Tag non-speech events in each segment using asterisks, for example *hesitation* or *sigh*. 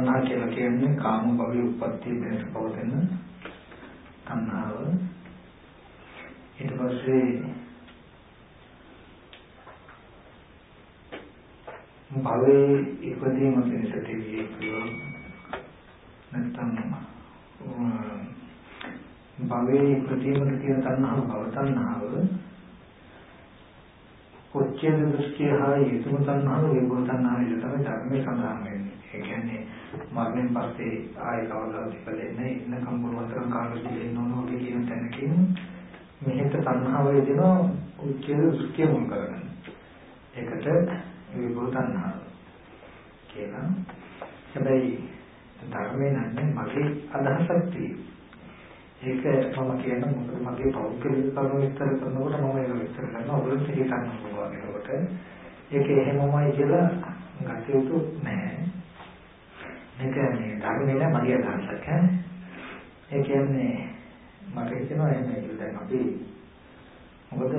කිව්වේ කාම තණ්හා කියලා කියන්නේ කාම භවයේ උප්පත්ති වෙනස පවතින තණ්හාව. ඊට පස්සේ භවයේ ඉපදීම පිණිස තිබිය යුතු නැත්නම් භවයේ ඉපදීමට තියෙන තණ්හාව භව තණ්හාව කොච්චර දෘෂ්ටිය හා යතුම තණ්හාව විභව තණ්හාව විතර තමයි ධර්මයේ සඳහන් වෙන්නේ. ඒ කියන්නේ මරණයෙන් පස්සේ ආය කවදාවත් ඉපදෙන්නේ නැහැ. ඉන්න කම්බුරවතර කාලෙදී ඉන්න ඕන වගේ කියන තැනකින් මෙහෙට තණ්හාව වෙදිනවා කොච්චර දෘෂ්ටිය මුල් කරගෙන. ඒකට විභව තණ්හාව කියලා. හැබැයි ධර්මේ නම් මගේ අදහසක් තියෙනවා. ඒක මම කියන මොකද මගේ පෞද්ගලික කරුණු විස්තර කරනකොට මම ඒක විස්තර කරනවා. ඔයගොල්ලෝ හිතන්න පුළුවන් ඒකට ඒක එහෙමමයි කියලා ගත යුතු නැහැ. මේක මේ ධර්මයේ නෑ මගේ අදහසක් ඈ. ඒ කියන්නේ මට හිතෙනවා එහෙම කියලා දැන් අපි මොකද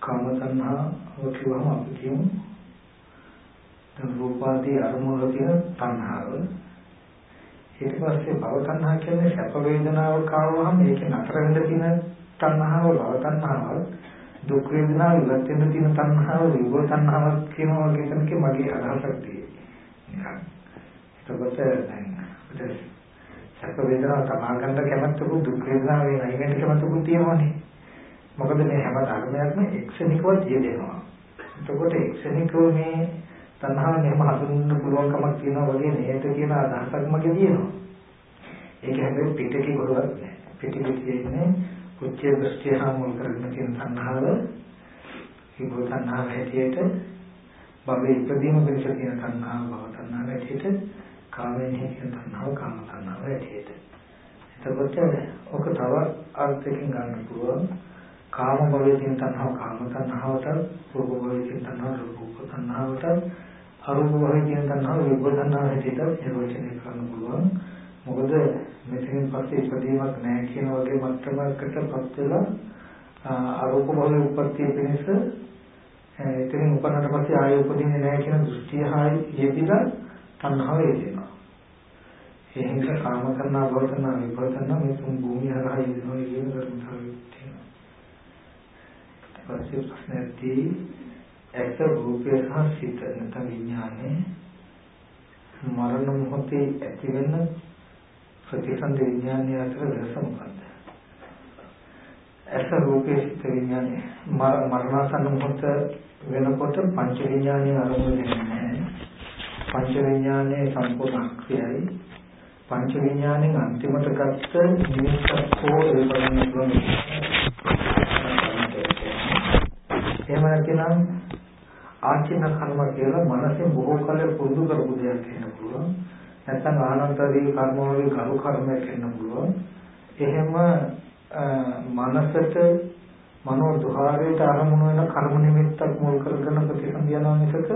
කාම තණ්හා වකිවම අපි කියමු රූපාදී අරමුණු තියෙන තණ්හාව. ඊට පස්සේ භව තණ්හා කියන්නේ සැප වේදනාවක් ආවම ඒක නතර වෙන්න තියෙන තණ්හාව භව තණ්හාව දුක් වේදනාව ඉවත් වෙන්න තියෙන තණ්හාව විභව තණ්හාවක් කියනවා වගේ කෙනෙක් මගේ අදහසක් තියෙනවා. එතකොට දැන් සැප වේදනාව තමා ගන්න කැමැත්තකුත් දුක් වේදනාව වෙන ඉවෙන්ට් කැමැත්තකුත් තියෙනවනේ. මොකද මේ හැම ධර්මයක්ම එක්සෙනිකව තියෙනවා. එතකොට එක්සෙනිකව මේ තණ්හාව මෙහෙම හඳුන්වන්න පුළුවන්කමක් තියෙනවා වගේ නේද කියන අදහසක් මගේ තියෙනවා. ඒක හැබැයි පිටකේ ගොඩක් නෑ. පිටකේ තියෙන්නේ කුච්ච දෘෂ්ටිය හමුල් කරගෙන තියෙන තණ්හාව හිබෝ තණ්හාව හැටියට භවයේ ඉදීම පිණිස තියෙන තණ්හාව භව තණ්හාව හැටියට කාමයෙන් තියෙන තණ්හාව කාම තණ්හාව හැටියට. එතකොට ඔක තව අර්ථයකින් ගන්න පුළුවන්. කාම භවයේ තියෙන තණ්හාව කාම තණ්හාවට රූප භවයේ තියෙන තණ්හාව රූප තණ්හාවට අරූප භවයේ කියන තණ්හාව විභව තණ්හාව හැටියට නිර්වචනය කරන්න පුළුවන්. මොකද මෙතනින් පස්සේ ඉපදීමක් නැහැ කියන වගේ මට්ටමකටපත් වෙලා අරූප භවයේ උපත්ති පිණිස එතනින් උපන්නට පස්සේ ආයෙ උපදින්නේ නැහැ කියන දෘෂ්ටිය හායි යෙදිලා තණ්හාව එදෙනවා. ඒ හින්දා කාම කරනා භව කරනා විභව කරනා මේ තුන් භූමිය හරහා යෙදෙනවා කියන ධර්මතාවය තියෙනවා. ඊට පස්සේ ප්‍රශ්නයේදී ඇස රූපය සහ සිත නැත්නම් විඥානේ මරණ මොහොතේ ඇති වෙන ප්‍රතිසන්ද විඥානය අතර වෙනස මොකක්ද? ඇස රූපේ සිත විඥානේ මරණාසන්න මොහොත වෙනකොට පංච විඥානය ආරම්භ වෙන්නේ පංච විඥානයේ සම්පූර්ණ ක්‍රියයි පංච විඥාණයෙන් අන්තිමට ගත්ත නිමිත්තක් හෝ ඒ බලන්න පුළුවන්. එහෙම නැතිනම් ආචින කර්ම කියලා මනසෙන් බොහෝ කල පුරුදු කරපු දෙයක් වෙන්න පුළුවන්. නැත්නම් ආනන්තරී කර්ම වගේ කරු කර්මයක් වෙන්න පුළුවන්. එහෙම මනසට මනෝ දුහාරයට අරමුණු වෙන කර්ම නිමිත්තක් මුල් කරගෙන ප්‍රතිසන්දියනවා මිසක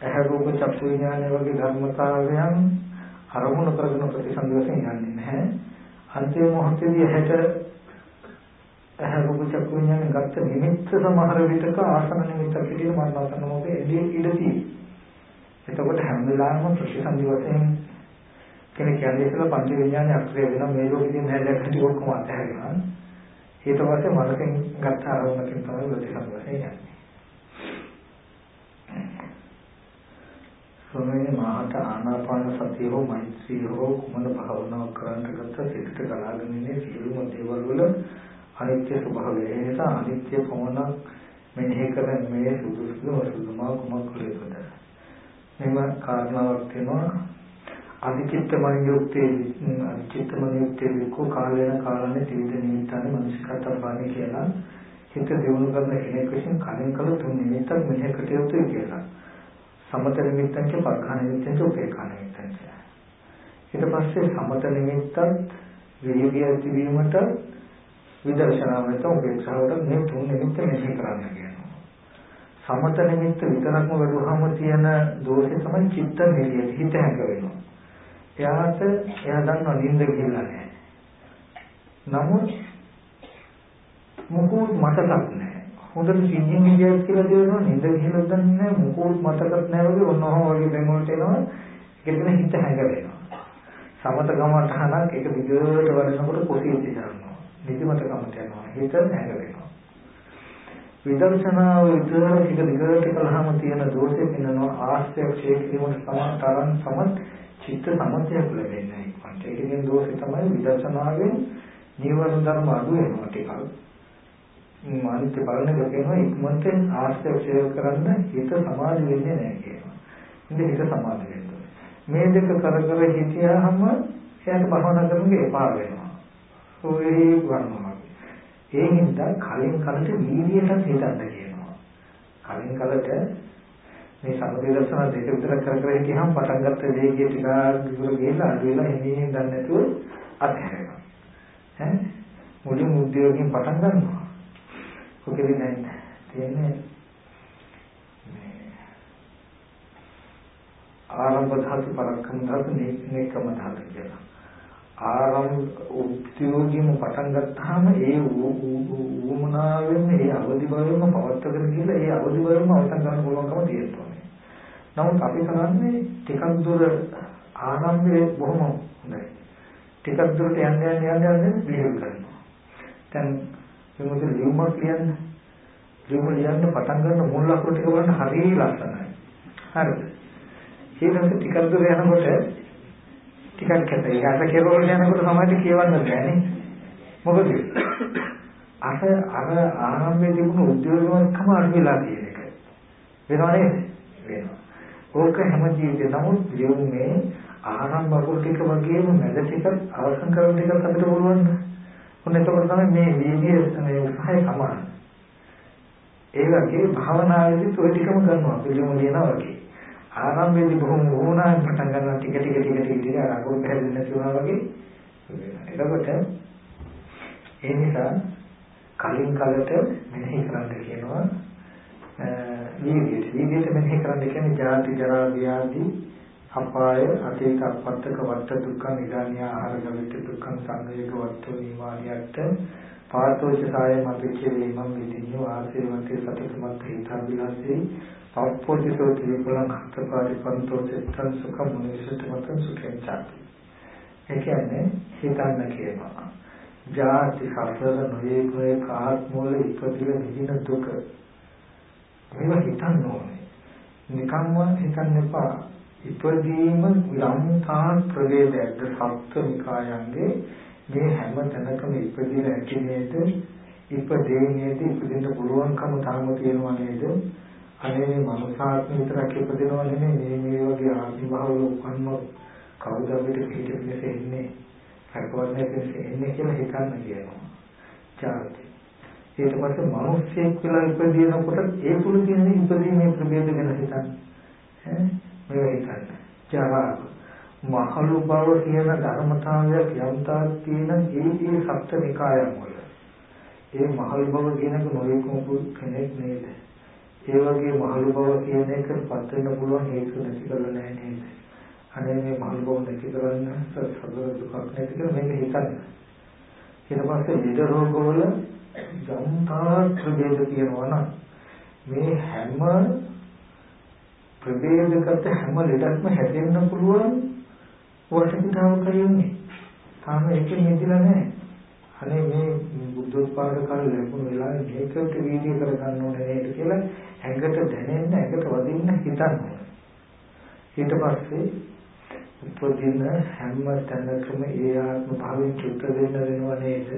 ඇහැ රූප චක්කු විඥාන වගේ ධර්මතාවයන් අරමුණු කරගෙන ප්‍රතිසන්දි වශයෙන් යන්නේ නැහැ. අන්තිම මොහොතේදී ඇහැට ඇහැ රූප චක්කු විඥාන ගත්ත නිමිත්ත සමහර විටක ආසන නිමිත්තක් විදිහට මරණාසන්න මොකද එදී ඉඳී. එතකොට හැම වෙලාවෙම ප්‍රතිසන්දි වශයෙන් කෙනෙක් කියන්නේ ඉතල පංච විඥානේ අක්‍රිය වෙන මේ ලෝකෙදී නැහැ ටික ඔක්කොම අතහැරෙනවා. ඊට පස්සේ මනසෙන් ගත්ත ආරම්භකින් තමයි ප්‍රතිසන්දි වශයෙන් යන්නේ. සෝමනේ මහත ආනාපාන සතිය හෝ මෛත්‍රී හෝ කුමන භාවනාවක් කරන්න ගත්ත සිතට ගලාගෙන ඉන්නේ සියලුම දේවල් වල අනිත්‍ය ස්වභාවය. ඒ නිසා අනිත්‍ය පමණක් මෙනෙහි කරන මේ සුදුසුම සුදුමා කුමක් කළේද? මෙම කාරණාවක් වෙනවා අධිචිත්ත මනියුක්තේ අධිචිත්ත මනියුක්තේ විකෝ කාලේන කාලනේ ත්‍රිවිධ නිමිත්තනේ මනසිකතරබානේ කියලා හිත දියුණු කරන කෙනෙක් විසින් කලින් කළ තුන් නිමිත්තක් මෙහෙ කටයුතු කියලා. සමත නිමිත්තන්ට පක්ඛා නිමිත්තන්ට උපේක්ඛා නිමිත්තන්ට. ඊට පස්සේ සමත නිමිත්තත් විරිය ඇතිවීමට විදර්ශනාව නැත්නම් උපේක්ෂාවට මේ තුන් නිමිත්ත මෙහි කරන්න කියනවා. සමත නිමිත්ත විතරක්ම වැඩුවාම තියෙන දෝෂය තමයි චිත්ත නිරිය හිත හැඟ වෙනවා. එයාට එයා දන්නවා නිින්ද කියලා නැහැ. නමුත් මොකෝත් මතකක් නැහැ. හොඳට සිංහින් ගියත් කියලා දෙනවා නින්ද කියලා දන්නේ මොකෝත් මතකත් නැහැ වගේ ඔන්නෝම වගේ බැංග වලට එනවා. ඒකෙන් හිත හැඟවෙනවා. සමත ගමටහනක් එක දිගට වඩනකොට කුසීති කරනවා. නිදිමත කමට යනවා. හිත හැඟවෙනවා. විදර්ශනාව විතර ටික දිගට කළාම තියෙන දෝෂෙ පිනනවා ආශ්‍රය ක්ෂේ කිරීමට සමාන තරම් සමත් චිත්ත සමතයක් ලැබෙන්නේ. ඒකෙන් දෝෂෙ තමයි විදර්ශනාවෙන් නීවරණ ධර්ම අඩු වෙනවා ටිකක්. මානිත බලන එක කියනවා ඉක්මනට ආශ්‍රය කරන්න හිත සමාධි වෙන්නේ නැහැ කියනවා. ඉතින් හිත සමාධි වෙන්න මේ දෙක කර කර හිටියාම එයාට භවනා කරන්න එපා වෙනවා. ඔය වරනවා. ඒ හින්දා කලින් කලට වීර්යයට හිතන්න කියනවා. කලින් කලට මේ සමථ දර්ශන දෙක විතර කර කර හිටියහම පටන් ගත්ත වේගය ටිකක් දුර ගිහලා අඩු වෙලා හිමින් දන්නේ නැතුව අත්හැරෙනවා. ඈ මුලින් උද්‍යෝගයෙන් පටන් ගන්නවා. කොකෙදි නැහැ. තියෙන්නේ ආරම්භ ධාතු පරක්කම ධාතු නේකම ධාතු කියලා. ආරම්භ උද්‍යෝගියම පටන් ගත්තාම ඒ ඌමනාවෙන් ඒ අවදි බවෙම පවත්වාගෙන ගිහලා ඒ අවදි බවෙම අවසන් කරන්න පුළුවන්කම තියෙනවා. නමුත් අපි කරන්නේ ටිකක් දුර ආරම්භයේ බොහොම හොඳයි. ටිකක් දුරට යන්න යන්න යන්න යන්න බිහිව කරනවා. දැන් මොකද ලියුමක් ලියන්න ලියුම ලියන්න පටන් ගන්න මුල් අකුරු ටික බලන්න හරිය ලස්සනයි. හරිද? ඊළඟට ටිකක් දුර යනකොට ටිකක් කැතයි. අර කෙරවල යනකොට සමාජය කියවන්න බෑනේ. මොකද අර අර ආරම්භයේ තිබුණු උද්‍යෝගවත්කම අඩු වෙලා තියෙන එක. වෙනව නේද? වෙනවා. ඕක හැම ජීවිතේ නමුත් ලියුමේ ආරම්භ අකුරු ටික වගේම මැද ටික අවසන් කරන ටික අපිට පුළුවන්. ඔන්න එතකොට තමයි මේ වීර්ය මේ උත්සාහය සමාන. ඒ වගේ භාවනාවේදී ඔය ටිකම කරනවා පිළිම ලියනවා වගේ. ආරම්භයේදී බොහොම වුණාන් පටන් ගන්නවා ටික ටික ටික ටික ටික අර අකුරු පැහැදිලි නැති වුණා වගේ. එතකොට ඒ නිසා කලින් කලට මෙනෙහි කරන්න කියනවා වීර්යයට. වීර්යයට මෙනෙහි කරන්න කියන්නේ ජාති ජරා ව්‍යාධි අපාය අතීත අපත්තක වට දුක්ඛ නිදානිය ආහාර ගවිත දුක්ඛ සංවේග වත්තු නිවානියට පාතෝච සාය මපිච්චේ වීමම් විදිඤ්ඤෝ ආශිර්වන්තේ සතතමත් හිතාබිලාසී පප්පෝචිතෝ තියපලං හතපාරි පන්තෝ චිත්තං සුඛ මුනිසුතමතං සුඛෙන් චාති ඒ කියන්නේ හිතන්න කියනවා. ජාති සසර නොයේ කේ කාත්මෝල ඉපදින විදින දුක. මේවා හිතන්න ඕනේ. නිකම්ම හිතන්න එපා. ඉපදීම යම් තාක් ප්‍රවේදයක්ද සත්ත්ව නිකායන්ගේ මේ හැම තැනකම ඉපදින ඇති නේද? ඉපදෙන්නේද ඉපදෙන්න පුළුවන්කම තාම තියෙනවා නේද? අනේ මේ මනසාත්ම විතරක් ඉපදෙනවා නෙමෙයි මේ මේ වගේ ආත්ම භාවවල උපන්නොත් කවුද අපිට පිටිපස්සේ එන්නේ? හරකවන්නේ එන්නේ කියලා හිතන්න කියනවා. චාරිත්‍ය. ඊට පස්සේ මිනිස්සෙක් වෙලා ඉපදිනකොට ඒ තුල තියෙන ඉපදීමේ ප්‍රභේද ගැන හිතන්න. ඈ මේවා හිතන්න. ජරා මහලු බව කියන ධර්මතාවයක් යම්තාක් තියෙන ඒ ඒ සත්‍ය නිකායන් වල ඒ මහලු බව කියනක නොයෙකුණු කෙනෙක් නේද ඒ වගේ මහලු බව කියන එක පත් වෙන්න පුළුවන් හේතු නැති කරලා නැහැ නේද අනේ මේ මහලු බව නැති කරන්න සතර දුකක් නැති කියලා මේක හිතන්න ඊට පස්සේ විද රෝග වල යම්තාක් ප්‍රභේද කියනවා නම් මේ හැම ප්‍රභේදකට හැම ලෙඩක්ම හැදෙන්න පුළුවන් වටපිටාව කියන්නේ. තාම ඒකෙන් මිදිලා නැහැ. අනේ මේ බුද්ධෝත්පාද කාල ලැබුණ වෙලාවේ මේකට වීර්ය කරගන්න ඕනේ නේද කියලා ඇඟට දැනෙන්න ඇඟට වදින්න හිතන්න. ඊට පස්සේ උපදින හැම තැනකම ඒ ආත්ම භාවයෙන් චුත්ත දෙන්න වෙනව නේද?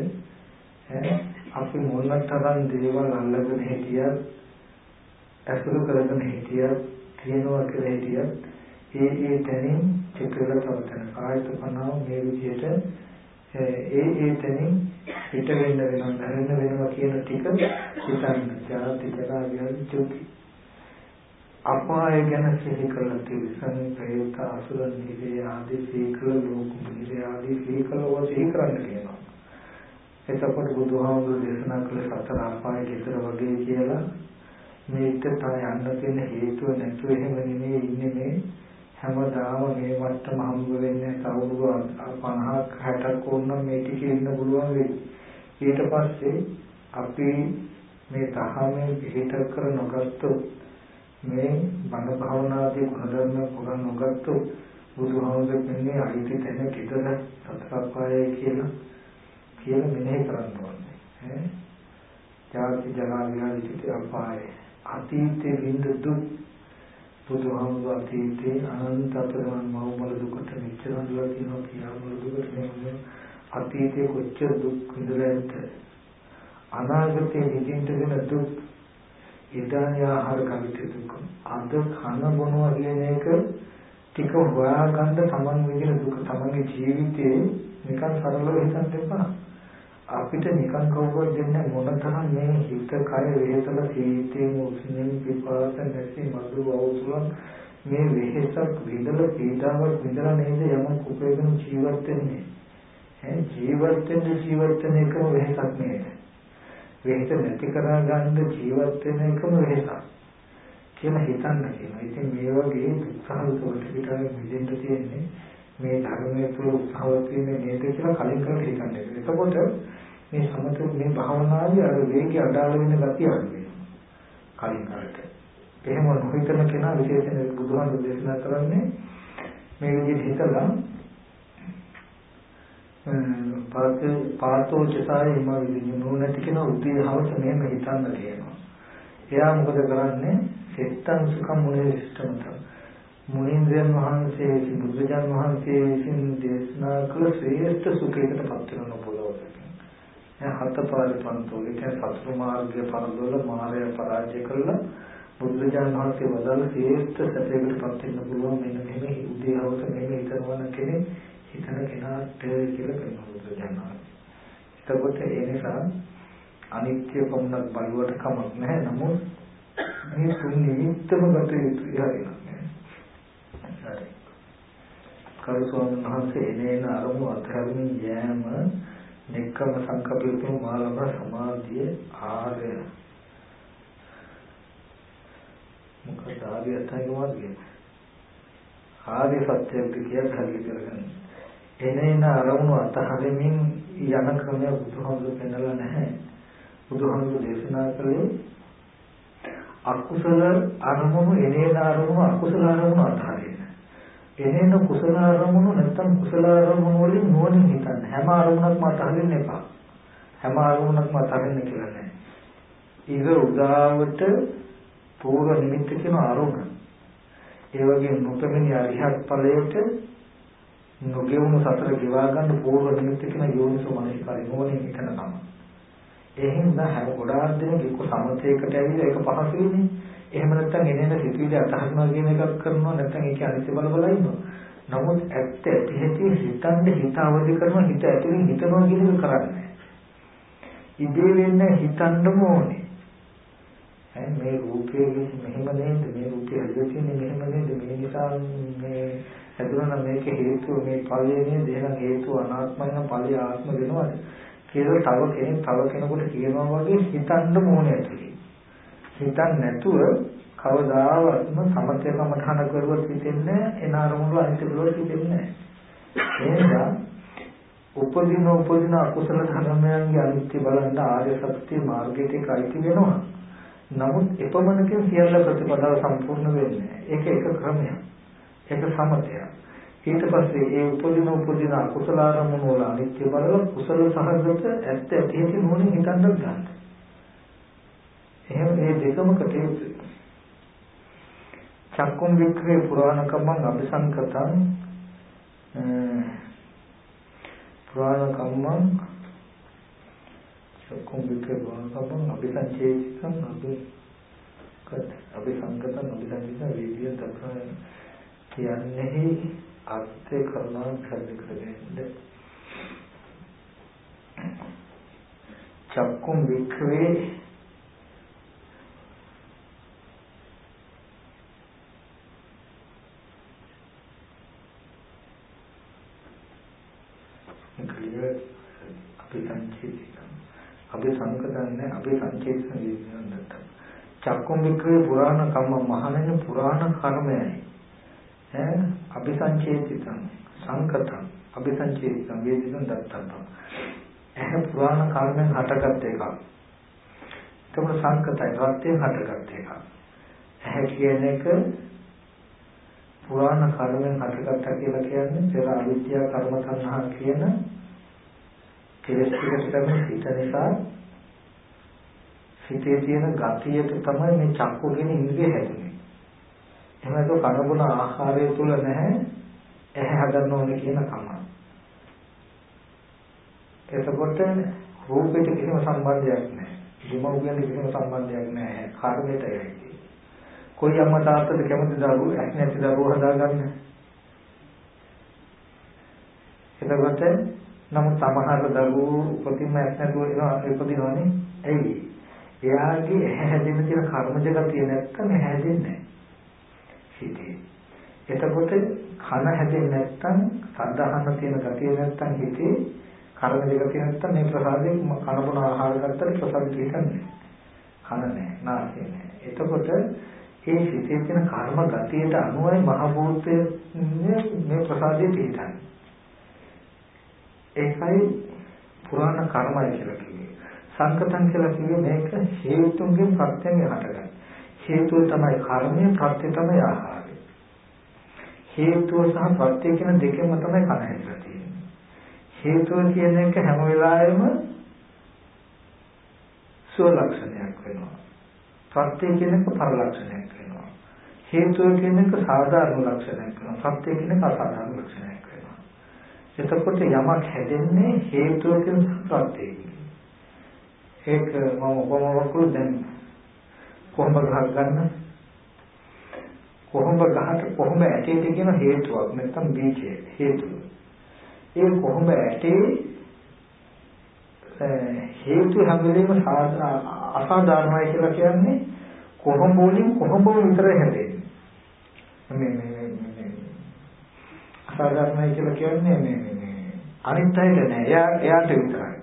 අපි මොනතරම් දේවල් අල්ලගෙන හිටියත් අසුරු කරගෙන හිටියත් තියනවා කියලා හිටියත් ඒ ඒ තැනින් චිත්‍රවල තවතන කායික පනාව මේ විදිහට ඒ ඒ තැනින් පිට වෙන්න වෙනවා නැරෙන්න වෙනවා කියන ටික හිතන්න. ජාති ජරා ව්‍යාධි දුක් අපාය ගැන සිහි කළ තිරසන් ප්‍රේත අසුර නිරේ ආදී සීකල ලෝක නිරේ ආදී සීකල වශයෙන් කරන්න කියනවා. එතකොට බුදුහාමුදුරු දේශනා කළ සතර අපාය විතර වගේ කියලා. මේක තමයි යන්න තියෙන හේතුව නැතුව එහෙම නෙමෙයි ඉන්නේ මේ හැමදාම මේ මට්ටම හම්බ වෙන්නේ අවුරුදු 50ක් 60ක් වුණා මේ ටිකේ ඉන්න පුළුවන් වෙයි. ඊට පස්සේ අපි මේ තහමේ පිළිට කර නොගත්තොත් මේ බණ භාවනාදී ගුණධර්ම පුරන් නොගත්තොත් බුදුහාමුදුරුවෝ අයිති තැන කිතර සතර පායයි කියලා කියලා මෙනෙහි කරන්න ඕනේ. ඈ? ජාති ජරා ව්‍යාධි අපාය අතීතේ විඳ දුක් බුදුහාමුදුරුවෝ අතීතේ අනන්ත අපරමන් මවමල දුකට මෙච්චර දුර තියෙනවා කියලා මල දුකට නෙමෙයි අතීතේ කොච්චර දුක් විඳලා ඇද්ද? අනාගතේ විඳින්න වෙන දුක්. ඉදානිය ආහාර කවිත දුක. අද කන බොනවා කියන එක ටික හොයාගන්න තමන් විඳින දුක. තමන්ගේ ජීවිතේ නිකන් සරලව හිතන්න එපා. අපිට නිකන් කවුරුත් දෙන්නේ මොනතරම් මේ හිත කය වේතල සීතේ උස්නේ පිපාස නැති මధు අවුසුලන් මේ වෙහෙසක් විඳල පීඩාවක් විඳලා නේද යමක් උපයගෙන ජීවත් වෙන්නේ? ඈ ජීවත් වෙන්න ජීවත් වෙන එකම වෙහෙසක් නේද? වෙහෙස නැති කරා ගන්න ජීවත් වෙන එකම වෙහෙසක් කියලා හිතන්න කියනවා ඉතින් මේ වගේ දුක්ඛ දුකට පිටවෙ මිදෙන්න තියෙන්නේ මේ ධර්මයේ තුල උත්සාහවත් වෙන්නේ නේද කියලා කලින් කරලා හිතන්න. එතකොට මේ සමත මේ භාවනාවේ අර වේගය අඩාල වෙන ගතිය අඩු වෙනවා. කලින් කාලට. එහෙම නොහිතන කෙනා විශේෂයෙන් බුදුහාමුදුරු දේශනා කරන්නේ මේ විදිහට හිතලා පාත පාතෝ චසාරේ හිම විදිහේ නෝනටි කෙනා උදේහවස මෙහෙම හිතන්න කියනවා. එයා මොකද කරන්නේ? සෙත්තං සුඛම් මුනේ සිස්ටමතම්. මුනින්ද්‍රයන් වහන්සේ විසින් බුදුජාන් වහන්සේ විසින් දේශනා කළ ශ්‍රේෂ්ඨ සුඛයකට පත් වෙන පොළොව. හතපාරි පන්තෝ ඒ කියන්නේ සතර මාර්ගය පරදොල මායя පරාජය කළා බුදුරජාණන් වහන්සේ වදාළ ශ්‍රේෂ්ඨ සත්‍යයකට පත් වෙන්න පුළුවන් මෙන්න මෙහෙම උදේවස මෙහෙම හිතනවන කෙනෙක් හිතන කෙනාට කියලා කියනවා බුදුරජාණන් වහන්සේ. එතකොට ඒ නිසා අනිත්‍ය පමණක් බලවට කමක් නැහැ නමුත් මේ තුන් නිමිත්තම ගත යුතුයි හරියට. කරු ස්වාමීන් වහන්සේ එනේන අරමුණු අත්හැරමින් යෑම නික්කම සංකප්පිතෝ මාලම සමාධිය ආර්ය. මොකද ආර්ය අතයි මාර්ගය ආර්ය සත්‍යයක් කියලා හරි කරගන්න. එනේන අරමුණු අතහරින්මින් යන ක්‍රමය බුදුහාමුදුරු පෙන්නලා නැහැ. බුදුහාමුදුරු දේශනා කළේ අකුසල අරමුණු එනේන අරමුණු අකුසල අරමුණු අතහරින්න එනේන කුසල අරමුණු නැත්තම් කුසල අරමුණු වලින් නුවණින් හිතන්න. හැම අරමුණක්ම අතහරින්න එපා. හැම අරමුණක්ම අතහරින්න කියලා නෑ. ඉර උදාවට පූර්ව නිමිත්ත කියන අරමුණ. ඒ වගේ නොපෙමිණි අරිහත් ඵලයට නොගෙවුණු සතර ගෙවා ගන්න පූර්ව නිමිත්ත කියන යෝනිසෝ මනසිකාරය නුවණින් හිතන කම. එහෙනම් හැම ගොඩාක් දෙනෙක් එක්ක සමතේකට ඇවිල්ලා ඒක පහසු වෙන්නේ එහෙම නැත්නම් එනේන සිතුවිලි අතහරිනවා කියන එකක් කරනවා නැත්නම් ඒකේ අනිත්‍ය බල බල ඉන්නවා. නමුත් ඇත්ත ඇති හැටි හිතන්නේ හිත අවදි කරනවා හිත ඇතුලින් හිතනවා කියන එක කරන්නේ. ඉබේ වෙන්න හිතන්නම ඕනේ. ඈ මේ රූපේ මෙහෙම නේද මේ රූපේ හදලා මෙහෙම නේද මේ නිසා මේ හැදුණා මේක හේතුව මේ ඵලය නේද එහෙනම් හේතුව අනාත්මයි නම් ඵලය ආත්ම වෙනවද කියලා තව කෙනෙක් තව කෙනෙකුට කියනවා වගේ හිතන්න ඕනේ ඇතුලේ. හිතන්නේ නැතුව කවදාවත්ම සමථය කමඨහන කරුවොත් හිතෙන්නේ එන අරමුණු අනිත් කරුවොත් හිතෙන්නේ නැහැ. එහෙනම් උපදින උපදින අකුසල ධර්මයන්ගේ අනිත්‍ය බලන්න ආර්ය සත්‍ය මාර්ගයට ඒකයි වෙනවා. නමුත් එපමණකින් සියල්ල ප්‍රතිපදාව සම්පූර්ණ වෙන්නේ ඒක එක ක්‍රමයක්. ඒක සමතයක්. ඊට පස්සේ ඒ උපදින උපදින අකුසල අරමුණු වල අනිත්‍ය බලව කුසල සහගත ඇත්ත ඇති නුවණින් හිතන්න ගන්න. එහෙම මේ දෙකම කටයුතු. චක්කුම් වික්‍රේ පුරාණකම්මං අபிසංකතං පුරාණකම්මං චක්කුම් වික්‍රේ පුරාණකම්මං අபிසංචේතං අபிකත අபிසංකතං අபிසංචේතං වේදිය දක්වන කියන්නේ අර්ථ කරනවා කරන්නේ චක්කුම් වික්‍රේ අභිසංකතන්නේ අභිසංචේතන විඥානට චක්කුම් වික්‍රේ පුරාණ කම්ම මහණෙනි පුරාණ කර්මයයි. ඈ? අභිසංචේතිතං සංකතං අභිසංචේතිතං වේදිතං දත්තං ඇහැ පුරාණ කර්මෙන් හටගත් එකක්. ඒකම සංකතයි රත්යෙන් හටගත් එකක්. ඇහැ කියන එක පුරාණ කර්මෙන් හටගත්තා කියලා කියන්නේ පෙර අවිද්‍යා කර්ම සංහා කියන කෙලෙස් ටිකට තමයි හිත නිසා හිතේ තියෙන ගතියට තමයි මේ චක්කු කියන ඉන්ද්‍රිය හැදෙන්නේ. එහෙනම් ඒක කනබුන ආහාරය තුල නැහැ ඇහැ හදන්න ඕනේ කියන කම. එතකොට රූපෙට කිසිම සම්බන්ධයක් නැහැ. දෙමව්පියන් කිසිම සම්බන්ධයක් නැහැ. කර්මයටයි. කොයි අම්මා තාත්තද කැමති දරුවෝ ඇස් නැති දරුවෝ හදාගන්න. එතකොට නමුත් සමහර දරුවෝ උපතින්ම ඇස් නැතුව එනවා උපදිනවනේ. ඇයි? එයාගේ හැදෙන්න තියෙන කර්මජ ගතිය නැත්තම් හැදෙන්නේ නැහැ. හිතේ. එතකොට කන හැදෙන්නේ නැත්තම් සද්ධාහන තියෙන ගතිය නැත්තම් හිතේ කර්ම දෙක තියෙන නැත්නම් මේ ප්‍රසාදයෙන් කන බොන ආහාර ගත්තට ප්‍රසාද පිටන්නේ කන නැහැ නාසය නැහැ එතකොට ඒ සිතේ තියෙන කර්ම ගතියට අනුවයි මහ භූතයේ මේ ප්‍රසාදයේ පිටන්නේ ඒකයි පුරාණ කර්මය කියලා කියන්නේ සංකතං කියලා කියන්නේ මේක හේතුන්ගෙන් ප්‍රත්‍යයෙන් හටගන්නේ හේතුව තමයි කර්මය ප්‍රත්‍ය තමයි ආහාරය හේතුව සහ ප්‍රත්‍ය කියන දෙකෙන්ම තමයි කන හැදෙන්නේ හේතුව කියන එක හැම වෙලාවෙම සුව ලක්ෂණයක් වෙනවා. සත්‍ය කියන එක පරලක්ෂණයක් වෙනවා. හේතුව කියන එක සාධාරණ ලක්ෂණයක් වෙනවා. සත්‍ය කියන එක අසාධාරණ ලක්ෂණයක් වෙනවා. එතකොට යමක් හැදෙන්නේ හේතුව කියන සත්‍යයෙන්. ඒක මම උපමාවක් දැන් කොහොමද ගහ ගන්න? කොහොමද ගහට කොහොම ඇටේට කියන හේතුවක් නැත්නම් බීජය හේතුව. ඒ කොහොම ඇටේ හේතු හැම වෙලෙම අසාධාරණයි කියලා කියන්නේ කොහොම වලින් කොහොම විතරයි හැදෙන්නේ. මේ මේ අසාධාරණයි කියලා කියන්නේ මේ මේ අනිත් අයට නෑ. එයා එයාට විතරයි.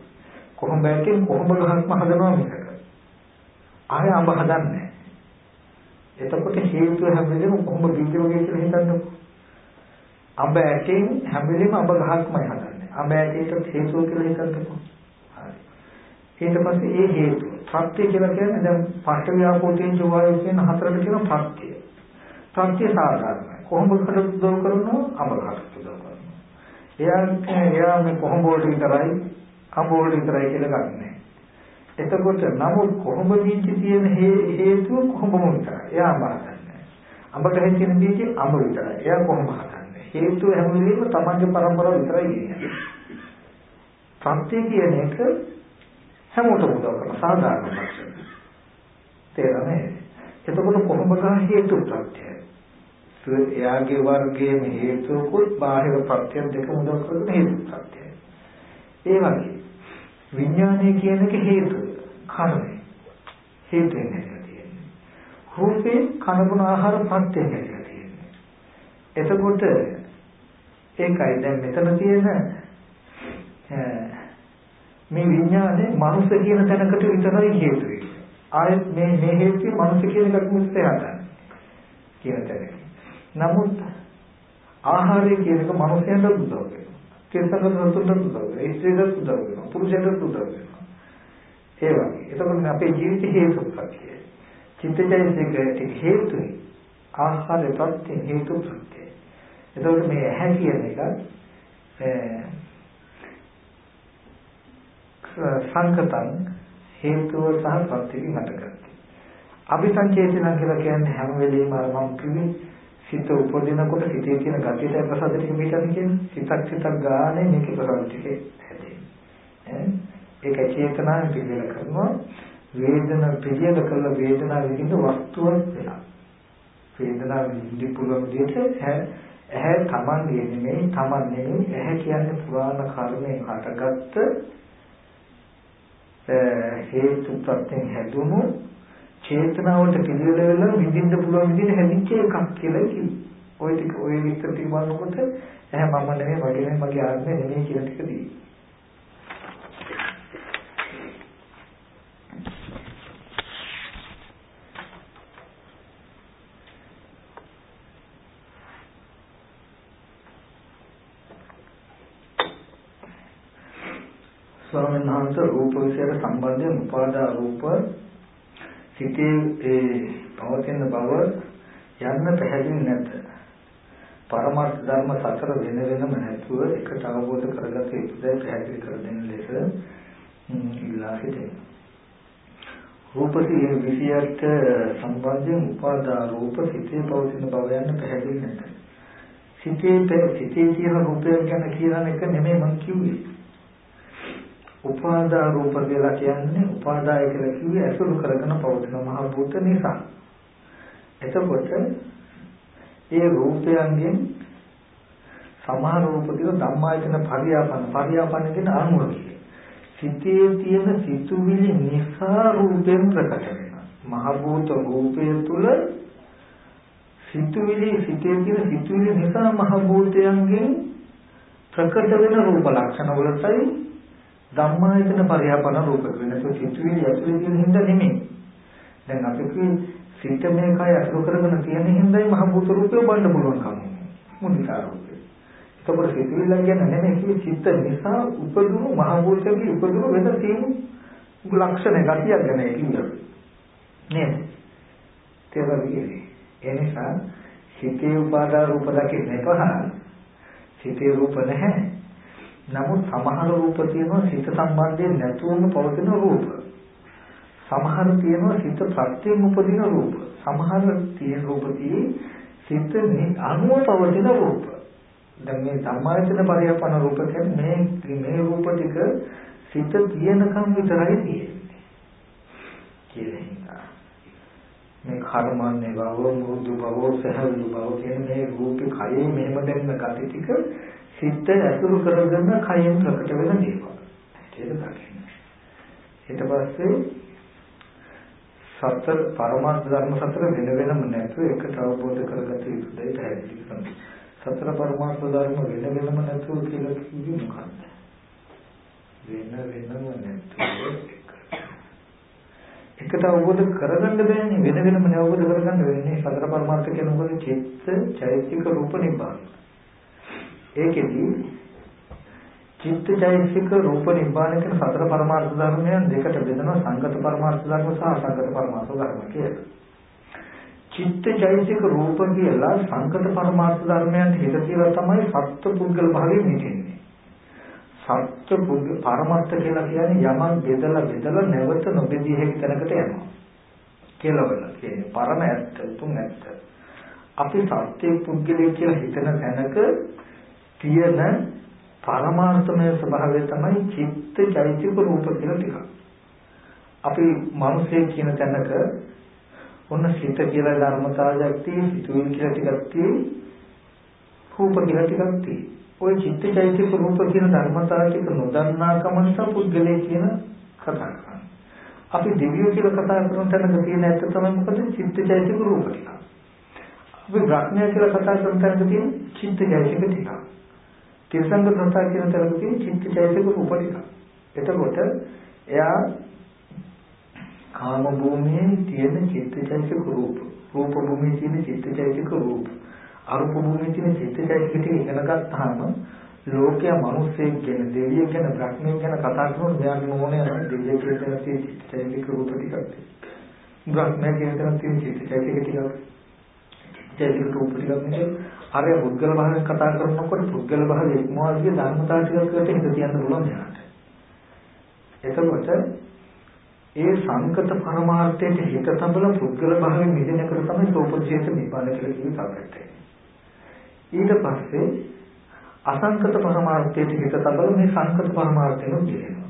කොහොම බැලකින් කොහොම ගහක්ම හදනවා මිසක. ආය අඹ හදන්නේ එතකොට හේතු හැම වෙලෙම කොහොම බීජ වගේ කියලා හිතන්නකෝ. අඹ ඇටෙන් හැම වෙලෙම අඹ ගහක්මයි හදන්නේ. අඹ ඇටේට හේතුව කියලා හිතන්නකෝ. හරි. ඊට පස්සේ ඒ හේතුව ප්‍රත්‍ය කියලා කියන්නේ දැන් පඨ ව්‍යාපෝතේන් ජෝවායෝ කියන හතරට කියන ප්‍රත්‍ය. ප්‍රත්‍ය සාධාරණයි. කොහොමද උදව් කරනවා? අඹ ගහට උදව් කරනවා. එයා එයා මේ කොහොම වලට විතරයි අඹ වලට විතරයි කියලා ගන්නෑ. එතකොට නමුත් කොහොම දීච්ච තියෙන හේතුව කොහොමම විතරයි. එයා අඹ හදන්නේ. අඹට හැදෙන දීච්ච අඹ විතරයි. එයා කොහොම හදන්නේ. හේතුව හැම වෙලෙම තමන්ගේ પરම්පරාව විතරයි කියන්නේ. සත්‍ය කියන එක හැමෝටම උදව් කරන සාධාරණ ලක්ෂණ. තේරෙන්නේ? එතකොට කොහොමද හේතු ප්‍රත්‍යය? එයාගේ වර්ගයේම හේතුකුත් බාහිර ප්‍රත්‍යය දෙක උදව් කරන හේතු ප්‍රත්‍යය. ඒ වගේ විඥානය කියන එක හේතු කර්මය. හේතුෙන් හැදලා තියෙන්නේ. රූපේ කනබුන ආහාර ප්‍රත්‍යයෙන් හැදලා තියෙන්නේ. එතකොට ඒකයි දැන් මෙතන තියෙන මේ විඥානේ මනුස්ස කියන තැනකට විතරයි හේතු වෙන්නේ. ආයෙත් මේ මේ හේතුවේ මනුස්ස කියන එකට මුස්තේ හදන්නේ. කියන තැනක. නමුත් ආහාරය කියන එක මනුස්සයන්ට උදව් වෙනවා. තිරසකට සතුටට උදව් වෙනවා. ස්ත්‍රීට උදව් වෙනවා. පුරුෂයට උදව් වෙනවා. ඒ වගේ. එතකොට අපේ ජීවිත හේතු ප්‍රත්‍යය. චිත්තචෛතසික හේතුයි. ආහාරය ප්‍රත්‍ය හේතු ප්‍රත්‍ය. එතකොට මේ ඇහැ කියන එක සංකතං හේතුව සහ ප්‍රත්‍යයෙන් හටගත්තේ. අபிසංචේතන කියලා කියන්නේ හැම වෙලෙම අර මම කිව්වේ සිත උපදිනකොට සිතේ තියෙන ගතියට ප්‍රසාද ටික පිටන්නේ කියන්නේ සිතක් සිතක් ගානේ මේකේ ප්‍රසාද ටික හැදෙන්නේ. ඒක චේතනාවෙන් පිළිවෙල කරනවා වේදන පිළියෙල කළ වේදනාව විඳින වස්තුවක් වෙලා. වේදනාව විඳි පුළුවන් විදිහට ඇහැ තමන්ගේ නෙමෙයි තමන් නෙමෙයි ඇහැ කියන්නේ පුරාණ කර්මයෙන් හටගත්ත හේතු ප්‍රත්‍යයෙන් හැදුණු චේතනාවට පිළිවෙල වෙලා විඳින්න පුළුවන් විදිහට හැදිච්ච එකක් කියලා කිව්වා. ওই ටික ওই විස්තර ටික බලනකොට ඇහැ මම නෙමෙයි මගේ නෙමෙයි මගේ ආත්මය නෙමෙයි කියලා ටික දී. ස්වාමීන් වහන්සේ රූප විශේෂ සම්බන්ධයෙන් උපාදා රූප සිතේ ඒ පවතින බව යන්න පැහැදිලි නැත. පරමාර්ථ ධර්ම සතර වෙන වෙනම නැතුව එකට අවබෝධ කරගත යුතුයි පැහැදිලි කර දෙන ලෙස ඉල්ලා සිටිනවා. රූපසිය 28 සම්බන්ධයෙන් උපාදා රූප සිතේ පවතින බව යන්න පැහැදිලි නැත. සිතේ සිතේ තියෙන රූපය ගැන කියන එක නෙමෙයි මම කිව්වේ. උපාදා රූප කියලා කියන්නේ උපාදාය කියලා කිව්වේ අසුරු කරගෙන පවතින මහ භූත නිසා. එතකොට ඒ රූපයන්ගෙන් සමහර රූප කියන ධම්මායතන පරියාපන පරියාපන කියන අනුමතිය. සිතේ තියෙන සිතුවිලි නිසා රූපෙන් ප්‍රකට වෙනවා. මහ භූත රූපය තුල සිතුවිලි සිතේ තියෙන සිතුවිලි නිසා මහ භූතයන්ගෙන් ප්‍රකට වෙන රූප ලක්ෂණ වලටයි ධම්මායතන පරිහපන රූප වෙනසෝ සිතුවිලි ඇතුලේ තියෙන හින්දා නෙමෙයි. දැන් අපි කිව්වේ සිත මේ කය අසුර කරගෙන තියෙන හින්දායි මහ භූත රූපය බලන්න පුළුවන් කම. මුදිතා රූපය. ඒකවල සිතුවිල්ල ගැන නෙමෙයි කිව්වේ සිත නිසා උපදුණු මහ භූතකේ උපදුණු වෙන තියෙන ලක්ෂණ ගතියක් ගැන කිව්වා. නේද? තේරුණේ? ඒ නිසා සිතේ උපාදාන රූප දකින්නේ පහ සිතේ රූප නැහැ. නමුත් සමහර රූප තියෙනවා සිත සම්බන්ධයෙන් නැතුවම පවතින රූප. සමහර තියෙනවා සිත ප්‍රත්‍යයෙන් උපදින රූප. සමහර තියෙන රූප සිත අනුව පවතින රූප. දැන් මේ ධම්මායතන පරියපන රූප කියන්නේ මේ මේ රූප ටික සිත තියෙනකම් විතරයි තියෙන්නේ. කියලා මේ කර්මන්නේ බව මුදු බව සහල් බව කියන මේ රූපේ කයේ මෙහෙම දැන්න gati ටික සිත ඇසුරු කරගෙන කයෙන් ප්‍රකට වෙන දේවල්. ඒක දකින්න. ඊට පස්සේ සතර පරමාර්ථ ධර්ම සතර වෙන වෙනම නැතුව එකට අවබෝධ කරගත යුතුයි පැහැදිලි කරනවා. සතර පරමාර්ථ ධර්ම වෙන වෙනම නැතුව කියලා කිව්වේ මොකක්ද? වෙන වෙනම නැතුව එකට අවබෝධ කරගන්න බෑනේ වෙන වෙනම අවබෝධ කරගන්න වෙන්නේ සතර පරමාර්ථ කියනකොට චිත්ත චෛතසික රූප නිබ්බාන. ඒකෙදි චිත්තචෛතසික රූප නිබ්බාන කියන සතර පරමාර්ථ ධර්මයන් දෙකට බෙදනවා සංගත පරමාර්ථ ධර්ම සහ අසංගත පරමාර්ථ ධර්ම කියලා. චිත්තචෛතසික රූප කියලා සංගත පරමාර්ථ ධර්මයන් හිත කියලා තමයි සත්ත්ව පුද්ගල භාවයේ නිදෙන්නේ. සත්ත්ව පුද්ගල පරමාර්ථ කියලා කියන්නේ යමන් බෙදලා බෙදලා නැවත නොබෙදී හැකි තැනකට යනවා. කියලා වෙන කියන්නේ පරම ඇත්ත තුන් ඇත්ත. අපි සත්‍ය පුද්ගලයෙක් කියලා හිතන තැනක තියෙන පරමාර්ථමය ස්වභාවය තමයි චිත්ත චෛතසික රූප කියලා ටිකක්. අපි මිනිස්සේ කියන තැනක ඔන්න සිත කියලා ධර්මතාවයක් තියෙයි, සිතුවිලි කියලා ටිකක් තියෙයි, රූප කියලා ටිකක් තියෙයි. ওই චිත්ත චෛතසික රූප කියන ධර්මතාව ටික නොදන්නාකම නිසා පුද්ගලයේ කියන කතා කරන්නේ. අපි දිව්‍ය කියලා කතා කරන තැනක තියෙන ඇත්ත තමයි මොකද චිත්ත චෛතසික රූප ටික. අපි බ්‍රහ්මය කියලා කතා කරන තැනක තියෙන චිත්ත චෛතසික ටික. තිරසංග ප්‍රසා කියන තරමකින් චිත්තචෛතසික උපරික. එතකොට එයා කාම භූමියේ තියෙන චිත්තචෛතසික රූප, රූප භූමියේ තියෙන චිත්තචෛතසික රූප, අරූප භූමියේ තියෙන චිත්තචෛතසික ටික ඉගෙන ගත්තාම ලෝකයා මිනිස්සෙක් ගැන, දෙවියෙක් ගැන, බ්‍රහ්මයෙක් ගැන කතා කරනකොට මෙයාගේ මොනේ නැහැ දෙවියෙක් කියන තියෙන චිත්තචෛතසික රූප ටිකක්. බ්‍රහ්මයෙක් කියන තියෙන චිත්තචෛතසික ටිකක්. චෛතසික රූප ටිකක් නෙවෙයි අර පුද්ගල භාවයෙන් කතා කරනකොට පුද්ගල භාවයේ ඉක්මවාගේ ධර්මතාව ටිකකට හිත තියන්න පුළුවන් යාට. එතකොට ඒ සංකත පරමාර්ථයේ හිත තබල පුද්ගල භාවයෙන් මිදෙන එක තමයි සෝපජේත නිපාන කියලා කියන තාපෙට. ඊට පස්සේ අසංකත පරමාර්ථයේ හිත තබල මේ සංකත පරමාර්ථයෙන් මිදෙනවා.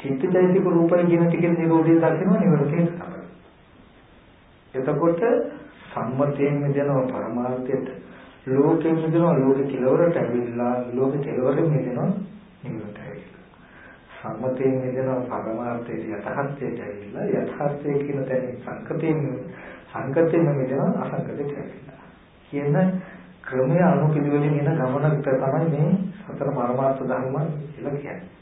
චිත්තචෛතික රූපය කියන ටිකේ නිරෝධය දකින්න නිවර්තේ තමයි. එතකොට සම්මතයෙන් මිදෙනවා පරමාර්ථයට ලෝකයෙන් මිදෙනවා ලෝක කෙලවරට ඇවිල්ලා ලෝක කෙලවරෙන් මිදෙනවා නිවනට ඇවිල්ලා. සම්මතයෙන් මිදෙනවා පරමාර්ථයට යථාර්ථයට ඇවිල්ලා යථාර්ථය කියන තැනින් සංකතයෙන් සංකතයෙන් මිදෙනවා අසංකතයට ඇවිල්ලා. කියන ක්‍රමයේ අනුපිළිවෙලින් එන ගමනක් තමයි මේ සතර පරමාර්ථ ධර්ම කියලා කියන්නේ.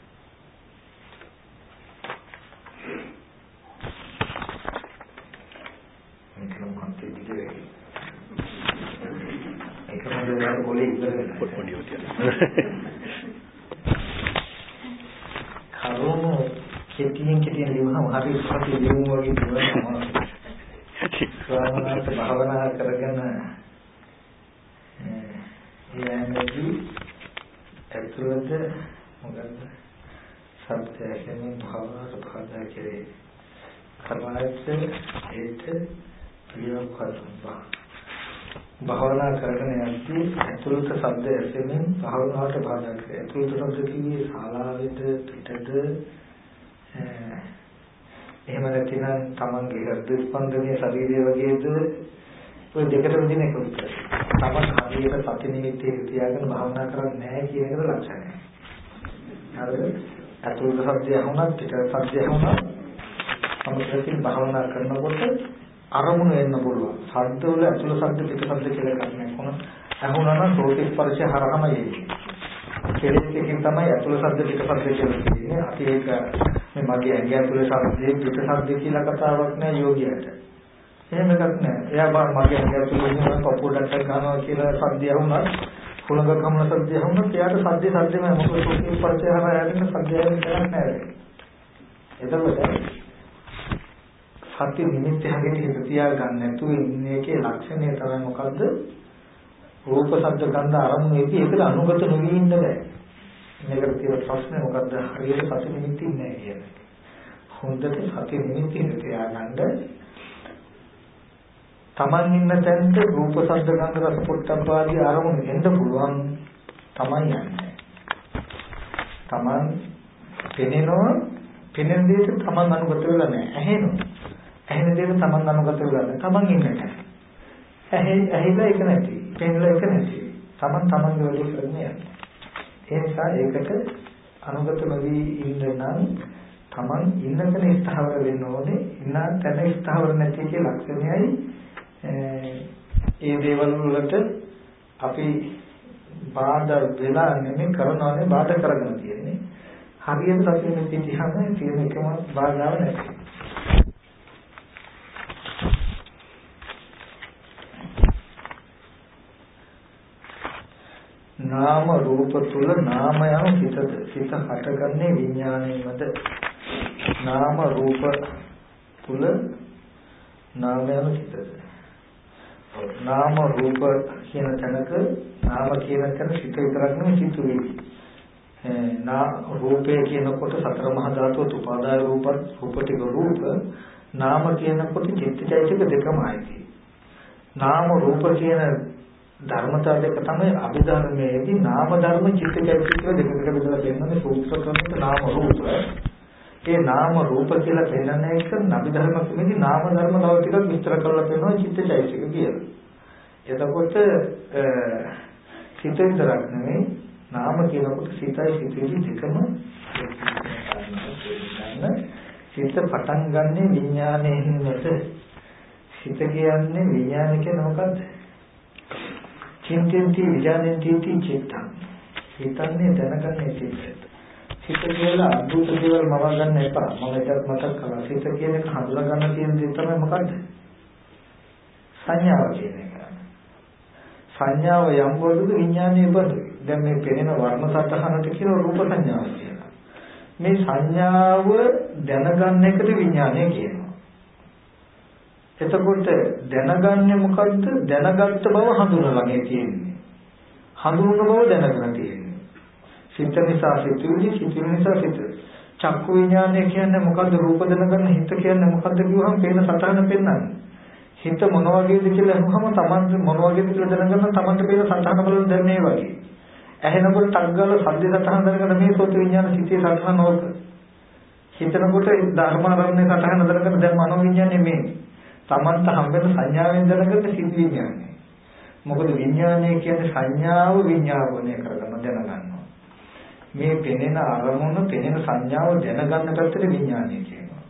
වෙලාවට පොලේ ඉවර වෙනවා. පොඩි කරුණු කෙටියෙන් කෙටියෙන් ලියවහම දුවන හරි සති දියුම් වගේ දුවනවා. ස්වාමීනාත් භාවනා කරගෙන යන්නේදී ඇතුළත මොකද්ද? සත්‍යයෙන් භාවනාවට බාධා කෙරේ. කර්මයත් ඒත් පිළිවෙල කරනවා. භාවනා කරගෙන යද්දී ඇතුළත ශබ්ද ඇසෙමින් භාවනාවට බාධා කරේ. ඇතුළත ශබ්ද කිව්වේ ශාලාවෙද පිටද එහෙම නැතිනම් තමන්ගේ හෘද ස්පන්දනයේ ශරීරය වගේද ඔය දෙකටම දින එක විතරයි. තමන් හරියට සති නිමිත්තේ තියාගෙන භාවනා කරන්නේ නැහැ කියන එකද ලක්ෂණය. හරිද? ඇතුළත ශබ්දය වුණත් පිට ශබ්දය වුණත් සමථයෙන් භාවනා කරනකොට අරමුණ එන්න පුළුවන්. ශබ්ද වල ඇතුළ ශබ්ද පිට ශබ්ද කියලා එකක් නැහැ. කොහොම ඇහුණා නම් සෝති ස්පර්ශය හරහම එන්නේ. කෙලෙස් එකකින් තමයි ඇතුළ ශබ්ද පිට ශබ්ද කියලා කියන්නේ. අපි ඒක මේ මගේ ඇඟ ඇතුළේ ශබ්දේ පිට ශබ්ද කියලා කතාවක් නෑ යෝගියට. එහෙම එකක් නෑ. එයා බා මගේ ඇඟ ඇතුළේ ඉන්න පපුවටක් ගන්නවා කියලා ශබ්දය වුණා. කුලඟ කමන ශබ්දය වුණා. එයාට ශබ්දේ ශබ්දෙම මොකද සෝති ස්පර්ශය හරහා යන්නේ ශබ්දයෙන් කරන්නේ නෑ. එතකොට සත්‍ය නිමිත්ත හැදෙන්න හිත තියාගන්න නැතුව ඉන්න එකේ ලක්ෂණය තමයි මොකද්ද? රූප ශබ්ද ගන්ධ අරමුණේදී ඒකට අනුගත නොවී ඉන්න බෑ. මේකට තියෙන ප්‍රශ්නේ මොකද්ද? හරියට සති නිමිති ඉන්නේ නැහැ කියන්නේ. හොඳට සති නිමිති තියාගන්න තමන් ඉන්න තැනට රූප ශබ්ද ගන්ධ රස පොට්ටබ්බ ආදී අරමුණු එන්න පුළුවන් තමයි යන්නේ. තමන් පෙනෙනවා පෙනෙන දෙයට තමන් අනුගත වෙලා නැහැ. ඇහෙනවා. ඇහෙන දෙයට තමන් අනුගත වෙලා නැහැ. තමන් ඉන්නට. ඇහි ඇහිලා එක නැති. පෙන්ලා එක නැති. තමන් තමන්ගේ වැඩේ කරන්නේ යන්නේ. ඒ නිසා ඒකට අනුගත නොවි ඉන්න නම් තමන් ඉන්න තැන ස්ථාවර වෙන්න ඕනේ. ඉන්න තැන ස්ථාවර නැති කිය ලක්ෂණයයි ඒ දේවල් වලට අපි බාධා වෙලා නෙමෙයි කරනවානේ බාධා කරගෙන තියෙන්නේ. හරියට අපි මේ පිටිහම තියෙන එකම බාධාව නැති. නාම රූප තුල නාමයන් සිතද සිත හටගන්නේ විඥාණයෙන්මද? නාම රූප තුල නාමයන් සිතද නාම රූප කියන තැනක නාම කියන තැන සිත විතරක් නෙමෙයි සිතුවිලි නා රූපය කියනකොට සතර මහා ධාතුව උපාදාය රූප රූපටි රූප නාම කියනකොට චිත්තචෛතක දෙකම ආйти නාම රූප කියන ධර්මතාව දෙක තමයි අභිධර්මයේදී නාම ධර්ම චිත්තචෛතසික දෙකකට බෙදලා පෙන්නන්නේ සූත්‍ර ක්‍රමයට නාම රූප. ඒ නාම රූප කියලා පෙන්නන එක අභිධර්ම ක්‍රමෙදී නාම ධර්ම තව ටිකක් විස්තර කරලා පෙන්නනවා චිත්තචෛතසික කියලා. එතකොට චිත්ත විතරක් නෙමෙයි නාම කියනකොට සිතයි සිතේදී දෙකම සිත පටන් ගන්නෙ විඥානයෙන් නැත. සිත කියන්නේ විඥාන කියන මොකද්ද? චින්තෙන්ති විඥානෙන්ති චිත්තං. හිතන්නේ දැනගන්නේ චිත්තයට හිත කියලා අද්භූත දේවල් මව ගන්න එපා. මම ඒකත් මතක් කළා හිත කියන එක හඳුනා ගන්න තියෙන දේ තමයි මොකද්ද? සංඥාව කියන එක. සංඥාව යම් වලද විඥානයේ බඳු. දැන් මේ පෙනෙන වර්ණ සතහනට කියන රූප සංඥාව කියලා. මේ සංඥාව දැනගන්න එකට විඥානය කියනවා එතකොට දැනගන්නේ මොකද්ද? දැනගත්ත බව හඳුනලාගේ තියෙන්නේ. හඳුනන බව දැනගෙන තියෙන්නේ. සිත නිසා සිතුවිලි, සිතුවිලි නිසා සිත. චක්කු විඥානය කියන්නේ මොකද්ද? රූප දැනගන්න හිත කියන්නේ මොකද්ද කිව්වහම පේන සතහන පෙන්වන්නේ. හිත මොන වගේද කියලා අහුවම Taman මොන වගේද කියලා දැනගන්න Tamanට පේන සතහන බලන දැන් මේ වගේ. ඇහෙනකොට ටක් ගාලා සද්ද සතහන දැනගන්න මේ සෝත විඥාන සිතේ සතහන ඕක. හිතනකොට ධර්මාරම්භනේ සතහන දැනගන්න දැන් මනෝ විඥානේ මේ. Tamanta හම්බෙන සංඥාවෙන් දැනගන්න සිත් විඥානය. මොකද විඥානය කියන්නේ සංඥාව විඥාපනය කරගන්න දැනගන්නවා. මේ පෙනෙන අරමුණ පෙනෙන සංඥාව දැනගන්න පැත්තට විඥානය කියනවා.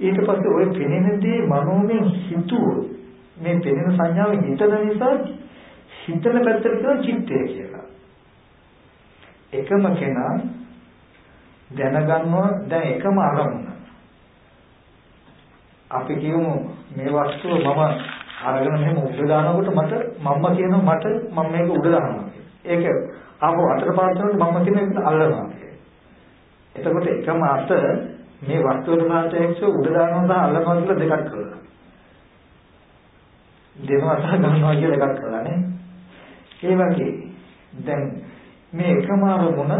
ඊට පස්සේ ওই පෙනෙන දේ මනෝමය හිතුව මේ පෙනෙන සංඥාව හිතන නිසා හිතන පැත්තට කියන චිත්තය කියලා. එකම කෙනා දැනගන්නවා දැන් එකම අරමුණ අපි කියමු මේ වස්තුව මම අරගෙන මෙහෙම උඩ දානකොට මට මම්ම කියනවා මට මම මේක උඩ දානවා ඒක ආපහු අතට පාත් කරනකොට මම්ම කියන එක අල්ලනවා එතකොට එකම අත මේ වස්තුවේ සාපේක්ෂව උඩ දානවා සහ අල්ලනවා කියලා දෙකක් කරලා. දෙනවා සහ ගන්නවා කියලා එකක් කරලා නේ. ඒ වගේ දැන් මේ එකම අරමුණ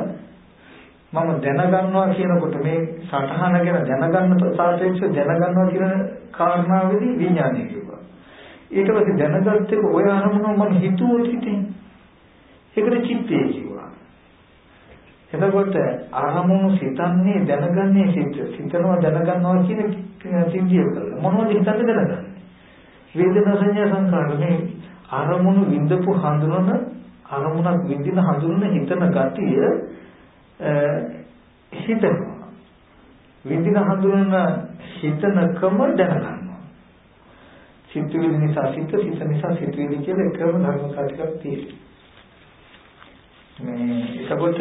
මම දැනගන්නවා කියනකොට මේ සටහන ගැන දැනගන්න සාපේක්ෂව දැනගන්නවා කියන කාරණාවේදී විඥානය කිව්වා. ඊට පස්සේ දැනගත්ත එක ඔය අරමුණ මම හිතුවොත් හිතේ. ඒකට චිත්තය කිව්වා. එතකොට අරමුණු සිතන්නේ දැනගන්නේ සිත. සිතනවා දැනගන්නවා කියන සිද්ධිය කරලා මොනවද හිතන්නේ දැනගන්නේ? වේදනා සංඥා සංකාර මේ අරමුණු විඳපු හඳුනන අරමුණක් විඳින හඳුනන හිතන ගතිය හිතනවා. විඳින හඳුනන හිතනකම දැනගන්නවා. සිතුවිලි නිසා සිත සිත නිසා සිතුවිලි කියලා එකම ධර්ම කාටිකක් තියෙනවා. මේ එතකොට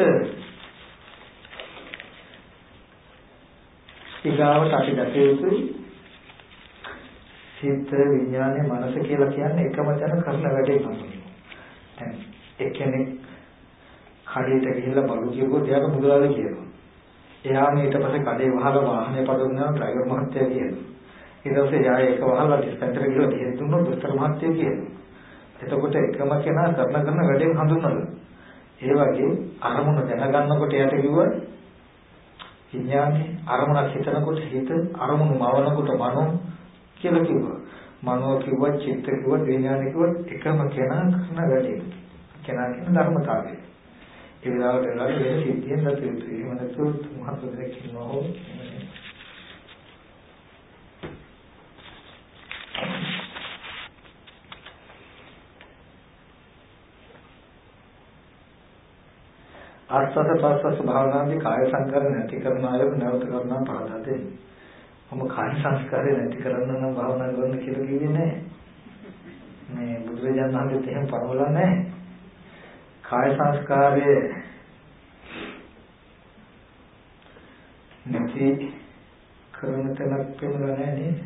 ඊගාවට අපි දැකිය යුතුයි. සිත විඥානය මනස කියලා කියන්නේ එකම තැන කරන වැඩේ තමයි. දැන් එක්කෙනෙක් කඩේට ගිහිල්ලා බලු කියපුවොත් එයාට මුදලාද කියනවා. එයාම ඊට පස්සේ කඩේ වහලා වාහනේ පදවනවා ඩ්‍රයිවර් මහත්තයා කියනවා. ඊට පස්සේ එයා ඒක වහලා ඩිස්පෙන්සර් ගිහලා දෙහෙත් දුන්නොත් දොස්තර මහත්තයා කියනවා. එතකොට එකම කෙනා කරන කරන වැඩෙන් හඳුන්වනවා. ඒ වගේ අරමුණ දැනගන්නකොට එයාට කිව්වා විඥානේ අරමුණක් හිතනකොට හිත අරමුණු මවනකොට මනෝ කියලා කිව්වා. මනෝ කිව්වා, චිත්ත කිව්වා, විඥාන කිව්වා එකම කෙනා කරන වැඩේ. කෙනා කියන ධර්මතාවය. ඒ විලාවට වෙලාවට වෙන සිද්ධියෙන් නැති වෙයි. එහෙම නැතුව මහත් දෙයක් කියනවා හෝ ආස්වාද ප්‍රාස්වාද භාවනාවේ කාය සංකරණ නැති කරන අයව නැවත කරනවා පාදා දෙන්නේ. මම කාය සංස්කාරය නැති කරන්න නම් භාවනා කරන්න කියලා කිව්වේ නැහැ. මේ බුදුරජාණන් වහන්සේත් එහෙම පනවලා නැහැ. කාය සංස්කාරය නැති කරන තැනක් පෙන්නලා නැහැ නේද?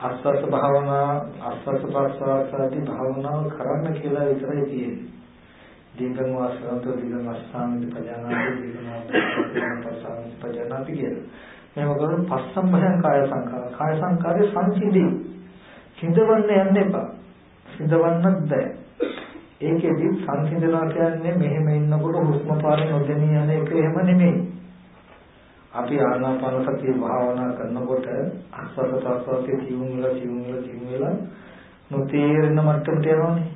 අස්වස් භාවනා අස්වස් ප්‍රසවාසාදී භාවනාව කරන්න කියලා විතරයි තියෙන්නේ. දීගං වාසනතෝ දීගං අස්සාමිත පජානාති දීගං වාසනතෝ පජානාති කියලා. මේව කරන පස්සම්භයං කාය සංකාර. කාය සංකාරයේ සංසිඳි. සිඳවන්න යන්න එපා. සිඳවන්නත් බෑ. ඒකෙදි සංසිඳනවා කියන්නේ මෙහෙම ඉන්නකොට හුස්ම පාරේ නොදෙනී යන එක එහෙම නෙමෙයි. අපි ආනාපාන සතිය භාවනා කරනකොට ආස්වාද ප්‍රස්වාසයේ සිවුම් වල සිවුම් වල සිවුම් වල නොතේරෙන මට්ටමට යනවානේ.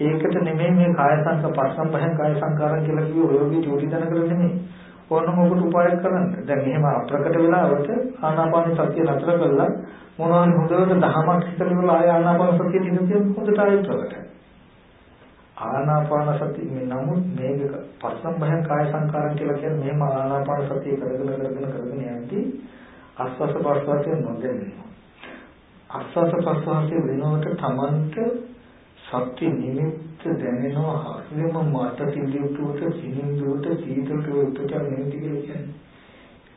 ඒකට නෙමෙයි මේ කාය සංක පස්සම්භයං කාය සංකාරම් කියලා කිව්ව ඔය වගේ චෝටි දන කරන්නේ නෙමෙයි. ඕනම ඔබට උපායක් කරන්න. දැන් එහෙම අප්‍රකට වෙලාවට ආනාපාන සතිය නතර කළා මොනවා හොඳට දහමක් හිතලා ආය ආනාපාන සතිය දිනුතිය හොඳට ආයෙත් ප්‍රකටයි. ආනාපාන සතිය මේ නමුත් මේක පස්සම් භයං කාය සංකාරම් කියලා කියන්නේ මෙහෙම ආනාපාන සතිය කරගෙන කරගෙන කරගෙන යද්දී ආස්වාස ප්‍රස්වාසයෙන් නොදෙන්නේ. ආස්වාස ප්‍රස්වාසයේ වෙනවට තමන්ට සත්‍ය නිමිත්ත දැනෙනවා හරියම මට සිඳුටුවට සිනින්දුවට සීතලට උත්තර නිමිති කියලා කියන්නේ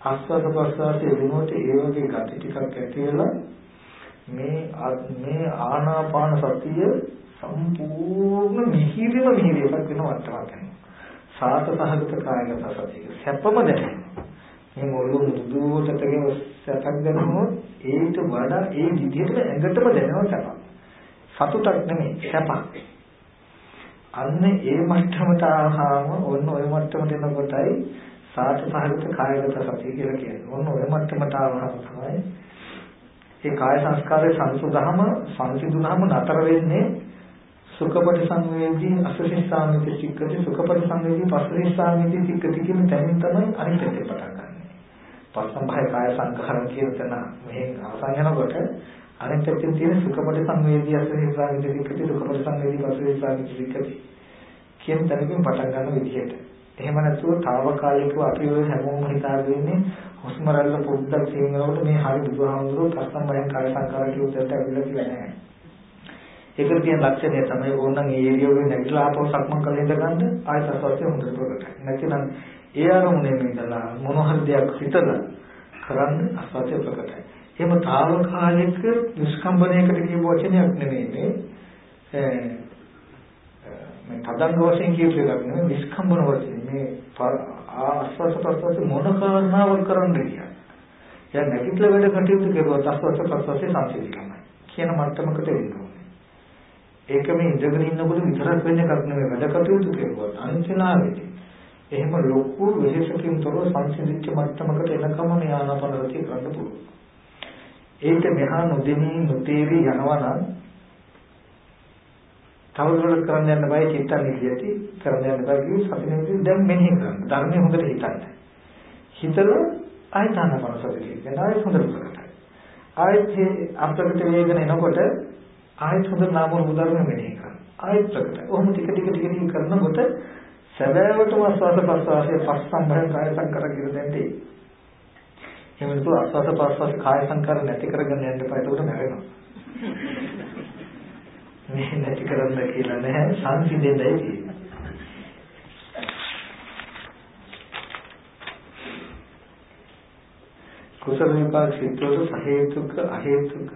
ආස්වාද ප්‍රසආසයේ වෙනකොට ඒ වගේ gati ටිකක් ඇති වෙලා මේ මේ ආනාපාන සතිය සම්පූර්ණ මිහිරිම මිහිරියක් වෙන වටවක් කරනවා සාත සහගත කායගත සතිය සැපම දැනෙනවා මේ මොළු මුදුවටගෙන සැපක් දැනෙනොත් ඒට වඩා ඒ විදිහට ඇඟටම දැනෙනවා සැපක් සතුටක් නෙමෙයි සැපක්. අන්න ඒ මට්ටමට ආවම ඔන්න ඔය මට්ටමට එනකොටයි සාත සහගත කායගත සතිය කියලා කියන්නේ. ඔන්න ඔය මට්ටමට ආවම තමයි ඒ කාය සංස්කාරයේ සංසුදහම සංසිඳුනහම නතර වෙන්නේ සුඛපටි සංවේදී අසසිස්සාමිති සික්කති සුඛපටි සංවේදී පස්සරිස්සාමිති සික්කති කියන තැනින් තමයි අනිත් එක පටන් ගන්න. පස්සම්භය කාය සංඛාරම් කියන තැන මෙහෙන් අවසන් යනකොට අනිත් පැත්තෙන් තියෙන සුඛපට සංවේදී අසහිසාවිත විකති සුඛපට සංවේදී අසහිසාවිත විකති කියන තැනකින් පටන් ගන්න විදිහට. එහෙම නැතුව తాවකාලිකව අපි ඔය හැමෝම හිතාගෙන ඉන්නේ හුස්ම රැල්ල පොඩ්ඩක් සිහිනකොට මේ හරි බුදුහාමුදුරුවෝ පස්සම් බයෙන් කාය සංකාර කියන උදේට අවිලා කියලා නැහැ. ඒකට තියෙන ලක්ෂණය තමයි ඕනනම් ඒ ඒරියාවේ නැගිටලා ආපහු සක්මන් කරලා ඉඳ ගන්න ආයත අස්වාස්ය හොඳට ප්‍රකටයි. නැතිනම් ඒ ආරමුණේ ඉඳලා මොන හරි දෙයක් හිතලා කරන්න අස්වාස්ය ප්‍රකටයි. එහෙම తాවකාලික නිෂ්කම්බණයකට කියපු වචනයක් නෙමෙයි මේ මේ තදංග වශයෙන් කියපු එකක් නෙමෙයි නිෂ්කම්බන වශයෙන් මේ ආස්වාද ප්‍රසවාස මොන කාරණාවක් කරන්නේ කියලා. එයා නැගිටලා වැඩ කටයුතු කරුවොත් අස්වස්ස ප්‍රස්වස්සේ සංසිඳිකමයි කියන මට්ටමකට එන්න ඕනේ. ඒක මේ ඉඳගෙන ඉන්නකොට විතරක් වෙන එකක් නෙවෙයි වැඩ කටයුතු කරුවොත් අනිත්‍යනාවේදී. එහෙම ලොකු වෙහෙසකින් තොරව සංසිඳිච්ච මට්ටමකට එනකම මේ ආනාපානසතිය කරන්න පුළුවන්. ඒක මෙහා නොදෙනී නොතේරි යනවා නම් තවදුරටත් කරන්න යන්න බෑ චිත්තන් නිදියති කරන්න යන්න බෑ කිව්ව සතිනෙදි දැන් මෙනෙහි කරන්න. ධර්මයේ හොඳට හිතන්න. හිතලා ආයත ආනාපානසතිය කියන ආයත හොඳට කරගන්න. ආයත අප්‍රකට වේගන එනකොට ආයත හොඳ නාම රූප ධර්ම මෙනෙහි කරන්න. ආයත ප්‍රකට. ඔහොම ටික ටික ටික ටික කරනකොට සැබෑවටම ආස්වාද ප්‍රස්වාසයේ පස්සම්බයන් කාය සංකර කියලා දැන්නේ. එහෙම නැතුව ආස්වාද ප්‍රස්වාස කාය සංකර නැති කරගෙන යන්න එපා. ඒකට නැරෙනවා. මේ නැති කරන්න කියලා නැහැ සංසිඳෙන්නයි තියෙන්නේ. කුසල විපාක සිත්වල සහේතුක අහේතුක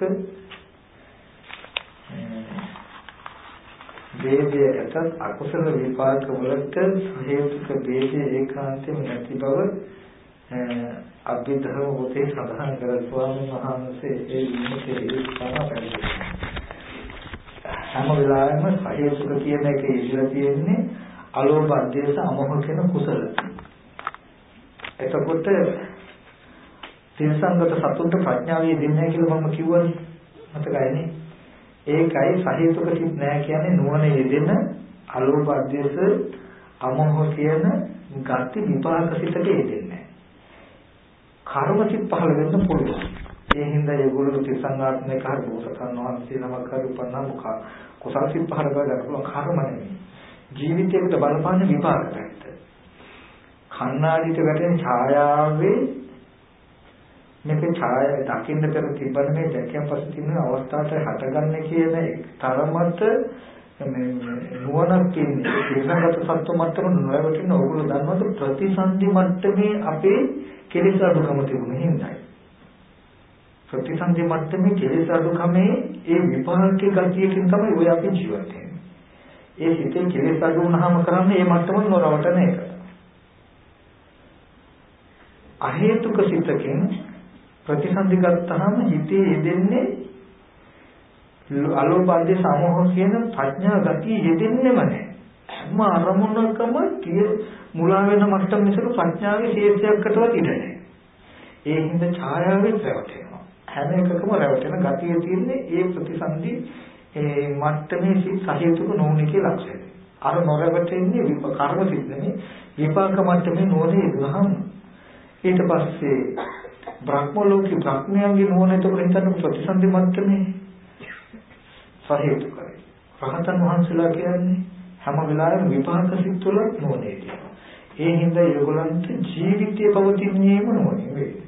වේදය ඇතත් අකුසල විපාක වලට සහේතුක වේදය ඒකාන්තයෙන් නැති බව අභිධර්ම පොතේ සඳහන් කර ස්වාමීන් වහන්සේ ඒ විමුක්තිය ඉස්පනා පැහැදිලි හැම වෙලාවෙම සහේතුක කියන එක ඉඳලා තියෙන්නේ අලෝභ අධ්‍යේශ අමෝහ කියන කුසල. එතකොට තිරසංගත සතුන්ට ප්‍රඥාව යෙදෙන්නේ කියලා මම කිව්වනේ. මතකයිනේ. ඒකයි සහේතුක සිත් නැහැ කියන්නේ නුවණ යෙදෙන අලෝභ අධ්‍යේශ අමෝහ කියන ගති විපාක සිතට යෙදෙන්නේ කර්ම සිත් පහළ වෙන්න පුළුවන්. ඒ හින්දා ඒගොල්ලෝ තිසංගාත්මක හරි බෝසතන් වහන්සේ නමක් හරි උපන්නා මුඛ කුසල සිත් පහළ කරගන්න පුළුවන් කර්ම නෙමෙයි. ජීවිතයකට බලපාන විපාක පැත්ත. කන්නාඩියට වැටෙන ඡායාවේ මේක ඡාය දකින්න පෙර තිබෙන මේ දැකියන් පස්සේ තියෙන අවස්ථාවට හටගන්නේ කියන තරමට මේ නුවණක් කියන්නේ ඉස්සරහට සත්ව මට්ටම නොවැටෙන ඕගොල්ලෝ දන්නවද ප්‍රතිසන්දි මට්ටමේ අපේ කෙලෙස් අඩුකම තිබුණේ හින්දායි ප්‍රතිසන්දි මට්ටමේ කෙලෙස් අඩුකමේ ඒ විපාකයේ ගතියකින් තමයි ඔය අපි ජීවත් වෙන්නේ. ඒ හිතේ කෙලෙස් අඩු වුණාම කරන්නේ මේ මට්ටම නොරවටන එක. අහේතුක සිතකින් ප්‍රතිසන්දි ගත්තාම හිතේ යෙදෙන්නේ අලෝපාදී සමෝහ කියන ප්‍රඥා ගතිය යෙදෙන්නේම නැහැ. හැම අරමුණකම කිය මුලා වෙන මට්ටම මිසක ප්‍රඥාවේ ශේෂයකටවත් ඉඩ නැහැ. ඒ හින්දා ඡායාවේ ප්‍රවටේ. හැම එකකම රැවටෙන ගතිය තියෙන්නේ ඒ ප්‍රතිසන්දි ඒ මට්ටමේ සහේතුක නොවුනේ ලක්ෂණය. අර නොරැවටෙන්නේ කර්ම සිත් නෙමෙයි විපාක මට්ටමේ නොවනේ ඉදහම. ඊට පස්සේ බ්‍රහ්ම ලෝකේ බ්‍රහ්මයන්ගේ නොවන එතකොට හිතන්න ප්‍රතිසන්දි මට්ටමේ සහේතුකයි. රහතන් වහන්සේලා කියන්නේ හැම වෙලාවෙම විපාක සිත් තුළ නොවනේ තියෙනවා. ඒ හින්දා ඒගොල්ලන්ට ජීවිතය පවතින්නේම නොවනේ වෙයි.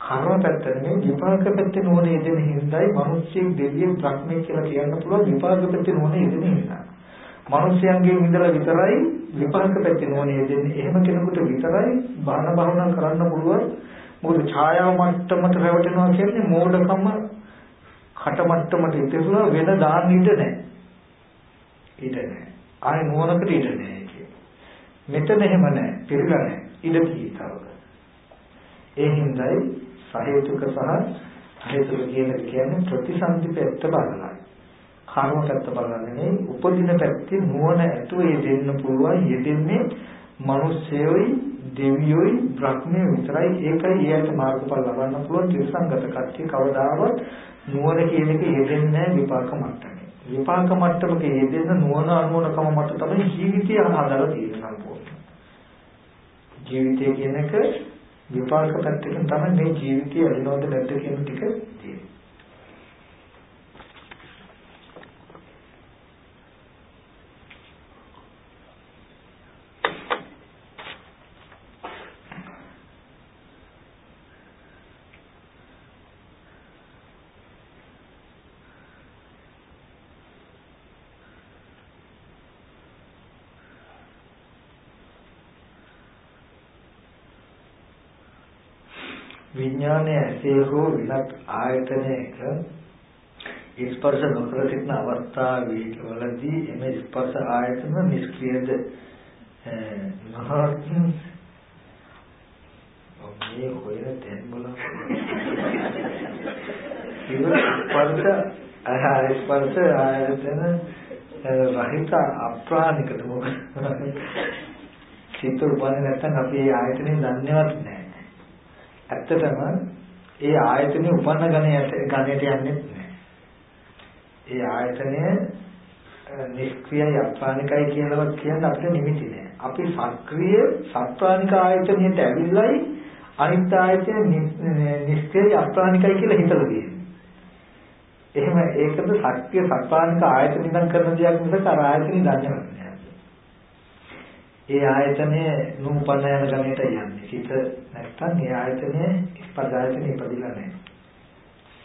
කර්ම පැත්ත නෙමෙයි විපාක පැත්තේ නෝනේ යෙදෙන හිඳයි මිනිස්සෙක් දෙවියෙක් බ්‍රහ්මෙක් කියලා කියන්න පුළුවන් විපාක පැත්තේ නෝනේ යෙදෙන හිඳා. මිනිස්යන්ගේ ඉඳලා විතරයි විපාක පැත්තේ නෝනේ යෙදෙන්නේ. එහෙම කෙනෙකුට විතරයි බාහන භාවනා කරන්න පුළුවන්. මොකද ඡායාව මට්ටමට රැවටෙනවා කියන්නේ මෝඩකම කට මට්ටමට ඉතිරුණා වෙන දාන්න ඉඩ නැහැ. ඉඩ නැහැ. ආයේ නුවණකට ඉඩ නැහැ මෙතන එහෙම නැහැ. පිළිලා නැහැ. ඉඩ තියෙනවා. ඒ හිඳයි සහේතුක සහ අහේතුක කියන කියන්නේ ප්‍රතිසන්දි පැත්ත බලනයි. කර්ම පැත්ත බලන්නේ නෙවෙයි උපදින පැත්තේ නුවණ ඇතුව යෙදෙන්න පුළුවන් යෙදෙන්නේ මිනිස්සෙයි දෙවියෝයි බ්‍රහ්මයේ විතරයි ඒකයි ඊයට මාර්ගඵල ලබන්න පුළුවන් ත්‍රිසංගත කට්ටිය කවදාවත් නුවණ කියන එක යෙදෙන්නේ නැහැ විපාක මට්ටමේ. විපාක මට්ටමක යෙදෙන නුවණ අනුවණකම මත තමයි ජීවිතය හදාලා තියෙන්නේ සම්පූර්ණ. ජීවිතය කියන එක විපාක පැත්තකින් තමයි මේ ජීවිතය ඇලෙනවද නැද්ද කියන ටික තියෙන්නේ. විඥානය ඇසේ හෝ විලක් ආයතනයක ස්පර්ශ නොකර සිටින අවස්ථාවේදී එම ස්පර්ශ ආයතන නිෂ්ක්‍රියද? මහත් මේ හොයන තැන් වල ස්පර්ශ ආහාර ස්පර්ශ ආයතන රහිත අප්‍රාණිකද මොකද? චිත්ත උපන්නේ නැත්නම් අපි ඒ ආයතනෙ දන්නේවත් නැහැ. ඇත්තටම ඒ ආයතනෙ උපන්න ගණයට ගණයට යන්නේ නැහැ. ඒ ආයතනය නිෂ්ක්‍රියයි අප්‍රාණිකයි කියලා කියන්න අපිට නිමිති නෑ. අපි සක්‍රිය සත්‍රාණික ආයතනයට ඇවිල්ලයි අනිත් ආයතන නිෂ්ක්‍රියයි අප්‍රාණිකයි කියලා හිතලා තියෙන්නේ. එහෙම ඒකද සක්‍රිය සත්‍රාණික ආයතන ඉඳන් කරන දෙයක් මිසක අර ආයතනෙ දන්නේ නැහැ. ඒ ආයතනය නූපන්න යන ගණයට යන්නේ. හිත නැත්තම් ඒ ආයතනය ස්පර්ශ ආයතනෙ ඉපදිලා නැහැ.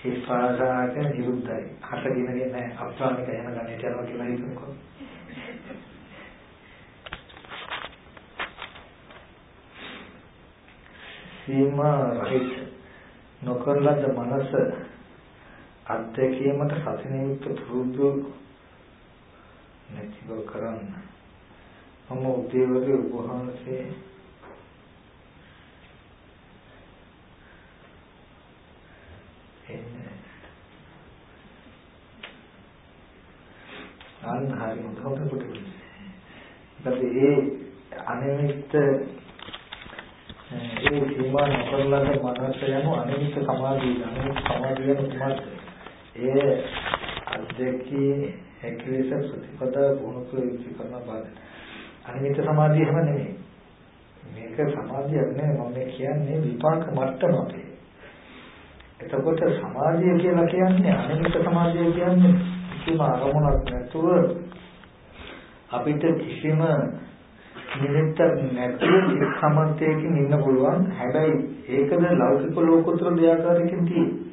ස්පර්ශායතන නිරුද්ධයි. හටගෙනගෙන නැහැ. අප්‍රාණික යන ගණයට යනවා කියලා හිතනකො. සීමා රහිත නොකරලද මනස අත්දැකීමට සති නිමිත්ත පුරුදු නැතිව කරන්න. මම උදේවගේ උපහාසයේ එන්නේ. අන්න හරි හොඳට පුටු. ඒ අනිමිත්ත ඒ සීමා නොකරලද මනස යන අනිමිත්ත සමාධිය අනිමිත්ත සමාධිය යන කුමක්ද? ඒ අධ්‍යක්ෂී හැකිලෙස ප්‍රතිපදා වුණුක විචකරන බාද. අනිමිත්ත සමාධිය එහෙම නෙමෙයි. මේක සමාධියක් නෙමෙයි මම කියන්නේ විපාක මට්ටම අපේ. එතකොට සමාධිය කියලා කියන්නේ අනිමිත්ත සමාධිය කියන්නේ කිසිම අරමුණක් නැතුව අපිට කිසිම නිමිත්තක් නැතුව සමන්තයකින් ඉන්න පුළුවන්. හැබැයි ඒකද ලෞකික ලෝකෝත්තර දෙයාකාරයකින් තියෙන්නේ.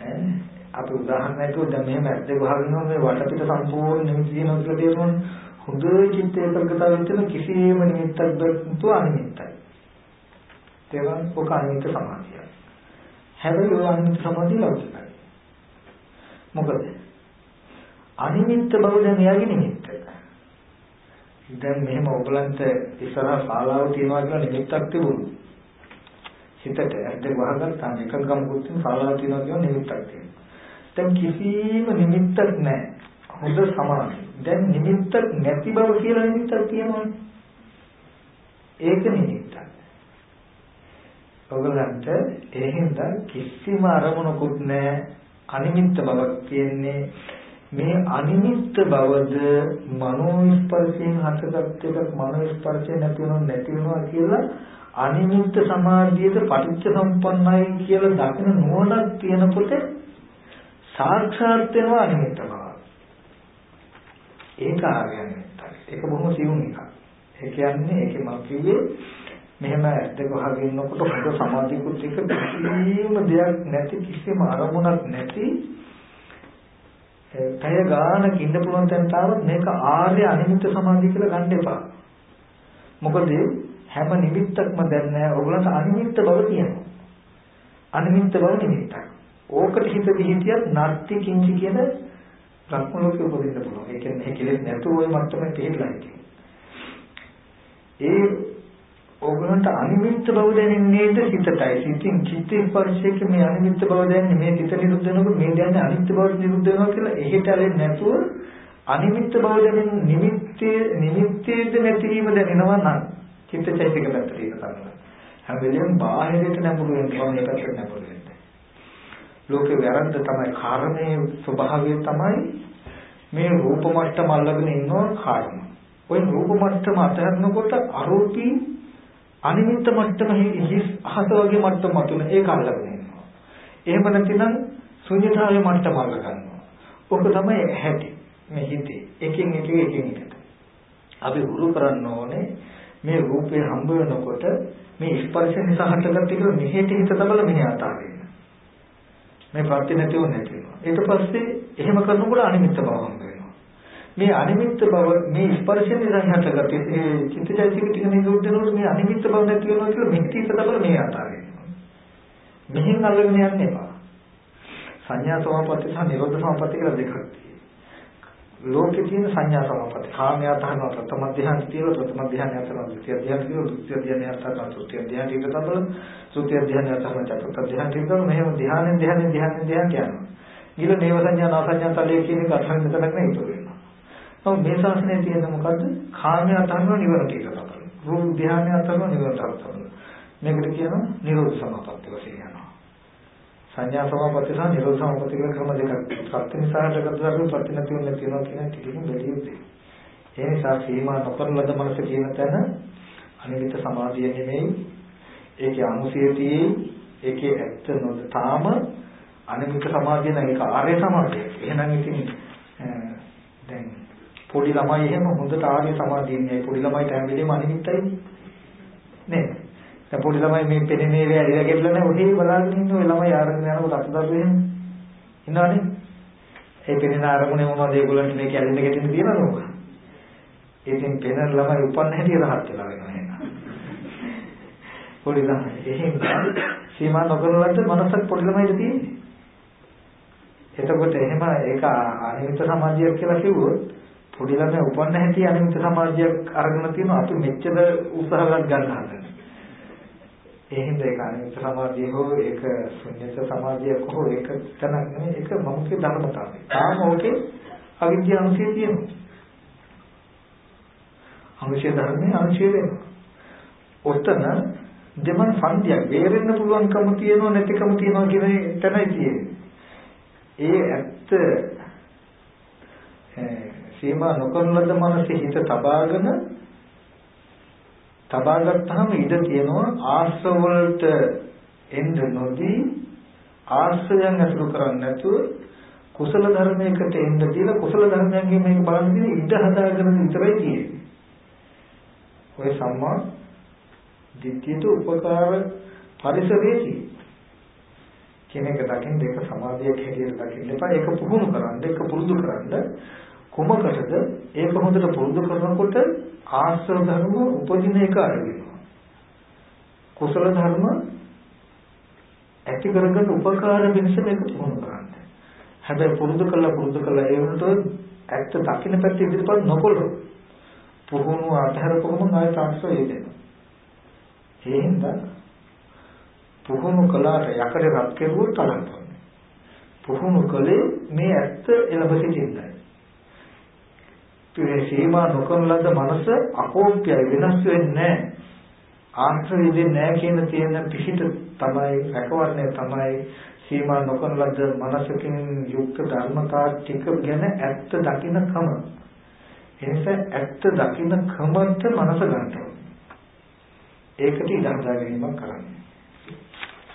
ඈ? අපි උදාහරණයකට දැන් මෙහෙම ඇද්ද ගහගෙනවා මේ වටපිට සම්පූර්ණ නිමිති දිනනවා කියලා තේරුණා හොඳ චිත්ත ඒකගතව වෙන කිසිම නිමිත්තක් නැතුව අනිමිත්තයි තේරුම් ඔක අනිමිත්ත සමාධිය හැබැයි ඔය අනිමිත්ත සමාධිය ලෞකිකයි මොකද අනිමිත්ත බව දැන් එයාගේ නිමිත්ත දැන් මෙහෙම ඔයගලන්ට ඉස්සරහා ශාලාව තියනවා කියලා නිමිත්තක් තිබුණා. හිතට ඇද්ද වහගත්තාම එකක් ගමකුත් තියෙන ශාලාව තියනවා කියන නිමිත්තක් තියෙනවා. දැන් කිසිම නිමිත්තක් නැහැ. හොඳ සමානයි. දැන් නිමිත්තක් නැති බව කියලා නිමිත්තක් තියෙනවනේ. ඒක නිමිත්තක්. ඔයගලන්ට ඒ හින්දා කිසිම අරමුණකුත් නැහැ. අනිමිත්ත බවක් තියෙන්නේ මේ අනිමිත්ත බවද මනෝ ස්පර්ශයෙන් හටගත් එකක් මනෝ ස්පර්ශය නැති වෙනව නැති වෙනවා කියලා අනිමිත්ත සමාධියද පටිච්ච සම්පන්නයි කියලා දකින නුවණක් තියෙනකොට සාක්ෂාත් වෙනවා අනිමිත්ත බව. ඒක ආර්යනිමිත්තයි. ඒක බොහොම සියුම් එකක්. ඒ කියන්නේ ඒකේ මම කිව්වේ මෙහෙම ඇත්තක වහගෙන ඉන්නකොට හොඳ සමාධියකුත් එක්ක කිසිම දෙයක් නැති කිසිම අරමුණක් නැති පැය ගානක ඉන්න පුළුවන් තැනට આવත් මේක ආර්ය අනිමිත්ත සමාධිය කියලා ගන්න එපා. මොකද හැම නිමිත්තක්ම දැන් නෑ ඔයගලන්ට අනිමිත්ත බව තියෙනවා. අනිමිත්ත බව නිමිත්තක්. ඕකට හිත දිහිතියත් නර්ති කිංචි කියන රත්න ලෝකෙ උපදින්න පුළුවන්. ඒ කියන්නේ කෙලෙස් නැතුව ওই මට්ටමේ තේරිලා ඒ ඕගලන්ට අනිමිත්ත බව දැනෙන්නේද සිතටයි. සිතින් චිත්ත ස්පර්ශයක මේ අනිමිත්ත බව දැනෙන්නේ මේ සිත නිරුද්ධ වෙනකොට මේ දැනන්නේ අනිත්‍ය බව නිරුද්ධ වෙනවා කියලා එහෙට ඇලෙන්නේ නැතුව අනිමිත්ත බව දැනෙන නිමිත්තේ නිමිත්තේද නැතිවීම දැනෙනවා නම් චිත්තචෛතසික පැත්තට ඒක තමයි. හැම වෙලෙම බාහිරයට නැඹුරු වෙනවා මේ පැත්තට නැඹුරු වෙන්නේ. ලෝකේ වැරද්ද තමයි කර්මයේ ස්වභාවය තමයි මේ රූප මට්ටම අල්ලගෙන ඉන්නවා කර්ම. ওই රූප මට්ටම අතහරිනකොට අරූපී අනිමිත්ත මට්ටම හිස් අහස වගේ මට්ටම මතුන ඒක අල්ලගෙන ඉන්නවා. එහෙම නැතිනම් ශුන්‍යතාවයේ මට්ටම අල්ල ගන්නවා. ඔක තමයි හැටි. මේ හිතේ එකින් එක එකින් එකට. අපි හුරු කරන්න ඕනේ මේ රූපේ හම්බ වෙනකොට මේ ස්පර්ශ නිසා හටගත්ත කියලා මෙහෙට හිත තබල මෙහෙ අතාරින්න. මේ ප්‍රත්‍ය නැතිව නැති වෙනවා. ඊට පස්සේ එහෙම කරනකොට අනිමිත්ත බව හම්බ වෙනවා. මේ අනිමිත්ත බව මේ ස්පර්ශයෙන් නිසා හටගත්තේ ඒ චිත්තචෛතසික ටික නිරුද්ධ වෙනකොට මේ අනිමිත්ත බව නැති වෙනවා කියලා මෙහිතීත තමයි මේ ආකාරයෙන්. මෙහෙන් අල්ලගෙන යන්න එපා. සංඥා සමාපatti සහ නිරෝධ සමාපatti කියලා දෙකක් ලෝකේ තියෙන සංඥා සමාපatti කාමය අතහන ප්‍රථම ධ්‍යාන කියලා ප්‍රථම ධ්‍යාන අතහන ද්විතිය ධ්‍යාන කියලා ද්විතිය ධ්‍යාන අතහන තෘතිය ධ්‍යාන ඊට තබල තෘතිය ධ්‍යාන අතහන චතුර්ථ ධ්‍යාන ඊට තබල මෙහෙම ධ්‍යානෙන් ධ්‍යානෙන් ධ්‍යානෙන් ධ්‍යාන යනවා. ඊළ නේව සංඥා නාසඤ්ඤා තලයේ කියන එක අතහන මෙතනක් නෙවෙයි ඉතුරු වෙනවා. නමුත් මේ ශාසනයේ තියෙන මොකද්ද? කාමය අතහන නිවන කියලා තබල. රූප ධ්‍යාන අතහන නිවන තබල. මේකට කියනවා නිරෝධ සමාපatti වශයෙන් යනවා. සංඥා සමාපatti සහ නිරෝධ සමාපatti කියන ක්‍රම දෙකක්. සත්‍ය නිසාට ගතවරු ප්‍රති නැති වෙන තියෙනවා කියන ටිකකින් බැලිය යුතුයි. ඒ නිසා සීමා නොකරන ලද මනස කියන තැන අනිවිත සමාධිය නෙමෙයි. ඒකේ අනුසය තියෙයි. ඒකේ ඇත්ත නොද තාම අනිවිත සමාධිය නම් ඒක ආර්ය සමාධිය. එහෙනම් ඉතින් දැන් පොඩි ළමයි එහෙම හොඳට ආර්ය සමාධියන්නේ පොඩි ළමයිට හැම වෙලේම අනිවිතයි නේද? දැන් පොඩි ළමයි මේ පෙනෙනේ වේ ඇරිලා ගෙట్లా නැහැ ඔහේ බලාගෙන ඉන්න ඔය ළමයි ආරගෙන යනකොට අතදරු එහෙම ඉන්නවනේ. ඒ පෙනෙන අරමුණේ මොනවද? ඒගොල්ලන්ට මේක ඇලෙන්න ගැටෙන්න තියෙනවද මොකක් ඉතින් පෙනෙන ළමයි උපන්න හැටි රහත් වෙලා වෙනවා එහෙනම්. පොඩි ළමයි. එහෙම සීමා නොකරලත් මනසක් පොඩි ළමයිට තියෙන්නේ. එතකොට එහෙම ඒක අනිමිත සමාධියක් කියලා කිව්වොත් පොඩි ළමයි උපන්න හැටි අනිමිත සමාධියක් අරගෙන තියෙනවා. අපි මෙච්චර උත්සාහයක් ගන්න හදන්නේ. ඒ හින්දා ඒක අනිත් සමාධිය හෝ ඒක ශුන්‍යත සමාධියක් හෝ ඒක තනක් නෙමෙයි ඒක මමුගේ ධර්මතාවය. තාම ඕකේ අවිද්‍යාව අනුසය තියෙනවා. අනුශය ධර්මයේ අනුශය වෙනවා. ඔතන දෙමන් සංධියක් වේරෙන්න පුළුවන්කම තියෙනව නැතිකම තියෙනවා කියන තැනයි තියෙන්නේ. ඒ ඇත්ත සීමා නොකරන ලද මනසේ හිත තබාගෙන තබා ගත්තාම ඉඩ තියෙනවා ආශ්‍රව වලට එන්න නොදී ආශ්‍රයයන් අසුරු කරන්නේ නැතුව කුසල ධර්මයකට එන්න දීලා කුසල ධර්මයන්ගෙන් මේක බලන්න දෙන ඉඩ හදාගෙන විතරයි තියෙන්නේ. ඔය සම්මා දිට්ඨියට උපකාර පරිසරයේදී කෙනෙක් දකින්න ඒක සමාධියක් හැටියට දකින්න එපා. ඒක පුහුණු කරන්න, ඒක පුරුදු කරන්න කුමකටද? ඒක හොඳට පුරුදු කරනකොට ආශ්‍රව ධර්ම උපදින එක අරගෙනවා කුසල ධර්ම ඇති කරගන්න උපකාර වෙනස මේක පුහුණු කරන්න. හැබැයි පුරුදු කළා පුරුදු කළා ඒ වුණත් ඇත්ත දකින්න පැත්තේ ඉදිරිපත් නොකොළොත් පුහුණු අධහැරපුවම ආයෙත් ආශ්‍රය එදෙනවා ඒ හින්දා පුහුණු කළාට යකඩ රත් කෙරුවොත් තරම් පුහුණු කළේ මේ ඇත්ත එළඹ සිටින්නයි. ඒ සීමා නොකරන ලද මනස අකෝප්‍යයි වෙනස් වෙන්නේ නැහැ. ආශ්‍රය දෙන්නේ නැහැ කියන තියෙන පිහිට තමයි රැකවරණය තමයි සීමා නොකරන ලද මනසකින් යුක්ත ධර්මතා ටික ගැන ඇත්ත දකින්නකම. එනිසා ඇත්ත දකින්නකමට මනස ගන්නවා. ඒකට ඉඩ හදා ගැනීමක් කරන්නේ.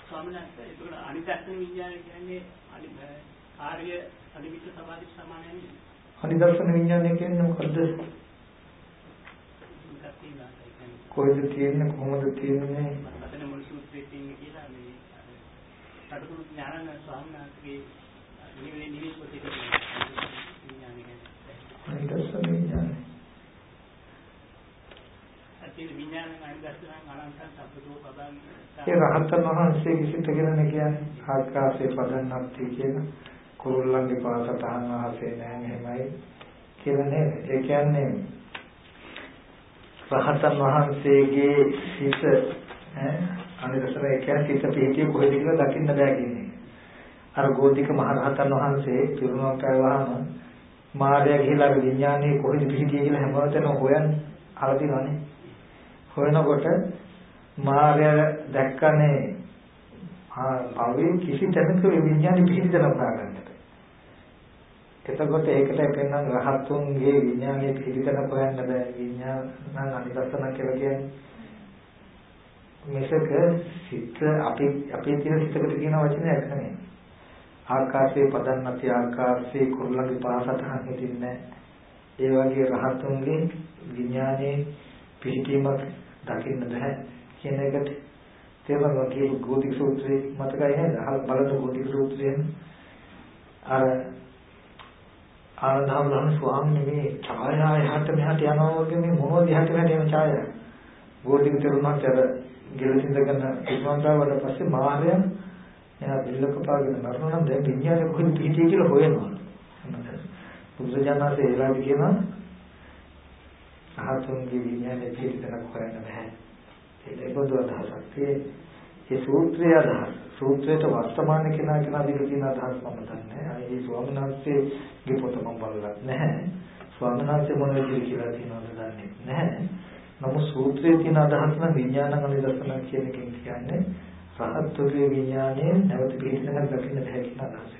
ස්වාමීන් වහන්සේ ඒක අනිත්‍ය විඥානය කියන්නේ ආර්ය අනිමිත් සමාධි සමානයි අනිදර්ශන විඥානය කියන්නේ මොකද්ද? කොයිද තියෙන්නේ කොහොමද තියෙන්නේ? මතන මුල් සූත්‍රයේ තියෙන කියලා මේ අටකුරු ඥානන ස්වාමීන් වහන්සේගේ නිවෙන්නේ නිවෙස් පොතේ විඥානය කියන්නේ. අනිදර්ශන විඥානය. අතින් විඥානන අනිදර්ශන අනන්තං සබ්බතෝ පදං ඒ රහතන් වහන්සේගේ සිත කියන්නේ ආකාශයේ පදන්නත්ති කියන කුරුල්ලන්ගේ පාසටහන් අහසේ නැහැ එහෙමයි කියලා නේද? ඒ කියන්නේ රහතන් වහන්සේගේ සිත ඈ අනිදසර ඒ කියන්නේ සිත පිහිටිය කොහෙද කියලා දකින්න බෑ කියන්නේ. අර ගෝධික මහරහතන් වහන්සේ පිරුණම් කෑවහම මාර්යා ගිහිලා විඥානයේ කොහෙද පිහිටිය කියලා හැමතැනම හොයන්නේ අහලා තියෙනවනේ. හොයනකොට මාර්යා දැක්කනේ ආ භවයේ කිසි තැනක විඥානේ පිහිටලා හොයාගන්න. එතකොට ඒකට පෙන්වන රහතුන්ගේ විඥානයේ පිළිතන හොයන්න බෑ. විඥාන අනිදස්සන කියලා කියන්නේ මේක සිත් අපි අපේ තියෙන සිතකට කියන වචනයක් නෙමෙයි. ආකාශයේ පදන්නති ආකාශයේ කුරුල්ලගේ පාසටහන් හිටින්නේ ඒ වගේ රහතුන්ගේ විඥානයේ පිළිතීමක් දකින්න බෑ කියන එකට. තේරුම් ගන්න ගෝධික සූත්‍රයේ මතකයි නේද? අහලා බලන ගෝධික සූත්‍රයෙන් අර ආනන්දහමලන් ස්වාමීන් මේ ඡායා එහාට මෙහාට යනවා වගේ මේ මොනවද එහාට මෙහාට යන ඡායා. ගෝධික තරුණාට අර ගෙලසින්දගෙන ඉස්මන්තාවට පස්සේ මාර්යයන් එයා බිල්ලක පාගෙන මරනවා නම් දැන් විඤ්ඤාණය කොහෙද පිහිටියේ කියලා හොයනවා. බුදුජානක ඒලාදී කියනවා සහතුන්ගේ විඥානයේ පිළිතනක් හොයන්න බෑ. ඒක පොදු අදහසක්. ඒ සූත්‍රය අදහස්. සූත්‍රයට වර්තමාන කෙනා කෙනා දීලා තියෙන අදහස් මම දන්නේ. ඒ ස්වාමීන් වහන්සේගේ පොත මම බලලත් නැහැ. ස්වාමීන් වහන්සේ මොන විදිහට කියලා තියෙනවද දන්නේ නැහැ. නමුත් සූත්‍රයේ තියෙන අදහස් නම් විඥානංග නිදර්ශන කියන එකෙන් කියන්නේ රහත්ත්වයේ විඥානයේ නැවත පිළිසනක් දකින්න බැහැ කියන අදහස.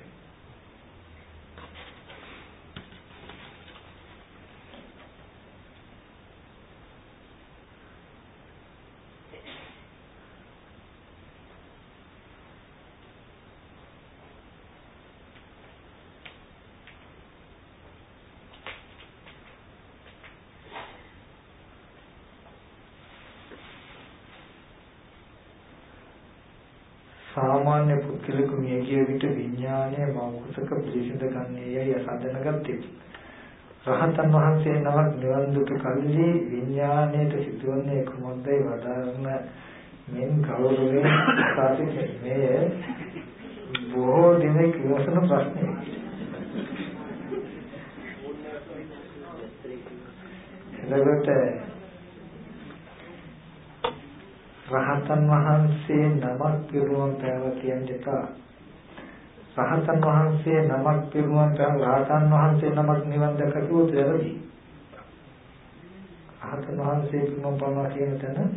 සාමාන්‍ය පුද්ගලෙකු මිය ගිය විට විඥානය මෞකසක පිළිසිඳ ගන්නේයයි අසඳනගත්තේ. රහතන් වහන්සේ නමක් නිවන් දුක කල්ලි විඥාණයට සිදුවන්නේ කුමක්දයි වදාරන මෙන් ගෞරවයෙන් ප්‍රකාශ මේ බොහෝ දිනක ඉවසන ප්‍රශ්නයක්. එතකොට රහතන් වහන්සේ නමක් පිරුවන් පෑව කියන්නේ එපා. රහතන් වහන්සේ නමක් පිරුවන් පෑව රහතන් වහන්සේ නමක් නිවන් දැක කිව්වොත් වැරදි. රහතන් වහන්සේ පිරුවන් පෑවා කියන තැන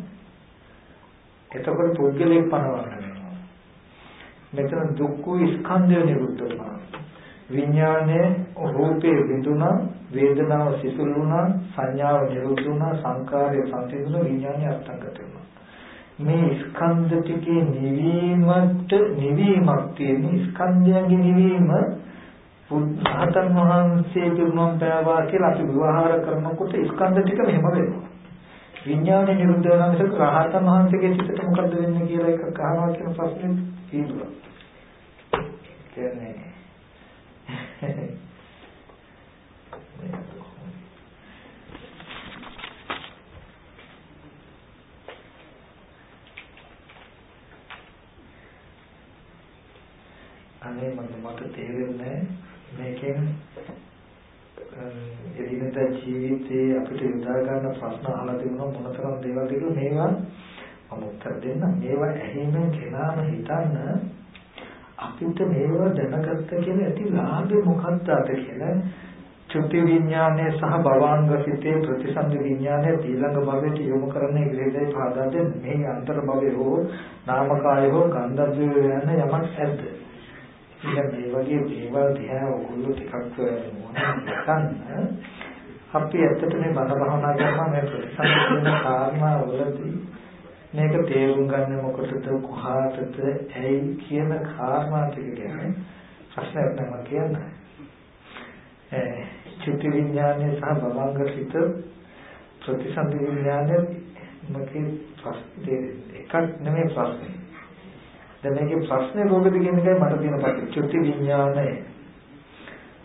එතකොට පුද්ගලයෙක් පනවන්න වෙනවා. මෙතන දුක්ඛ ස්කන්ධය නිරුද්ධ වුණා. විඥානයේ රූපේ විඳුණා වේදනාව සිසුල් වුණා සංඥාව නිරුද්ධ වුණා සංකාරය සංසිඳුණා විඥානය අත්ංගත වුණා මේ ස්කන්ධ ටිකේ නිවීමට නිවීමක් තියෙන ස්කන්ධයන්ගේ නිවීම බුද්ධහතන් වහන්සේ පිරුණම් පෑවා කියලා අපි විවහාර කරනකොට ස්කන්ධ ටික මෙහෙම වෙනවා. විඥානේ නිරුද්ධ වෙනවා මිසක රහතන් වහන්සේගේ සිතට මොකද්ද වෙන්නේ කියලා එක අහනවා කියන ප්‍රශ්නේ තියෙනවා. කියන්නේ අනේ මට මට තේරෙන්නේ මේකෙන් එදිනෙදා ජීවිතේ අපිට යොදා ගන්න ප්‍රශ්න අහලා තිබුණා මොනතරම් දේවල් කියලා මේවා මම උත්තර දෙන්න. මේවා ඇහිමෙන් කෙනාම හිතන්න අපිට මේවා දැනගත්ත කියලා ඇති ලාභේ මොකක්ද අද කියලා. චුති විඥානය සහ භවාංග සිතේ ප්‍රතිසන්දි විඥානය ඊළඟ භවයට යොමු කරන්නේ ඉලෙදයි පාදා දෙන්නේ මේ අන්තර භවය හෝ නාමකාය හෝ ගන්ධබ්බය යන යමක් ඇද්ද? ඉතින් මේ වගේ දේවල් දිහා ඔයගොල්ලෝ ටිකක් මොනවද අපි ඇත්තට මේ බණ භාවනා කරනවා මේ ප්‍රතිසංකේතන කාරණා වලදී මේක තේරුම් ගන්න මොකටද කොහාටද ඇයි කියන කාරණා ටික ගැන ප්‍රශ්නයක් තමයි කියන්නේ. ඒ චිත්ත විඥානයේ සහ භවංග සිත ප්‍රතිසන්දි විඥානයේ මොකේ ප්‍රශ්නේ එකක් නෙමෙයි ප්‍රශ්නේ. දැන් මේකේ ප්‍රශ්නේ මොකද කියන එකයි මට තියෙන ප්‍රශ්නේ. චුති විඥානය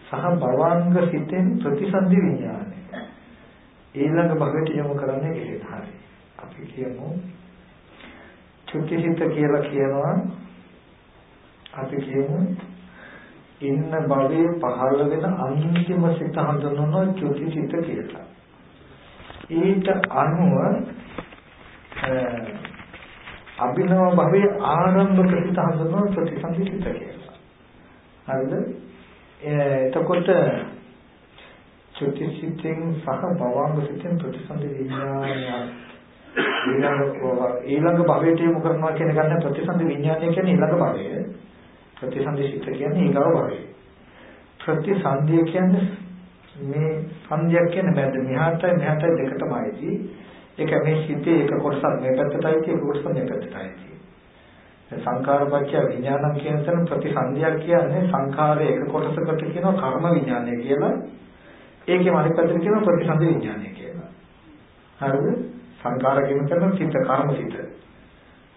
සහ භවංග සිතෙන් ප්‍රතිසන්දි විඥානය. ඊළඟ භවයට යොමු කරන්නේ කෙලෙස් හරි. අපි කියමු චුති සිත කියලා කියනවා අපි කියමු ඉන්න භවයේ පහළ වෙන අන්තිම සිත හඳුන්වනවා චුති සිත කියලා. ඊට අනුව අභිනව භවයේ ආරම්භ ප්‍රතිත හඳුනන ප්‍රතිසංසිත කියලා. හරිද? එතකොට චුතිසිතෙන් සහ භවංග සිතෙන් ප්‍රතිසංසිත විඥානය *hesitation* ඊළඟ භවයට යොමු කරනවා කියන ගන්න ප්‍රතිසංසිත විඥානය කියන්නේ ඊළඟ භවය. ප්‍රතිසංසිත සිත කියන්නේ ඊළඟ භවය. ප්‍රතිසංසිත කියන්නේ මේ සංධියක් කියන්නේ මැද මෙහාටයි මෙහාටයි දෙකටමයිදී ඒක මේ හිතේ එක කොටසක් මේ පැත්තටයි තියෙන කොටස මේ පැත්තටයි තියෙන්නේ. සංඛාරපච්චය විඥානම් කියන තැන ප්‍රතිසන්දියක් කියන්නේ සංඛාරයේ එක කොටසකට කියනවා කර්ම විඥානය කියලා. ඒකේ අනිත් පැත්තට කියනවා ප්‍රතිසන්දි විඥානය කියලා. හරිද? සංඛාර කියන තැන සිත කර්ම සිත.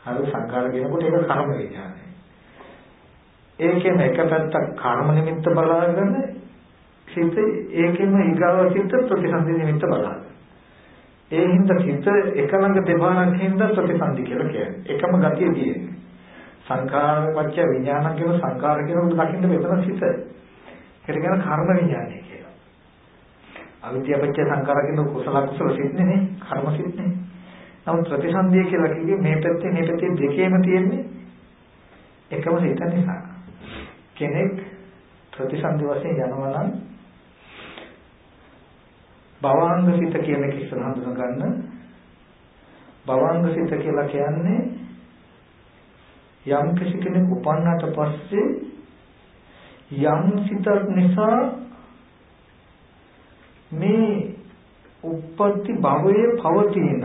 හරිද? සංඛාර කියනකොට ඒක කර්ම විඥානය. ඒකෙම එක පැත්තක් කර්ම නිමිත්ත බලාගෙන සිත ඒකෙම ඊගාව සිත ප්‍රතිසන්දි නිමිත්ත බලාගෙන ඒ හින්දා හිත එක ළඟ දෙපාරක් හින්දා ප්‍රතිසන්දි කියලා කියන්නේ. එකම ගතිය තියෙන්නේ. සංඛාර පත්‍ය විඥාන කියන සංඛාර කියන උඩ දකින්න මෙතන සිත. ඒක කියන කර්ම විඥානය කියලා. අවිද්‍යාවච්ච සංකාර කියන කුසල කුසල සිත්නේ නේ කර්ම සිත්නේ. නමුත් ප්‍රතිසන්දිය කියලා කිව්වේ මේ පැත්තේ මේ පැත්තේ දෙකේම තියෙන්නේ එකම සිත නිසා. කෙනෙක් ප්‍රතිසන්දි වශයෙන් යනවා නම් භවංග සිත කියන එක ඉස්සර හඳුන ගන්න. භවංග සිත කියලා කියන්නේ යම් කිසි කෙනෙක් උපන්නාට පස්සේ යම් සිතක් නිසා මේ උප්පත්ති භවයේ පවතින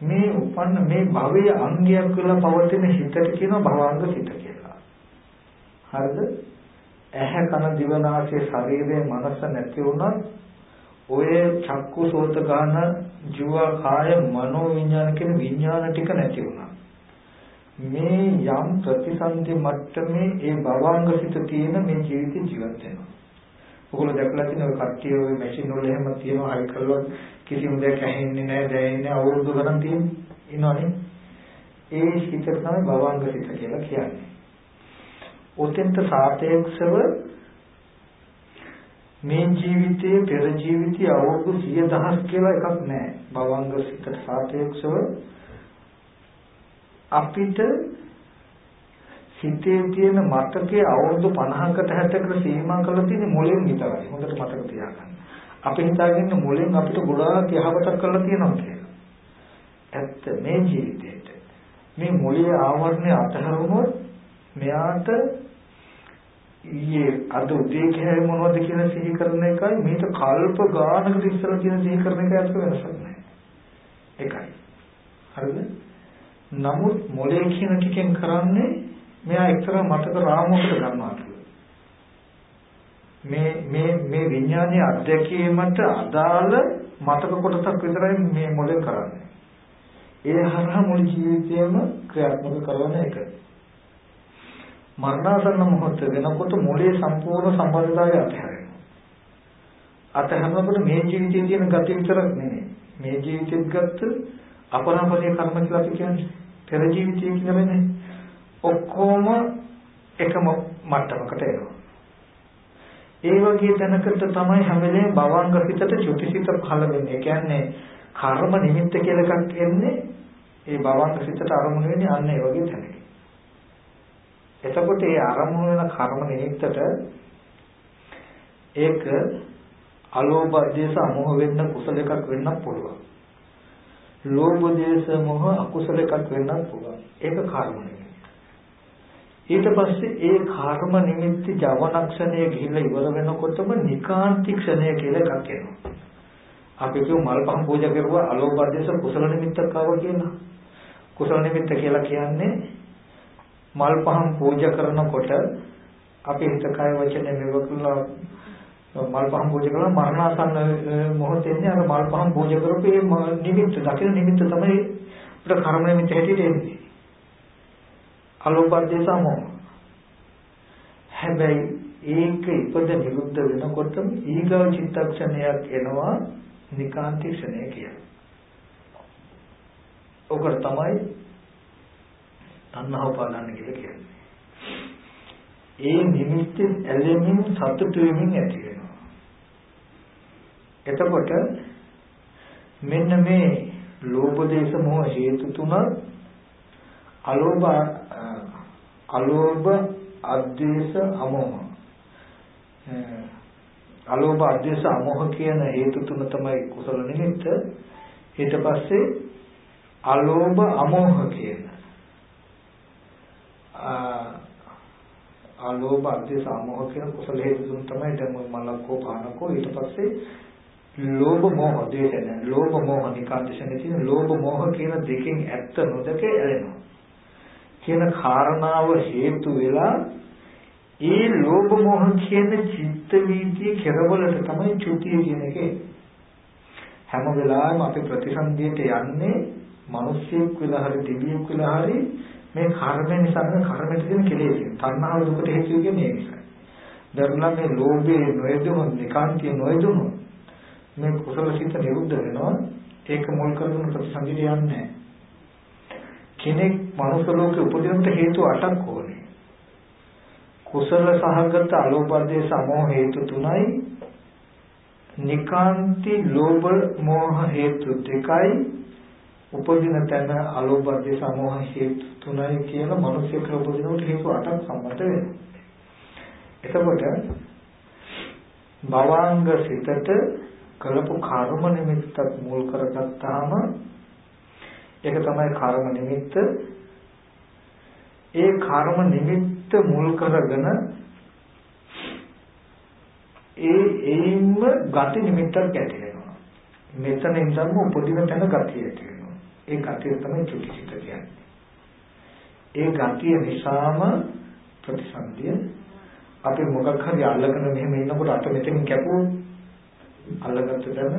මේ උපන්න මේ භවයේ අංගයක් කියලා පවතින හිතට කියනවා භවංග සිත කියලා. හරිද? ඇහැ කන දිව නාසය ශරීරය මනස නැති වුණත් ඔය චක්කු සෝත ගාන ජීව කාය මනෝ විඥාන කියන විඥාන ටික නැති වුණා. මේ යම් ප්‍රතිසන්දි මට්ටමේ ඒ භවංග සිත තියෙන මේ ජීවිතේ ජීවත් වෙනවා. ඔයගොල්ලෝ දැකලා තියෙන ඔය කට්ටිය ඔය මැෂින් වල එහෙම තියෙනවා හයි කරලා කිසිම දෙයක් ඇහෙන්නේ නැහැ දැනෙන්නේ අවුරුදු ගණන් තියෙන්නේ ඉන්නවනේ ඒ හිත තමයි භවංග හිත කියලා කියන්නේ. ඔතෙන්ට සාපේක්ෂව මේ ජීවිතයේ පෙර ජීවිතය අවුරුදු 10000 කියලා එකක් නැහැ. භවංග හිතට සාපේක්ෂව අපිට හිතේ තියෙන මතකයේ අවුරුදු 50කට 60කට සීමා කරලා තියෙන මොලෙන් විතරයි. හොඳට මතක තියාගන්න. අපි හිතාගෙන මොලෙන් අපිට ගොඩාක් යහපතක් කරලා තියෙනවා කියලා. ඇත්ත මේ ජීවිතේට මේ මොළයේ ආවරණය අතහරුණොත් මෙයාට ඊයේ අද උදේ කෑවේ මොනවද කියලා සිහි කරන එකයි මේක කල්ප ගානකට ඉස්සර කියන සිහි කරන එකයි අතර වෙනසක් නැහැ. එකයි. හරිද? නමුත් මොලේ කියන ටිකෙන් කරන්නේ මෙයා එක්තරා මතක රාමුවකට ගන්නවා මේ මේ මේ විඥානයේ අධ්‍යක්ීමට අදාළ මතක කොටසක් විතරයි මේ මොලේ කරන්නේ. ඒ හරහා මුළු ජීවිතයම ක්‍රියාත්මක කරන එක. මරණාසන්න මොහොත වෙනකොට මොලේ සම්පූර්ණ සම්බන්ධතාවය අත්හැරෙනවා. අත්හැරනකොට මේ ජීවිතයේ තියෙන gati විතරක් නෙමෙයි. මේ ජීවිතෙත් ගත්ත අපරාපරිය කර්ම කියලා අපි කියන්නේ. පෙර ජීවිතයේ කියන්නේ ඔක්කොම එකම මට්ටමකට එනවා. ඒ වගේ තැනකට තමයි හැම වෙලේම භවංග හිතට චුතිසිත පහළ වෙන්නේ. ඒ කියන්නේ කර්ම නිමිත්ත කියලා එකක් එන්නේ ඒ භවංග හිතට අරමුණු වෙන්නේ අන්න ඒ වගේ තැනක. එතකොට ඒ අරමුණු වෙන කර්ම නිමිත්තට ඒක අලෝභ දේශ අමෝහ වෙන්න කුසල එකක් වෙන්නත් පුළුවන්. ලෝභ දේශ මොහ අකුසල එකක් වෙන්නත් පුළුවන්. ඒක කර්ම නෙමෙයි. ඊට පස්සේ ඒ කර්ම නිමිති ජවනක්ෂණය ගිහිල්ලා ඉවර වෙනකොටම නිකාන්ති ක්ෂණය කියලා එකක් එනවා. අපි කියමු මල් පහන් පූජා කරුවා අලෝභද්දේශ කුසල නිමිත්තක් ආවා කියලා. කුසල නිමිත්ත කියලා කියන්නේ මල් පහන් පූජා කරනකොට අපි හිත කය වචනේ මෙවකලා මල් පහන් පූජා කරලා මරණාසන්න මොහොතේදී අර මල් පහන් පූජා කරපු මේ නිමිත්ත දකින නිමිත්ත තමයි අපිට කර්ම නිමිත්ත හැටියට එන්නේ. අලෝපද්දේශමෝ හැබැයි ඒක ඉපද නිරුද්ධ වෙනකොටම ඊගව චිත්තක්ෂණයක් එනවා නිකාන්ති ක්ෂණය කියන්නේ. ඔකට තමයි තණ්හාව පාලන්න කියලා කියන්නේ. ඒ නිමිති ඇලෙමින් සතුටු වෙමින් ඇති වෙනවා. එතකොට මෙන්න මේ ලෝභ දේශ මොහ හේතු තුන අලෝභ අලෝභ අද්වේෂ අමෝහ අලෝභ අද්වේෂ අමෝහ කියන හේතු තුන තමයි කුසල නිමිත්ත ඊට පස්සේ අලෝභ අමෝහ කියන අලෝභ අද්වේෂ අමෝහ කියන කුසල හේතු තුන තමයි දැන් මලක්කෝ පානකෝ ඊට පස්සේ ලෝභ මෝහ ද්වේෂ නැ ලෝභ මෝහ නිකාන්තශනේ තියෙන ලෝභ මෝහ කියන දෙකෙන් ඇත්ත නොදක ඇලෙනවා. කියන කාරණාව හේතු වෙලා ඒ ලෝභ මොහ කියන චිත්ත වීතිය කෙරවලට තමයි චුතිය කියන එක. හැම වෙලාවෙම අපි ප්‍රතිසන්දියට යන්නේ මිනිස්සෙක් වෙලා හරි දෙවියෙක් වෙලා හරි මේ කර්ම නිසා නේ කර්මයට තියෙන කෙලෙස් තණ්හාව දුකට හේතු වෙන්නේ ඒ නිසා. දරුණා මේ ලෝභයේ නොයදුණු නිකාන්තිය නොයදුණු මේ කුසල සිත නිරුද්ධ වෙනවා ඒක මුල් කරගෙන ප්‍රතිසන්දියට යන්නේ නැහැ. කෙනෙක් මනුස්ස ලෝකේ උපදිනට හේතු 8ක් ඕනේ. කුසල සහගත අලෝභ දේශ අමෝහ හේතු තුනයි නිකාන්ති ලෝභ මෝහ හේතු දෙකයි උපදින තැන අලෝභ දේශ මොහ හේතු තුනයි කියලා මිනිස්සු කියලා උපදිනකොට හේතු අටක් සම්මත වෙනවා. එතකොට භවාංග සිතට කලපු කර්ම නිමිත්තක් මුල් කරගත්තාම ඒක තමයි කර්ම නිමිත්ත. ඒ කර්ම නිමිත්ත මුල් කරගෙන ඒ ඒින්ම ගති නිමිත්තක් ඇති වෙනවා. මෙතන ඉඳන්ම උපදින තැන ගතිය ඇති වෙනවා. ඒ ගතිය තමයි චුතිසිත කියන්නේ. ඒ ගතිය නිසාම ප්‍රතිසන්දිය අපි මොකක් හරි අල්ලගෙන මෙහෙම ඉන්නකොට අත මෙතනින් කැපුවොත් අල්ලගත්ත තැන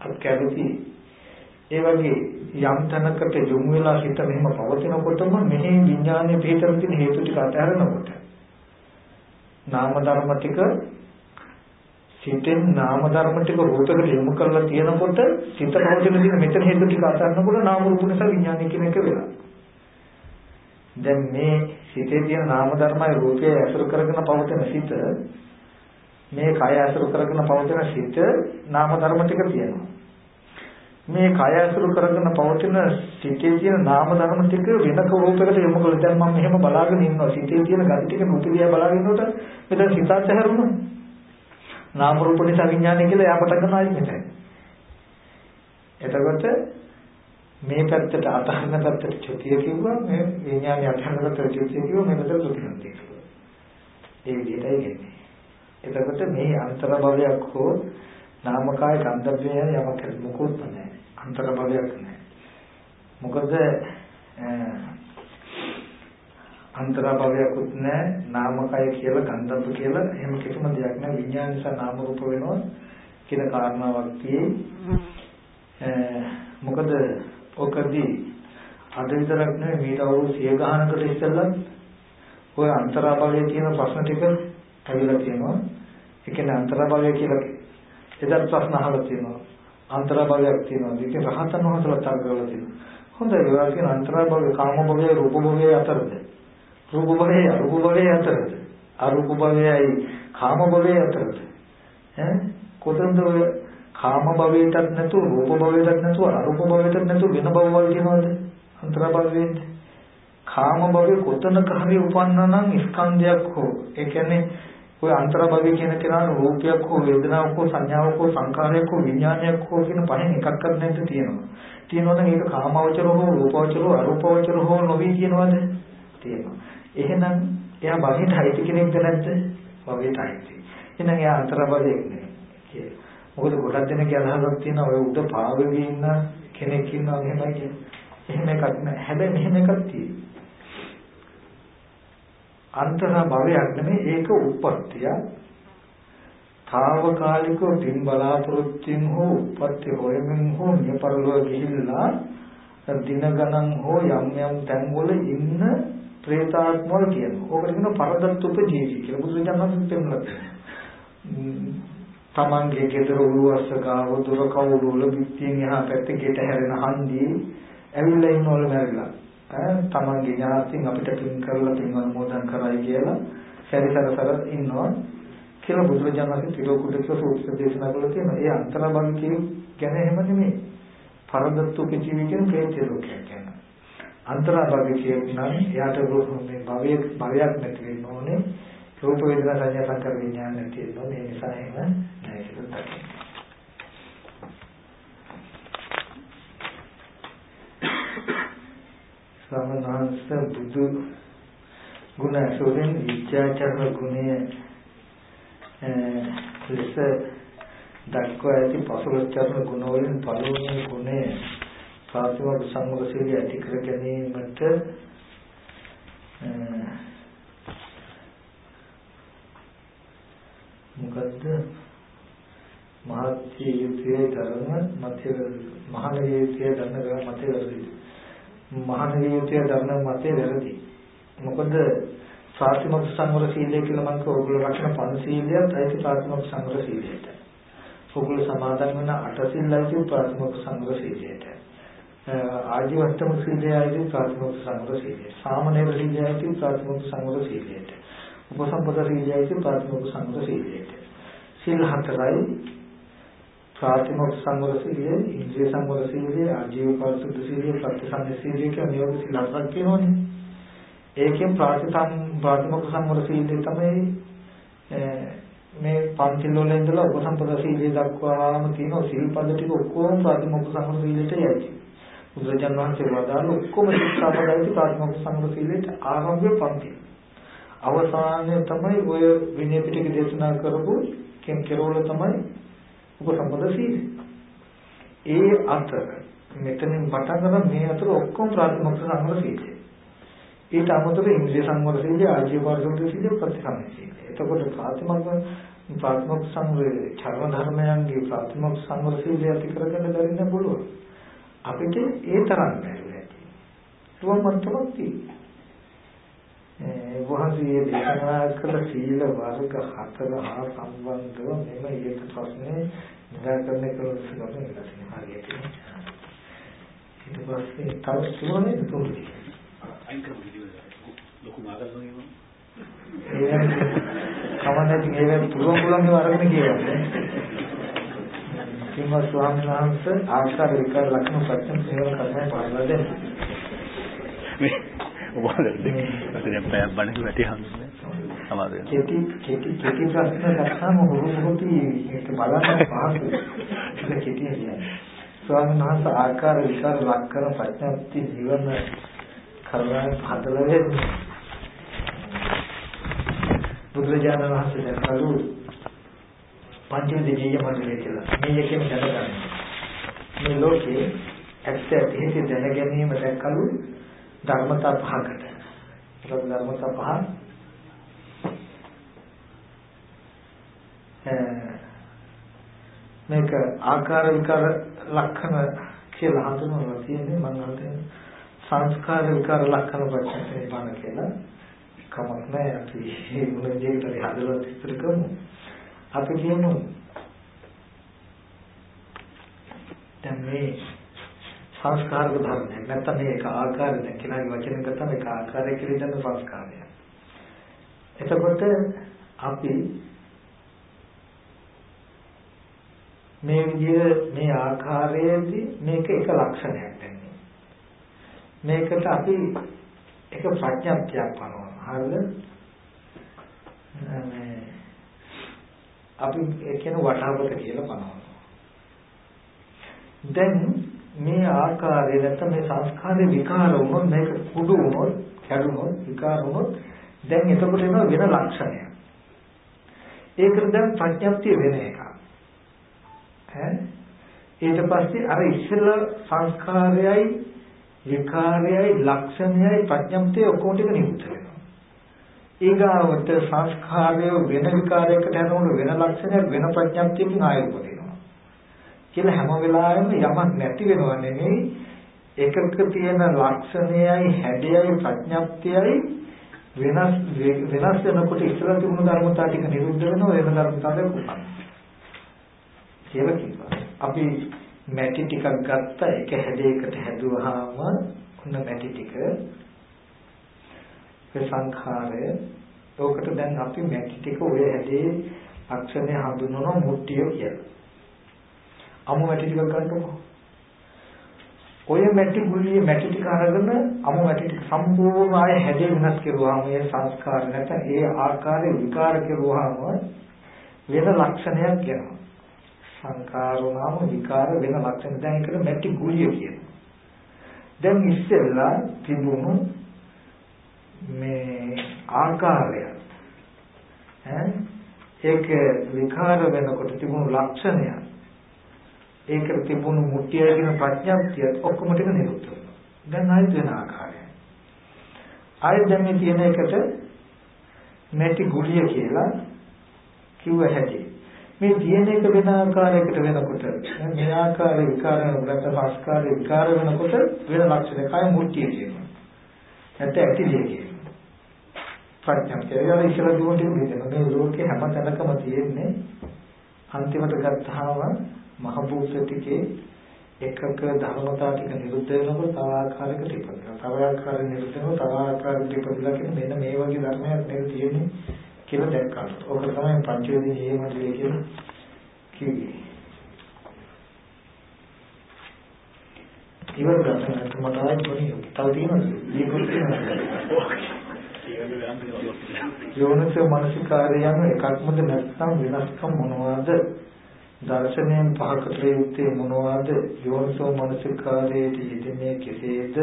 අත් කැඩුති. ඒ වගේ යම් තැනකට යොමු වෙලා හිත මෙහෙම පවතිනකොටම මෙහි විඥානයේ පිටතර තියෙන හේතු ටික අතහැරනකොට නාම ධර්ම ටික සිතෙන් නාම ධර්ම ටික රූපයකට යොමු කරලා තියෙනකොට සිත පවතින දේ මෙතන හේතු ටික අතහැරනකොට නාම රූප නිසා විඥානය කියන එක වෙලා. දැන් මේ සිතේ තියෙන නාම ධර්මයි රූපය ඇසුරු කරගෙන පවතින සිත මේ කය ඇසුරු කරගෙන පවතින සිත නාම ධර්ම ටික තියෙනවා. මේ කය ඇසුරු කරගෙන පවතින සිතේ තියෙන නාම ධර්ම ටික වෙනක රූපයකට යොමු කළා. දැන් මම මෙහෙම බලාගෙන ඉන්නවා. සිතේ තියෙන gati ටික රූපියා බලාගෙන ඉන්නකොට මෙතන සිතත් ඇහැරුණා. නාම රූප නිසා විඥානය කියලා එයා පටන් ගන්නවා මෙතන. එතකොට මේ පැත්තට අතහරින පැත්තට චුතිය කිව්වා මේ විඥානය අතහරින පැත්තට චුතිය කිව්වා මේ පැත්තට ප්‍රතිසන්දිය කිව්වා. ඒ විදිහටයි කියන්නේ. එතකොට මේ අන්තර භවයක් හෝ නාමකාය ගන්ධබ්බය යමක් මොකොත් නැහැ. අන්තර භවයක් නැහැ. මොකද අන්තර භවයක්වත් නැහැ නාමකය කියලා ගන්ධබ්බ කියලා එහෙම කිසිම දෙයක් නැහැ විඥාන නිසා නාම රූප වෙනවා කියන කාරණාවක් තියෙයි මොකද ඔකදී අද විතරක් නෙවෙයි මේට අවුරුදු 100 ගානකට ඉස්සෙල්ලා ඔය අන්තරාභවයේ තියෙන ප්‍රශ්න ටික ඇවිල්ලා තියෙනවා. ඒ කියන්නේ අන්තරාභවය කියලා එදත් ප්‍රශ්න අහලා තියෙනවා. අන්තරාභවයක් තියෙනවා. ඒකේ රහතන් වහන්සේලා තර්ක කරලා තියෙනවා. හොඳයි ඒවා කියන අන්තරාභවය කාම භවය රූප භවය අතරද? රූප භවය අරූප භවය අතරද? අරූප භවයයි කාම භවය අතරද? ඈ කොතනද ඔය කාම භවයටත් නැතුව රූප භවයටත් නැතුව අරූප භවයටත් නැතුව වෙන භවවල් කියනවද? අන්තර භවයෙන්ද? කාම භවයේ කොතනක හරි උපන්නා නම් ස්කන්ධයක් හෝ ඒ කියන්නේ ඔය අන්තර භවය කියන කෙනා රූපයක් හෝ වේදනාවක් හෝ සංඥාවක් හෝ සංකාරයක් හෝ විඥානයක් හෝ කියන පහෙන් එකක් කර නැද්ද තියෙනවා. තියෙනවා නම් ඒක කාමවචර හෝ රූපවචර හෝ අරූපවචර හෝ නොවි කියනවද? තියෙනවා. එහෙනම් එයා භවයට හයිති කෙනෙක්ද නැද්ද? භවයට හයිති. එහෙනම් එයා අන්තර භවයක් නෙවෙයි කියලා. මොකද ගොඩක් දෙනෙක් අදහසක් තියෙනවා ඔය උඩ පාවෙවි ඉන්න කෙනෙක් ඉන්නවා එහෙමයි කියන්නේ. එහෙම එකක් නෑ. හැබැයි මෙහෙම එකක් තියෙනවා. අන්තර භවයක් නෙමෙයි ඒක උප්පත්තිය. తాවකාලිකව පින් බලාපොරොත්තුෙන් හෝ උප්පත්ති හොයමින් හෝ මිය පරලොව ගිහිල්ලා දින ගණන් හෝ යම් යම් තැන්වල ඉන්න ප්‍රේතාත්මවල කියනවා. ඕකට කියනවා පරදත්ත උපජීවි කියලා. බුදුරජාණන් වහන්සේ පෙන්නලා තියෙනවා. තමන්ගේ ගෙදර උළුවස්ස ගාව දොර කවුළු වල පිටින් එහා පැත්තේ ගෙට හැරෙන හන්දියේ ඇවිල්ලා ඉන්නවල මැරිලා ඈ තමන්ගේ ඥාතින් අපිට පින් කරලා පින් අනුමෝදන් කරයි කියලා සැරිසරසර ඉන්නවා කියලා බුදුරජාණන් වහන්සේ තිරෝකුඩක සූත්‍ර දේශනා කළා තියෙනවා. ඒ අන්තරබන් කියන ගැන එහෙම නෙමෙයි. පරදත්තු කිචිවි කියන ප්‍රේත ලෝකයක් කියන. අන්තරබන් කියන්නේ නම් එයාට මේ භවයක් භවයක් නැති වෙන්න ඕනේ. රූප වේදනා සංඥා සංකාර විඥාන නැති වෙනවා. මේ නිසා එහෙම සමනහස බුදු ගුණ සෝදෙන් විචාචරණ ගුණය ලෙස දක්වා ඇති පසළොස්චරණ ගුණ වලින් පළවෙනි ගුණය ප්‍රාථමික සංගතශීලී ඇති කර ගැනීමට මොකද්ද? මහත්ය යුතුය ධර්ම මතය මහාන යුතුය ධර්ම මතය වැරදි. මහාන යුතුය ධර්ම මතය වැරදි. මොකද ප්‍රාථමික සංවර සීලය කියලා මම කිව්ව. ඔයගොල්ලෝ රකින්න පංචශීලයත් අයිති ප්‍රාථමික සංවර සීලයට. ඔයගොල්ලෝ සමාදන් වෙන අට සීල් අයිති ප්‍රාථමික සංවර සීලයට. ආජීවස්තම සීලය අයිති ප්‍රාථමික සංවර සීලයට සාමනීර සීලය අයිති ප්‍රාථමික සංවර සීලයට උපසම්පද සීලය අයිති ප්‍රාථමික සංවර සීලයට සීල් හතරයි ප්‍රාතිමොක්ඛ සංවර සීලය, ඉන්ද්‍රිය සංවර සීලය, ආජීව පරිසුද්ධ සීලය, ප්‍රතිසංය සීලය කියන මේ වගේ සීල හතරක් තියෙනවනේ. ඒකෙන් ප්‍රාතිසං ප්‍රාතිමොක්ඛ සංවර සීලය තමයි මේ පංචිල් වල ඉඳලා උපසම්පදා සීලය දක්වාම තියෙන සීල්පද ටික ඔක්කොම ප්‍රාතිමොක්ඛ සංවර සීලයට යයි. බුදුරජාණන් වහන්සේ වදාළ ඔක්කොම ශික්ෂාපදයි ප්‍රාතිමොක්ඛ සංවර සීලයට ආරම්භය පන්ති. අවසානයේ තමයි ඔය විනය පිටක දේශනා කරපු කෙන් කෙරවල තමයි උපසම්පද සීලය. ඒ අතර මෙතනින් පටන් ගන්න මේ අතර ඔක්කොම ප්‍රාථමික සංවර සීලය. ඊට අමතරව ඉන්ද්‍රිය සංවර සීලය, ආජීව පරිසුද්ධ සීලය, ප්‍රතිසංය සීලය. එතකොට ප්‍රාථමික ප්‍රාථමික සංවරයේ චර්ම ධර්මයන්ගේ ප්‍රාථමික සංවර සීලය ඇති කරගන්න බැරි පුළුවන්. අපිට ඒ තරම් බැහැ. මතකක් තියෙනවා. වහන්සේ දේශනා කළ සීල වර්ග හතර හා සම්බන්ධව මෙම ඊට ප්‍රශ්නේ නිරාකරණය කරන සුළුම ඉලක්කය හරියට. ඊට පස්සේ තව තුනේ තුනේ. අයින් කරමු ලොකු මාර්ගයක් ඒ කවදාද ඒවෙන් පුළුවන් පුළුවන් ඒවා අරගෙන කියවන්නේ. කිම්ම ස්වාමීන් වහන්සේ ආස්කාර විකාර ලක්ෂණ සත්‍යම් සේවන කරන්නේ පාඩලා දෙන්නේ. ඔබලද දැන් පැයක් බණ කිව්වට හම්බුනේ අමාරු වෙනවා කෙටි කෙටි කෙටි ප්‍රශ්න ගත්තාම හුරු හුරුටි ඒක බලන්න පහසුයි ඒක කෙටි කියන්නේ. ස්වාමීන් වහන්සේ ආකාර විකාර ලක්කර ප්‍රඥාප්ති ජීවන කරලා හදලා වෙන්නේ බුදුරජාණන් වහන්සේ දැක්කලු පංචවිද ජීය මණ්ඩලය කියලා. මේ එකෙන් දැනගන්න. මේ ලෝකේ ඇත්ත ඇති දැන ගැනීම දැක්කලු ධර්මතා පහකට. මොකද ධර්මතා පහ? මේක ආකාර විකාර ලක්ෂණ කියලා හඳුන්වලා තියෙන්නේ මම හිතන්නේ සංස්කාර විකාර ලක්ෂණ වචනේ බණ කියලා. කමක් නැහැ. අපි මේ මුලින් දෙයට හදලා විස්තර කරමු. අපි කියමු දැන් මේ සංස්කාරක ධර්මයක්. නැත්තම් මේක ආකාරය දැන් කෙනාගේ වචනෙන් ගත්තම ඒක ආකාරය කියලා හිතන සංස්කාරයක්. එතකොට අපි මේ විදිහ මේ ආකාරයේදී මේක එක ලක්ෂණයක් දැන්නේ. මේකට අපි එක ප්‍රඥාක්තියක් පනවනවා. හරිද? මේ අපි කියන වටාපත කියලා පනවනවා. දැන් මේ ආකාරය නැත්නම් මේ සංස්කාරේ විකාර වුණොත් මේක කුඩු වුණොත් කැඩුනොත් විකාර වුණොත් දැන් එතකොට එනවා වෙන ලක්ෂණයක්. ඒකට දැන් ප්‍රඥප්තිය වෙන එකක්. ඈ ඊට පස්සේ අර ඉස්සෙල්ල සංස්කාරයයි විකාරයයි ලක්ෂණයයි ප්‍රඥප්තිය ඔක්කොම ටික නිරුද්ධ වෙනවා. ඊගාවට සංස්කාරය වෙන විකාරයකට හැරෙනකොට වෙන ලක්ෂණයක් වෙන ප්‍රඥප්තියකින් ආයෙ උපදිනවා. කියලා හැම වෙලාවෙම යමක් නැති වෙනව නෙමෙයි එකක තියෙන ලක්ෂණයයි හැඩයයි ප්‍රඥප්තියයි වෙනස් වෙනස් වෙනකොට ඉස්සරහ තිබුණු ධර්මතාව ටික නිරුද්ධ වෙනවා වෙන ධර්මතාවයක් උපදිනවා කියලා කියනවා. අපි මැටි ටිකක් ගත්ත එක හැඩයකට හැදුවාම ඔන්න මැටි ටික ඒ සංඛාරය ඕකට දැන් අපි මැටි ටික ඔය හැඩේ අක්ෂරය හඳුන්වන මුට්ටිය කියලා. අමු මැටි ටිකක් ගන්නකො. ඔය මැටි ගුලියේ මැටි ටික අරගෙන අමු මැටි ටික සම්පූර්ණ ආය හැදේ වෙනස් කරුවාම ඒ සංස්කාර නැත්නම් ඒ ආකාරයේ විකාර කරුවාම වෙන ලක්ෂණයක් එනවා. සංකාරෝනාම විකාර වෙන ලක්ෂණ දැන් ඒකට මැටි ගුලිය කියනවා. දැන් ඉස්සෙල්ලා තිබුණු මේ ආකාරය ඈ ඒක විකාර වෙනකොට තිබුණු ලක්ෂණයක් ඒකට තිබුණු මුට්ටිය කියන ප්‍රඥාප්තිය ඔක්කොම ටික නිරුද්ධ වෙනවා. දැන් ආයෙත් වෙන ආකාරයයි. ආයෙත් දැන් මේ තියෙන එකට මෙටි ගුලිය කියලා කිව්ව හැටි. මේ තියෙන එක වෙන ආකාරයකට වෙනකොට මේ ආකාරයේ විකාර වෙනකොට සංස්කාර විකාර වෙනකොට වෙන ලක්ෂණ කය මුට්ටිය කියනවා. නැත්නම් ඇතිලිය කියනවා. ප්‍රඥප්තිය. ඒක ඉස්සර දුවට මේක මේ ලෝකේ හැම තැනකම තියෙන්නේ අන්තිමට ගත්තාම මහ භූත ටිකේ එකක ධර්මතා ටික නිරුද්ධ වෙනකොට තව ආකාරයකට ඉපදෙනවා. තව ආකාරයකට නිරුද්ධ වෙනවා. තව ආකාරයකට ඉපදලා කියන මෙන්න මේ වගේ ධර්මයක් මෙතන තියෙන්නේ කියලා දැක්කා. ඕක තමයි පංචවේදී හේමතුලේ කියන කිව්වේ. ඉවර කරන්න මට ආයෙත් මොනියෝ තව තියෙනවද? මේක තියෙනවා. ඕකේ. යෝනිසෝ මනසිකාරය යන එකක්මද නැත්නම් වෙනස්කම් මොනවාද? දර්ශනයෙන් පහකට යුත්තේ මොනවාද? යෝනිසෝ මනසිකාරයේ යෙදෙන්නේ කෙසේද?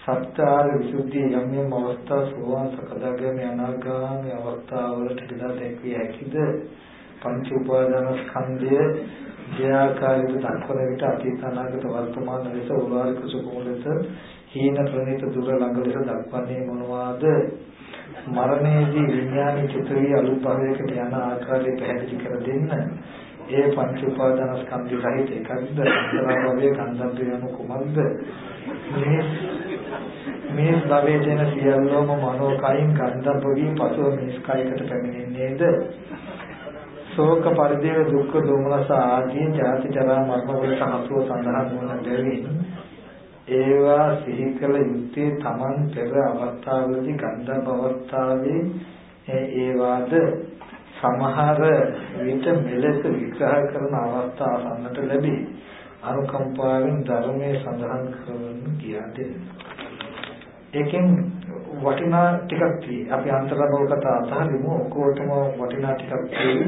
සත්‍යාර විසුද්ධිය යම් යම් අවස්ථා සෝවාන් සකදාගාමී අනාගාමී අවස්ථාවලට කියලා දැක්විය හැකිද? පංච උපාදාන ස්කන්ධය දෙආකාරයට දක්වන විට අතීත අනාගත වර්තමාන ලෙස උලාරික සුකුම ලෙස හීන ප්‍රණීත දුර ළඟ ලෙස දක්වන්නේ මොනවාද? මරණයේදී විඥානයේ චිත්‍රී අලුත් භවයකට යන ආකාරය පැහැදිලි කර දෙන්න. ඒ පංච උපාදාන ස්කන්ධය සහිත එකක්ද? අන්තරාභවයේ ගන්ධබ්බ යන කුමක්ද? මේ මේ භවයේ දෙන සියල්ලම මනෝ කයින් ගන්ධබ්බගේ පසුව මිස් කයකට පැමිණෙන්නේද ශෝක පරිදේව දුක්ඛ දෝමනස ආදී ජාති ජරා මරණ වලට හසුව සඳහන් වන දෙවින් ඒවා සිහි කළ යුත්තේ Taman පෙර අවස්ථාවලදී ගන්ධබ අවස්ථාවේ ඒවාද සමහර විට මෙලෙස විග්‍රහ කරන අවස්ථා අසන්නට ලැබේ අනුකම්පාවෙන් ධර්මයේ සඳහන් කරන කියා දෙන්න ඒකෙන් වටිනා ටිකක් තියෙයි. අපි අන්තරබව කතා අතහරිමු. ඔක්කොටම වටිනා ටිකක් තියෙයි.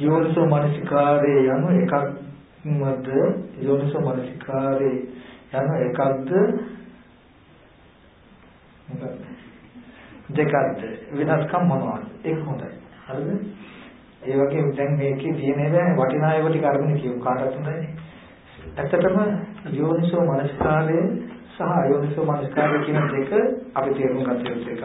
යෝනිසෝ මනසිකාරේ යන එකක්මද යෝනිසෝ මනසිකාරේ යන එකක්ද දෙකක්ද වෙනස්කම් මොනවද? ඒක හොඳයි. හරිද? ඒ වගේ දැන් මේකේ තියෙන දේ වටිනා ඒවා ටික අරගෙන කියමු කාටත් හොඳයි. ඇත්තටම යෝනිසෝ මනසිකාරේ සහ අයෝනිසෝ මනස්කාරය කියන දෙක අපි තේරුම් ගත යුතු එකක්.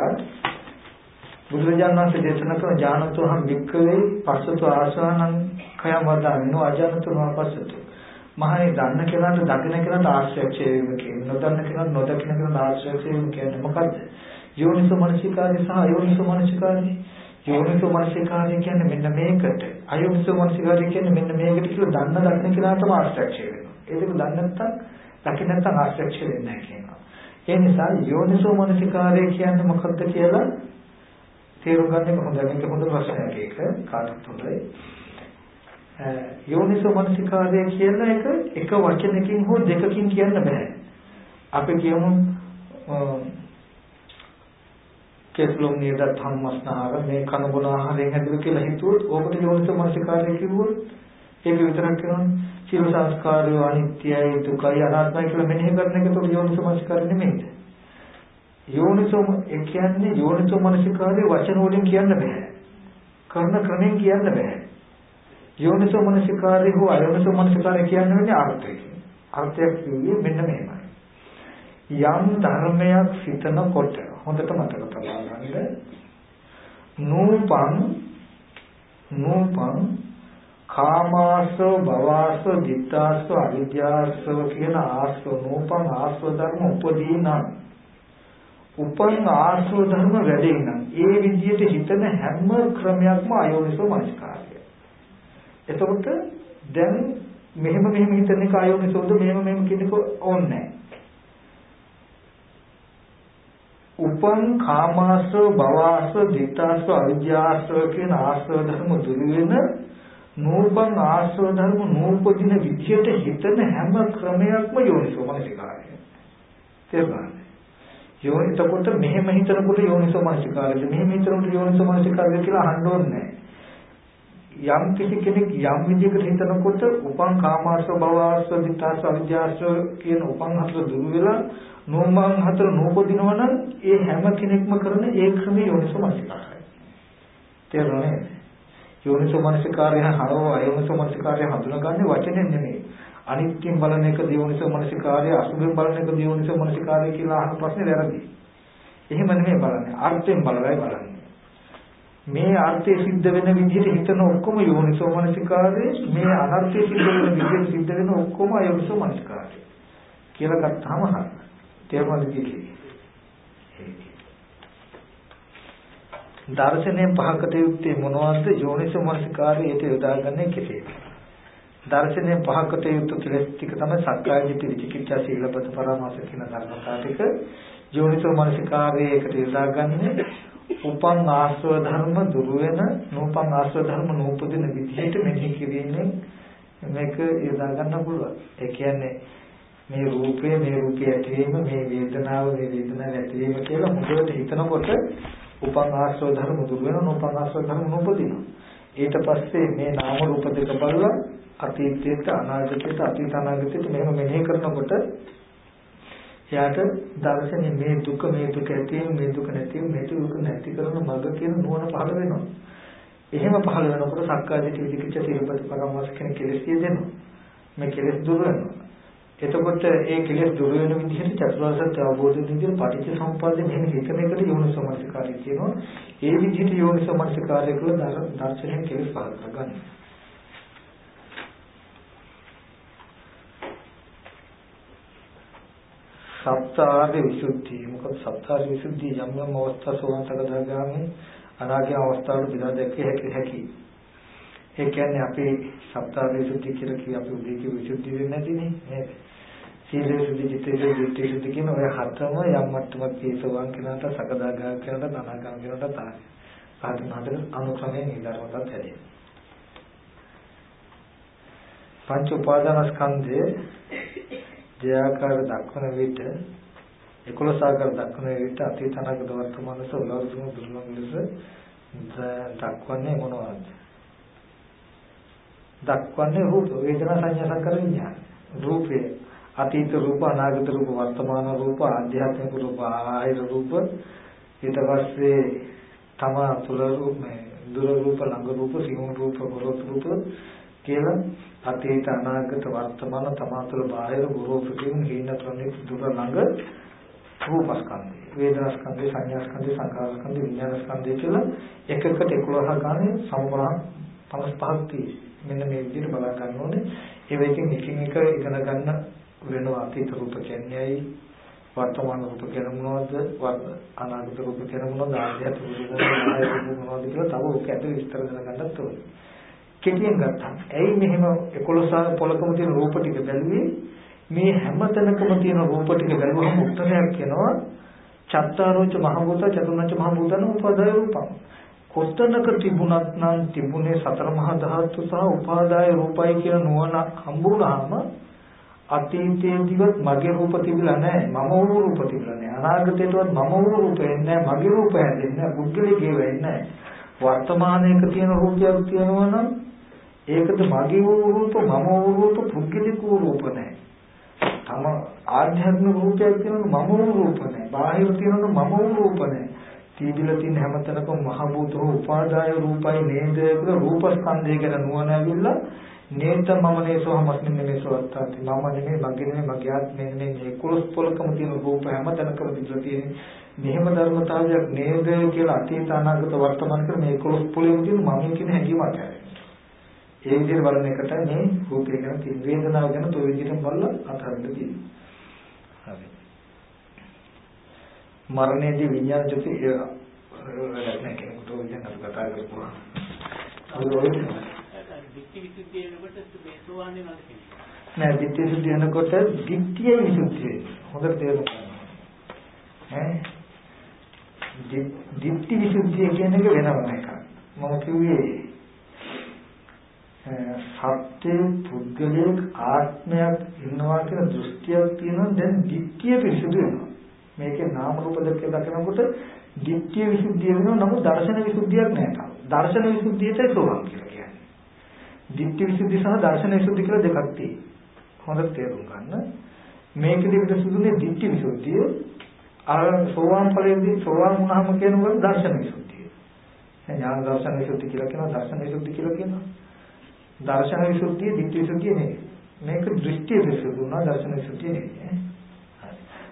බුදුරජාණන් වහන්සේ දේශනා කරන ඥානතෝහම් වික්කවේ පස්සතු ආසනං කයම් වදාමිනෝ අජානතෝ නොපස්සතු. මහණේ දන්න කෙනාට දකින කෙනාට ආශ්‍රයක්ෂය වීම කියන්නේ නොදන්න කෙනාට නොදකින කෙනාට ආශ්‍රයක්ෂය වීම කියන්නේ මොකද්ද? යෝනිසෝ මනසිකාරය සහ අයෝනිසෝ මනසිකාරය. යෝනිසෝ මනසිකාරය කියන්නේ මෙන්න මේකට. අයෝනිසෝ මනසිකාරය කියන්නේ මෙන්න මේකට කියලා දන්න දකින කෙනාටම ආශ්‍රයක්ෂය වෙනවා. ඒක දන්නේ නැත්නම් දකින්න නැත්නම් ආශ්‍රක්ෂ වෙන්නේ නැහැ කියනවා. ඒ නිසා යෝනිසෝ මනසිකාරය කියන්නේ මොකක්ද කියලා තේරුම් ගන්න එක හොඳයි. මේක හොඳ ප්‍රශ්නයක් ඒක කාටත් හොඳයි. යෝනිසෝ මනසිකාරය කියන එක එක වචනකින් හෝ දෙකකින් කියන්න බෑ. අපි කියමු කෙස්ලොම් නේද ධම්මස්නාර මේ කන බොන ආහාරයෙන් හැදුව කියලා හිතුවොත් ඕකට යෝනිසෝ මනසිකාරය කිව්වොත් ඒක විතරක් කරනවනේ. සියලු සංස්කාරය අනිත්‍යයි දුකයි අනාත්මයි කියලා මෙනෙහි කරන එක તો යෝනිසෝ මනසිකාරය නෙමෙයිද? යෝනිසෝ ඒ කියන්නේ යෝනිසෝ මනසිකාරය වචන වලින් කියන්න බෑ. කරන ක්‍රමෙන් කියන්න බෑ. යෝනිසෝ මනසිකාරය හෝ අයෝනිසෝ මනසිකාරය කියන්නේ අර්ථය. අර්ථයක් කියන්නේ මෙන්න මෙහෙමයි. යම් ධර්මයක් සිතනකොට හොඳට මතක තබා ගන්න. නූපං නූපං කාමාශ්‍රව භවශ්‍රව ditthාශ්‍රව අවිද්‍යාශ්‍රව කියන ආශ්‍රව නූපන් ආශ්‍රව ධර්ම උපදීනම් උපන් ආශ්‍රව ධර්ම වැඩේ නම් ඒ විදිහට හිතන හැම ක්‍රමයක්ම අයෝනිසෝ මනස්කාරය. එතකොට දැන් මෙහෙම මෙහෙම හිතන එක අයෝනිසෝද මෙහෙම මෙහෙම කියන එක ඕනේ උපන් කාමාශ්‍රව භවශ්‍රව ditthාශ්‍රව අවිද්‍යාශ්‍රව කියන ආශ්‍රව ධර්ම දුරු වෙන නූපන් ආශ්‍රව ධර්ම නූපදින විදියට හිතන හැම ක්‍රමයක්ම යෝනිසෝ මනසිකාරය. තේරුණාද? යෝ එතකොට මෙහෙම හිතනකොට යෝනිසෝ මනසිකාරයද මෙහෙම හිතනකොට යෝනිසෝ මනසිකාරයද කියලා අහන්න ඕනේ යම් කිසි කෙනෙක් යම් විදිහකට හිතනකොට උපන් කාමාශ්‍රව භවආශ්‍රව ditthාශ්‍රව අවිද්‍යාශ්‍රව කියන උපන් හතර දුරු වෙලා නෝමං හතර නූපදිනවා නම් ඒ හැම කෙනෙක්ම කරන ඒ ක්‍රමයේ යෝනිසෝ මනසිකාරය. තේරුණාද? යෝනිසෝ මනසිකාරය හරව අයෝනිසෝ මනසිකාරය හඳුනගන්නේ වචනෙන් නෙමෙයි. අනිත්‍යයෙන් බලන එක දියෝනිසෝ මනසිකාරය අසුභයෙන් බලන එක දියෝනිසෝ මනසිකාරය කියලා අහන ප්‍රශ්නේ වැරදි. එහෙම නෙමෙයි බලන්නේ. අර්ථයෙන් බලලයි බලන්නේ. මේ අර්ථය සිද්ධ වෙන විදිහට හිතන ඔක්කොම යෝනිසෝ මනසිකාරය මේ අනර්ථය සිද්ධ වෙන විදිහට සිද්ධ වෙන ඔක්කොම අයෝනිසෝ මනසිකාරය කියලා ගත්තාම හරියි. තේරුණාද කියන්නේ? දර්ශනයෙන් පහකට යුත්තේ මොනවද යෝනිසෝ මනසිකාරයේ යොදාගන්නේ කෙසේද දර්ශනයෙන් පහකට යුතු කෙලෙස් ටික තමයි සක්කාය දිට්ඨි විචිකිච්ඡා සීලපත පරාමාස කියන ධර්මතා ටික යෝනිසෝ මනසිකාරයේ එකට යොදාගන්නේ උපන් ආශ්‍රව ධර්ම දුරු වෙන නූපන් ආශ්‍රව ධර්ම නූපදින විදිහට මෙහි කිරීමෙන් මේක යොදා ගන්න පුළුවන්. ඒ කියන්නේ මේ රූපය මේ රූපය ඇතිවීම මේ වේදනාව මේ වේදනාව ඇතිවීම කියලා මුදවට හිතනකොට උපන් ආශ්‍රව ධර්ම දුර වෙනවා උපන් ආශ්‍රව ධර්ම නොපදිනවා. ඊට පස්සේ මේ නාම රූප දෙක බලලා අතීතයට අනාගතයට අතීත අනාගතයට මෙහෙම මෙනෙහි කරනකොට එයාට දර්ශනේ මේ දුක මේ දුක ඇතිවීම මේ දුක නැතිවීම මේ දුක නැති කරන මඟ කියන නුවණ පහළ වෙනවා. එහෙම පහළ වෙනකොට සක්කායදිට විදිකිච්ඡ සිරපති පරමස් කියන කෙලෙස් දෙනවා. මේ කෙලෙස් දුර වෙනවා. එතකොට ඒ කෙලෙස් දුර වෙන විදිහට චතුරාර්ය සත්‍ය අවබෝධ විදිහට පටිච්ච සමුප්පාදයෙන් මෙහෙම හිතන එකට යෝනිසෝමනසිකාරය කියනවා. ඒ විදිහට යෝනිසෝමනසිකාරය කියලා දර්ශනයෙන් කෙලෙස් පහළ කරගන්න. සත්‍යාවේ විසුද්ධිය. මොකද සත්‍යාවේ විසුද්ධිය යම් යම් අවස්ථා සෝවාන් සකදාගාමී අනාගත අවස්ථාවල බෙදා දැක්ක හැකි හැකි. ඒ කියන්නේ අපි සත්‍යාවේ විසුද්ධිය කියලා කිය අපි උදේකේ විසුද්ධිය වෙන්නේ නැතිනේ නේද? සීල විසුද්ධි චිත්ත විසුද්ධි විසුද්ධි කියන ඔය හතම යම් මට්ටමක් තේසවන් කෙනාට සකදාගාම කෙනාට අනාගාම කෙනාට තායි ආදින හතර අනුක්‍රමයෙන් නිදර්ශනවත් හැදේ පංච උපාදානස්කන්ධයේ දෙයාකාර දක්වන විට 11 ආකාර දක්වන විට අතීත අනාගත වර්තමාන සෝලාසුම දුර්ලභ ලෙස දක්වන්නේ මොනවද? දක්වන්නේ රූප වේදනා සංඥා සංකර විඥාන. රූපේ අතීත රූප අනාගත රූප වර්තමාන රූප ආධ්‍යාත්මික රූප ආහිර රූප ඊට පස්සේ තම තුල රූප දුර රූප ළඟ රූප සිවුම් රූප පොරොත් රූප කියලා අතීත අනාගත වර්තමාන තමාතුල බාහිර ගුරුපකින් හේනතරනේ දුර ළඟ රූපස්කන්ධය වේදනාස්කන්ධය සංඥාස්කන්ධය සංකාරස්කන්ධය විඥානස්කන්ධය කියලා එකකට 11 ගානේ සමබර 55ක් තියෙන්නේ මෙන්න මේ විදිහට බලා ගන්න ඕනේ. ඒ වෙකින් එකින් එක ඉගෙන ගන්න වෙනවා අතීත රූප කියන්නේයි වර්තමාන රූප කියන මොනවද? අනාගත රූප කියන මොනවද? ආධ්‍යාත්මික රූප මොනවද? කියලා තව ඔක ඇතුළේ විස්තර කරගන්නත් ඕනේ. කෙටියෙන් ගත්තා. ඇයි මෙහෙම 11 පොලකම තියෙන රූප ටික බැලුවේ? මේ හැම තැනකම තියෙන රූප ටික බැලුවම උත්තරයක් කියනවා චත්තාරෝච මහභූත චතුර්ණච මහභූතන උපාදාය රූපං. කොතනක තිබුණත් නම් තිබුණේ සතර මහා ධාතු සහ උපාදාය රූපයි කියන නුවණ හම්බුනහම අතීතයේදීවත් මගේ රූප තිබිලා නැහැ මම වූ රූප තිබිලා නැහැ අනාගතයේදීවත් මම වූ රූප එන්නේ නැහැ මගේ රූප හැදෙන්නේ නැහැ පුද්ගලිකේ වෙන්නේ නැහැ වර්තමානයේක තියෙන රූපයක් තියෙනවා නම් ඒකද මගේ වූ රූප මම වූ රූප පුද්ගලික වූ රූප නැහැ. තම ආධ්‍යාත්මික රූපයක් තියෙනවා මම වූ රූප නැහැ. බාහිර තියෙනවා මම වූ රූප නැහැ. තීබිලා තියෙන හැමතැනකම මහ භූතෝ උපාදාය රූපයි නේද කියලා රූපස්කන්ධය ගැන නුවණ ඇවිල්ලා නේත මම නේසෝ හමස්මින් නේසෝ අත්තාති මම නෙමෙයි මගේ නෙමෙයි මගේ ආත්මය නෙමෙයි මේ කුලස් පොලකම තියෙන රූප හැමතැනකම තිබිලා තියෙන මෙහෙම ධර්මතාවයක් නේද කියලා අතීත අනාගත වර්තමාන කර මේ කුලස් පොලෙන් තියෙන මම කියන හැඟීම අතහැරෙනවා ඒ විදිහට බලන එකට මේ රූපය ගැන තියෙන වේදනාව ගැන තෝ විදිහට බලලා අත්හරින්න තියෙනවා. හරි. මරණයේදී විඤ්ඤාණ ජොති වැඩක් නැහැ කෙනෙකුට විඤ්ඤාණ කතා කරපුවා. දික්ටි විසුද්ධිය එනකොට මේසෝවන්නේ නැද කියන්නේ. නෑ දික්ටි විසුද්ධිය එනකොට දික්තිය විසුද්ධිය. හොඳට තේරුම් ගන්න. ඈ දික්ටි විසුද්ධිය කියන එක වෙනම එකක්. මම කිව්වේ සත්‍ය පුද්ගලයෙක් ආත්මයක් ඉන්නවා කියන දෘෂ්ටියක් තියෙනවා. දැන් ditthිය පිරිසුදු වෙනවා. මේකේ නාම රූප දෙක දකිනකොට ditthිය විසුද්ධිය වෙනවා. නමුත් දර්ශන විසුද්ධියක් නැහැ තාම. දර්ශන විසුද්ධියටයි සෝවාන් කියලා කියන්නේ. ditthි විසුද්ධිය සහ දර්ශන විසුද්ධිය කියලා දෙකක් තියෙනවා. හොඳට තේරුම් ගන්න. මේකෙදි විසුදුනේ ditthි විසුද්ධිය. අර සෝවාන් ඵලයේදී සෝවාන් වුණාම කියනකොට දර්ශන විසුද්ධිය. ඥාන දර්ශන විසුද්ධිය කියලා කියනවා දර්ශන විසුද්ධිය කියලා කියනවා. දර්ශන විසුද්ධිය, ditthi විසුද්ධිය නෙවෙයි. මේක දෘෂ්ටි විසුද්ධිය උනා දර්ශන විසුද්ධිය නෙවෙයි.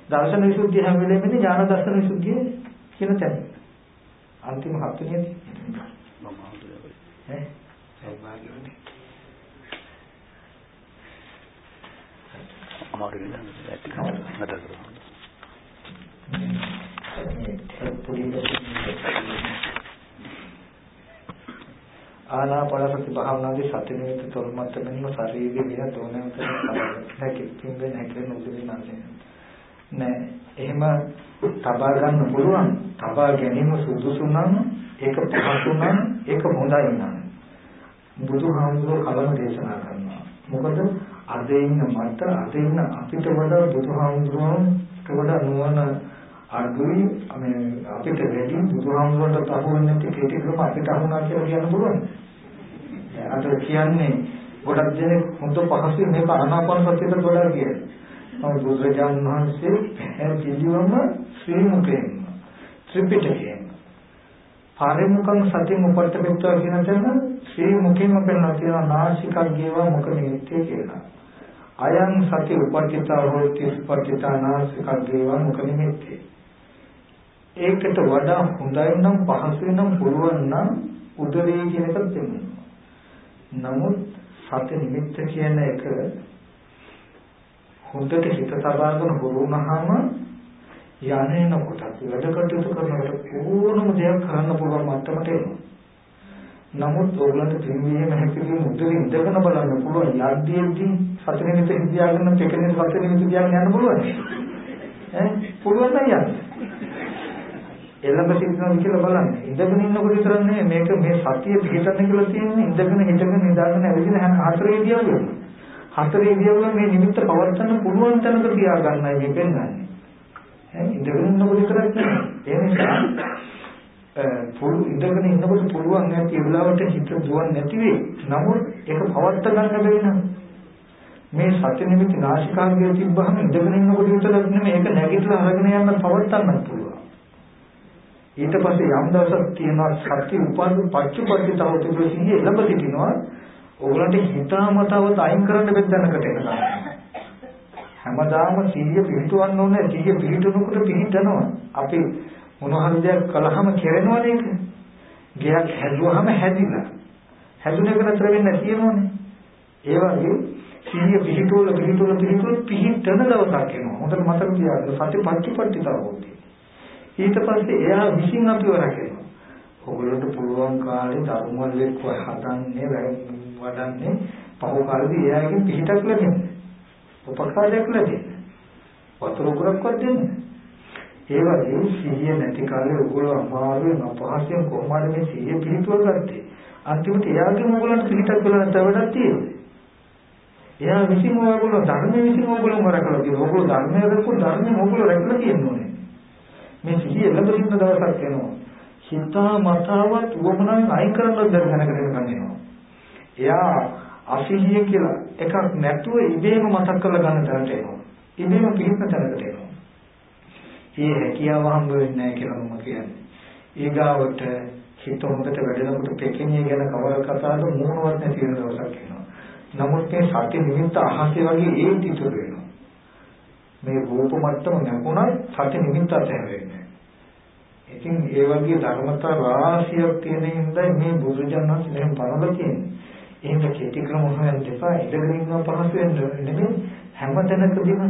දර්ශන විසුද්ධිය හැම වෙලෙම ඉන්නේ ඥාන දර්ශන විසුද්ධිය කියන තැන. අන්තිම හත් වෙනියදී. මම ඈ සෞභාග්‍යවනේ. අමාරු වෙනවා ඇති නතර කරනවා. ආනාපානසති භාවනාවේ සති නිමිති තොල්මත් මෙන්න ශරීරයේ වින තෝනමත නැකිටින් වෙන හැකෙන උදේ නැහැ නෑ. එහෙම තබා ගන්න පුළුවන්. තබා ගැනීම සුදුසු නම් ඒක පහසු නම් ඒක හොඳයි නම්. බුදුහාමුදුරුවෝ කලම දේශනා කරනවා. මොකද අද ඉන්න මට අද ඉන්න අපිට වඩා බුදුහාමුදුරුවන්ට වඩා නුවණ අඩුයි මේ අපිට වැඩි බුදුහාමුදුරුවන්ට අහුවෙන්නේ නැති කෙටි ක්‍රම අපිට අහුණා කියලා කියන්න පුළුවන්. අද කියන්නේ ගොඩක් දෙනෙක් හොඳ පහසුවෙන් මේක ආනාපාන සතියට වඩා කියන්නේ. නමුත් බුදුරජාණන් වහන්සේ පැහැදිලිවම ශ්‍රී මුඛයෙන් ත්‍රිපිටකයෙන් පාරිමුඛං සතින් උපට්ඨපෙත්වා කියන තැන ශ්‍රී මුඛයෙන්ම කරනවා කියනවා නාසිකක් ගේවා මුඛ නිමිත්තේ කියලා. අයං සති උපට්ඨිතා හෝති උපට්ඨිතා නාසිකක් ගේවා මුඛ නිමිත්තේ. ඒකට වඩා හොඳයි නම් පහසුයි නම් පුළුවන් නම් උදරේ කියන එක දෙන්න. නමුත් සති නිමිත්ත කියන එක හොඳට හිත තබාගෙන හුරුනහම යන්නේන කොට වැඩ කටයුතු කරනකොට ඕනම දෙයක් කරන්න පුළුවන් මට්ටමට එනවා. නමුත් ඕගලන්ට පින්වීම හැකිලිම උදේ ඉඳගෙන බලන්න පුළුවන් යද්දීදී සති නිමිත්ත හිතියාගෙන පෙකෙනේ සති නිමිත්ත තියාගෙන යන්න පුළුවන්. ඈ පුළුවන් නම් යන්න. එළඹ සිටිනවා කියලා බලන්න. ඉඳගෙන ඉන්නකොට විතරක් නෙමෙයි මේක මේ සතිය පිළිතන්න කියලා තියෙන්නේ ඉඳගෙන හිටගෙන නිදාගෙන ඇවිදින හැම හතරේ ඉදියවලු. හතරේ ඉදියවල මේ නිමිත්ත පවත්වන්න පුළුවන් තැනක තියාගන්නයි මේ පෙන්වන්නේ. ඈ ඉඳගෙන ඉන්නකොට විතරක් නෙමෙයි. ඒ නිසා පුළු ඉඳගෙන ඉන්නකොට පුළුවන් නැති වෙලාවට හිත දුවන්නේ නැති වෙයි. නමුත් ඒක පවත්ත ගන්න බැරි නම් මේ සත්‍ය නිමිති නාසිකාග්‍රය තිබ්බහම ඉඳගෙන ඉන්නකොට විතරක් නෙමෙයි ඒක නැගිටලා අරගෙන යන්න පවත්තන්න පුළුවන්. ඊට පස්සේ යම් දවසක් තියෙනවා සත්‍ය උපන් පච්චපට්ඨිතව තිබෙන සිහිය එළඹ සිටිනවා. ඕගලන්ට හිතාමතාවත් අයින් කරන්න බෙදන්නකට එනවා. හැමදාම සිහිය පිහිටවන්න ඕනේ සිහිය පිහිටනකොට පිහිටනවා. අපි මොන හරි දෙයක් කළාම කෙරෙනවනේ ඒක. ගයක් හැදුවාම හැදිලා. හැදුන එක නතර වෙන්නේ තියෙනවනේ. ඒ වගේ සිහිය පිහිටවල පිහිටවල පිහිටවල පිහිටන දවසක් එනවා. හොඳට මතක තියාගන්න. සත්‍ය පච්චපට්ඨිතව හොතේ ඊට පස්සේ එයා විසින් අපිව රැකෙනවා. ඔයගොල්ලන්ට පුළුවන් කාලේ ධර්මවලෙක් හදන්නේ වඩන්නේ පහු කාලේදී එයාගෙන් පිටක් ලැබෙන්නේ. උපකාරයක් ලැබෙන්නේ. වතුර උගරක්වත් දෙන්නේ. ඒ වගේ සිහිය නැති කාලේ ඔයගොල්ලෝ අමාරුවෙන් අපහසුයෙන් කොහොමද මේ සිහිය පිහිටුව ගත්තේ? අන්තිමට එයාගෙන් ඔයගොල්ලන්ට පිටක් වෙලා නැත්නම් වැඩක් තියෙන්නේ. එයා විසින් ඔයගොල්ලෝ ධර්මයේ විසින් ඔයගොල්ලෝ රැකලා තියෙනවා. ඔයගොල්ලෝ ධර්මයේ රැකපු ධර්මයේ ඔයගොල්ලෝ රැකලා තියෙනවා. මේ සිහිය එළඹෙන්න දවසක් එනවා. හිතා මතාවත් වමනන් අයින් කරන්න දැනගනකට එනවා. එයා අසිහිය කියලා එකක් නැතුව ඉබේම මතක් කරලා ගන්න තැනට එනවා. ඉබේම පිළිපද තැනකට එනවා. මේ හැකියාව හම්බ වෙන්නේ නැහැ කියලා මම කියන්නේ. ඊගාවට හිත හොඳට වැඩෙනකොට පෙකිනිය ගැන කවර කතාවද මොනවත් නැති වෙන දවසක් එනවා. නමුත් මේ සත්‍ය නිමිත්ත අහසේ වගේ ඒ ඉතුරු වෙනවා. මේ රූප මට්ටම නැකුණත් සති නිමිත්තත් හැරෙන්නේ. ඉතින් ඒ වගේ ධර්මතා රාශියක් තියෙන හින්දා මේ බුදුජානක මෙහෙම පරල තියෙන්නේ. එහෙම කෙටි ක්‍රම හොයන්න එපා. ඉඳගෙන ඉන්න පහසු වෙන්න නෙමෙයි හැම තැනකදීම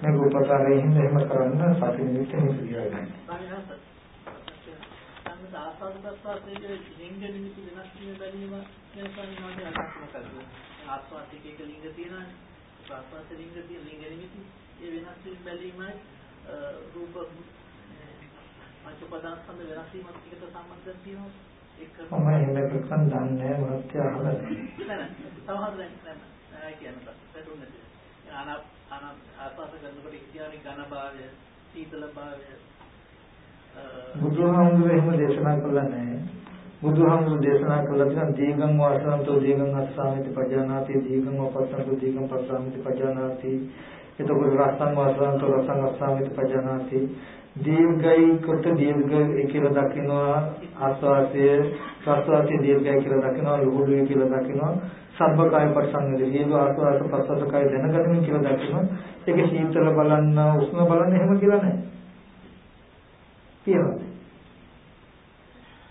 මේ රූපතරයේ හින්දා එහෙම කරන්න සති නිමිත්ත නිසියා ගන්න. ආස්වාදපස්වාදයේ ලිංග නිමිති වෙනස් වීම බැලීම කියන සංඥාවේ අදහස් මොකක්ද? ආස්වාදික එක ලිංග තියෙනවානේ. ප්‍රාස්වාද ලිංග තියෙන ලිංග නිමිති ඒ වෙනස් වීම බැලීමයි රූප පංච පදාර්ථන වෙනස් වීමත් එක්ක සම්බන්ධයක් තියෙනවා ඒක මම එහෙම එකක් දන්නේ මහත්ය අහලා සමහර දැන් නෑ කියන්න පැටුනේ ආනා ආනා ආස්වාද කරනකොට ඉතිහාරි ඝන භාවය සීතල භාවය බුදුහාමුදුරුවෝ එහෙම දේශනා කළා නෑ බුදුහාමුදුරුවෝ දේශනා කළා තියෙන දීගං වාසනතෝ දීගං අස්සාමිති පජානාති දීගං වපස්සන්තෝ දීගං පස්සාමිති පජානාති එතකොට රසං වාසනතෝ රසං අස්සාමිති පජානාති දීර්ඝයි කොට දීර්ඝ කියලා දකිනවා. ආස්වාසය ප්‍රස්වාසය දීර්ඝයි කියලා දකිනවා. ලුහුඩුයි කියලා දකිනවා. සබ්බකාය පරිසංවේදී දීර්ඝ ආස්වාස ප්‍රස්වාස කාය දැනගන්න කියලා දකිනවා. ඒක සීතල බලන්න උෂ්ණ බලන්න එහෙම කියලා නැහැ කියනවා.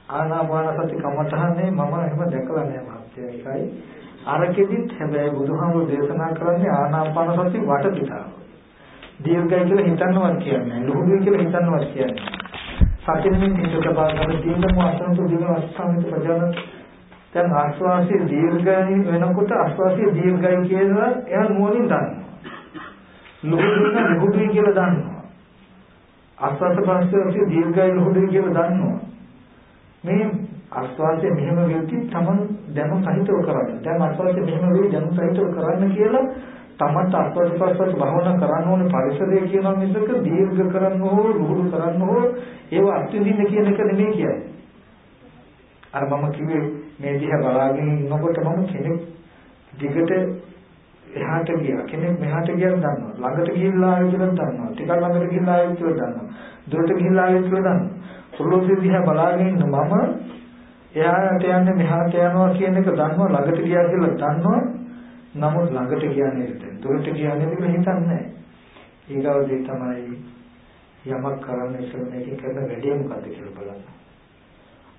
ආනාපාන සති කමඨහනේ මම එහෙම දැකලා නැහැ මහත්තයා. ඒකයි අරකෙදිත් හැබැයි බුදුහාමුදුරු දේශනා කරන්නේ ආනාපාන සති වටපිටාව. දීර්ඝයි කියලා හිතන්නවත් කියන්නේ ලොකුයි කියලා හිතන්නවත් කියන්නේ සතිනෙමින් හිතක බාගම දීර්ඝම අසන්තු දීර්ඝ අස්ථාමිත ප්‍රජාන දැන් ආස්වාසිය දීර්ඝයි වෙනකොට ආස්වාසිය දීර්ඝයි කියලා එයා නුවණින් දන්නවා. ලොකුයි ලොකුයි කියලා දන්නවා. ආස්වාස ප්‍රාස්වාසිය දීර්ඝයි ලොකුයි කියලා දන්නවා. මේ ආස්වාදයේ මෙහෙම වෙද්දි තමන් දැනුම් සහිතව කරන්න. දැන් ආස්වාදයේ මෙහෙම වෙයි දැනුම් සහිතව කරන්න කියලා තමන්ට ආස්වාද ප්‍රසවාස භාවනා කරන්න ඕනේ පරිසරය කියනවා මිසක දීර්ඝ කරන්න හෝ රුහුරු කරන්න හෝ ඒව අත්විඳින්න කියන එක නෙමෙයි කියන්නේ. අර මම කිව්වේ මේ දිහා බලාගෙන ඉන්නකොට මම කෙනෙක් දිගට එහාට ගියා. කෙනෙක් මෙහාට ගියත් දන්නවා. ළඟට ගිහිල්ලා ආයෙත් දන්නවා. ටිකක් ළඟට ගිහිල්ලා ආයෙත් දන්නවා. දුරට ගිහිල්ලා ආයෙත් දන්නවා. පොළොවේ දිහා බලාගෙන ඉන්න මම එහාට යන්නේ මෙහාට යනවා කියන එක දන්නවා ළඟට ගියා කියලා දන්නවා. නමුත් ළඟට කියන්නේ නැත්නම් දුරට කියන්නේ කියලා හිතන්නේ නැහැ. ඊගවදී තමයි යමක් කරන්න ඉස්සර මේකේ කරන වැඩේ මොකද්ද කියලා බලන්න.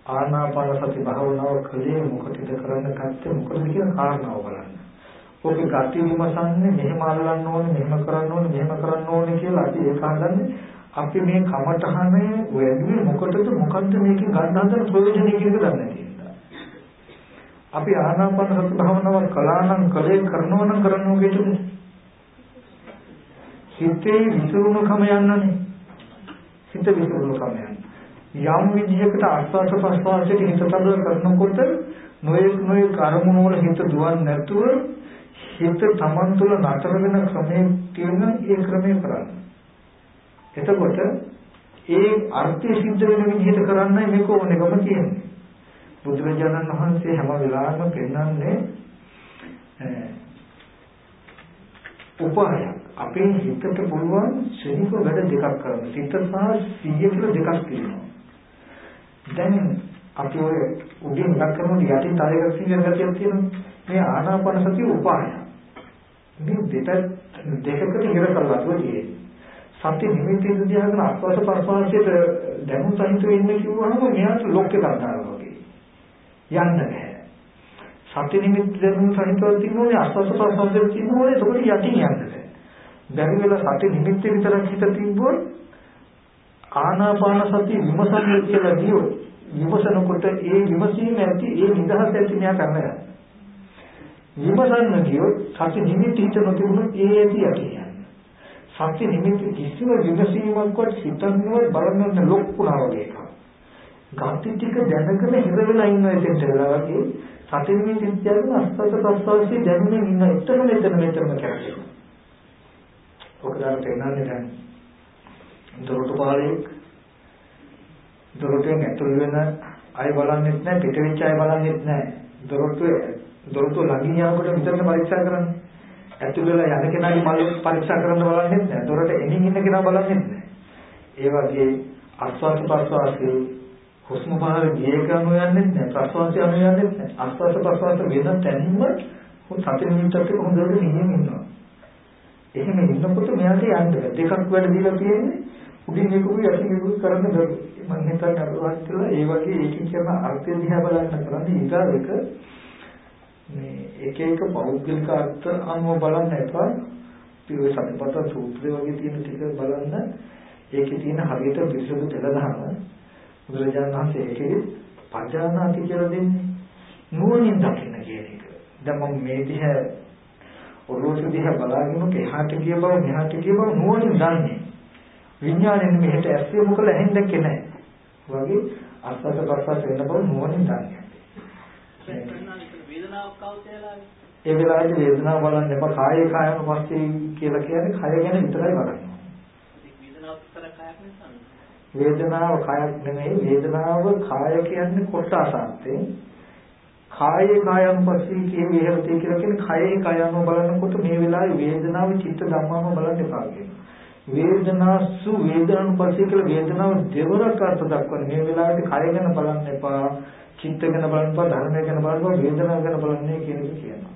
ආනාපාන සති භාවනාව කලේ මොකටද කරන්න ගත්තේ මොකටද කියන කාරණාව බලන්න. ඔකේ ගති විමසන්නේ මෙහෙම අල්ලන්න ඕනේ මෙහෙම කරන්න ඕනේ මෙහෙම කරන්න ඕනේ කියලා අපි ඒක හදන්නේ අපි මේ කමටහනේ වැඩි මොකටද මොකද්ද මේකෙන් ගන්න හදන ප්‍රයෝජනෙ කියන එක දන්නේ නැහැ. අපි ආනාපාන සති භාවනාව කළා නම් කලේ කරනවා නම් කරනවා කියතුනේ. හිතේ විසිරුණුකම යන්නනේ. හිත විසිරුණුකම යන්න. යම් විදිහකට ආස්වාද ප්‍රස්වාසයට හිත තබල කරනකොට නොයෙක් නොයෙක් අරමුණු වල හිත දුවන්නේ නැතුව හිත තමන් තුළ නතර වෙන ක්‍රමයේ තියෙන ඒ ක්‍රමය කරන්න. එතකොට ඒ අර්ථය සිද්ධ වෙන විදිහට කරන්නයි මේක ඕනෙකම තියෙන්නේ. බුදුරජාණන් වහන්සේ හැම වෙලාවෙම පෙන්වන්නේ උපාය. අපේ හිතට පුළුවන් ශරීර වැඩ දෙකක් කරන්න. සිත සහ සිහිය කියලා දෙකක් තියෙනවා. දැන් අපි ඔය උඩින් ඉලක්ක කරන යටින් තව එකක් සිහිය ගතියක් තියෙනවා. මේ ආනාපාන සතිය උපායයි. මේ දෙපැත්ත දෙකකට ඉර කරලා තියෙන්නේ. සත්‍ය නිමිති දිහාගෙන අස්වාස ප්‍රසවාසයට දැනුම් සහිත වෙන්න කිව්වහම මෙයාට ලොක් එකක් දානවා වගේ. යන්න බෑ. සත්‍ය නිමිති දැනුම් සහිතව තියෙනෝනේ අස්වාස ප්‍රසවාසයට තියෙනෝනේ ඒකට යටින් යන්න බෑ. බැරි වෙලා සත්‍ය නිමිති විතරක් හිත තිබ්බොත් ආනාපාන සතිය විමසන්නේ කියලා කියෝ විමසනකොට ඒ විමසීම ඇති ඒ නිදහස ඇති මෙයා කරනවා. විමසන්න කියොත් සත්‍ය නිමිති හිත නොතිබුණොත් ඒ ඇති යටි යන්නේ. සත්‍ය නිමිති කිසිම විමසීමක්වත් හිතන්නවත් බලන්න ලොක්ුණා වගේ එකක්. ගාති ටික දැනගෙන හිර වෙලා ඉන්න එතෙන්ට වෙලා වගේ සත්‍ය නිමිති ඉතිහාසන අස්තත ප්‍රස්වාසී දැනුනේ ඉන්න එතන මෙතන මෙතන කරන්නේ. ඔක දාන්න තේරෙන්නේ දැන්. දොරටු පාලෙක් දොරටුවෙන් ඇතුල් වෙන අය බලන්නෙත් නැහැ පිටවෙච්ච අය බලන්නෙත් නැහැ. දොරටුවේ දොරටුව ළඟින් යනකොට විතරනේ පරීක්ෂා කරන්නේ. ඇතුල් වෙලා යන කෙනාගේ මල් පරීක්ෂා කරන්න බලන්නේ නැහැ. දොරට එනින් ඉන්න කෙනා බලන්නේ නැහැ. ඒ වගේ ආස්වාද ප්‍රස්වාසයේ හුස්ම පහළ ගියක අනු යන්නේ නැහැ. ප්‍රස්වාසය අනු යන්නේ නැහැ. ආස්වාද ප්‍රස්වාස වෙන තැනින්ම සතිය මිනිත්තුක හොඳට නිහින් ඉන්නවා. එහෙම ඉන්නකොට මෙයාට යන්න දෙකක් වැඩ දීලා තියෙන්නේ උඩින් එකකුයි යටින් එකකුයි කරන්න බැහැ. මම හිතන්නේ අරවත් කියලා ඒ වගේ ඒකේ කියන අර්ථය දිහා බලන්න කරන්නේ ඊගාවක මේ එක එක පෞද්ගලික අර්ථ අනුව බලන්න එපා. පිළිවෙල සම්පත සූත්‍රය වගේ තියෙන ටික බලන්න ඒකේ තියෙන හරියට විසුදු තෙලදහම බුදුරජාණන් වහන්සේ ඒකෙදි පජානාති කියලා දෙන්නේ නුවණින් දකින්න කියන එක. දැන් මම මේ දිහා ඔරලෝසු දිහා බලාගෙන එහාට ගිය බව මෙහාට ගිය බව නුවණින් දන්නේ. විඥාණයෙන් මෙහෙට ඇස්සේ මොකද ඇහෙන් දැක්කේ නැහැ. වගේ අස්සස පස්සස වෙන බව නුවණින් දන්නේ. වේදනාවක් අවතේලා ඒ වෙලාවේදී වේදනාව බලන්න එපා කායේ කායම පස්සේ කියලා කියන්නේ කය ගැන විතරයි බලන්නේ. වේදනාවක් විතර කයක් නෙසන්න. වේදනාව කයක් නෙමෙයි වේදනාව කාය කියන්නේ කොටසක්. කායේ කායම් පස්සේ කියන විහෙරතේ කියලා කියන්නේ කයේ කයම බලනකොට මේ වෙලාවේ වේදනාව චිත්ත ධම්මම බලන්න එපා කියනවා. වේදනාසු වේදනානුපස්සේ කියලා වේදනාව දෙවරක් අර්ථ දක්වන මේ වෙලාවේ කය ගැන බලන්න එපා චිත්ත ගැන බලනකොට ධර්මය ගැන බලනකොට වේදනාව ගැන බලන්නේ කියන එක කියනවා.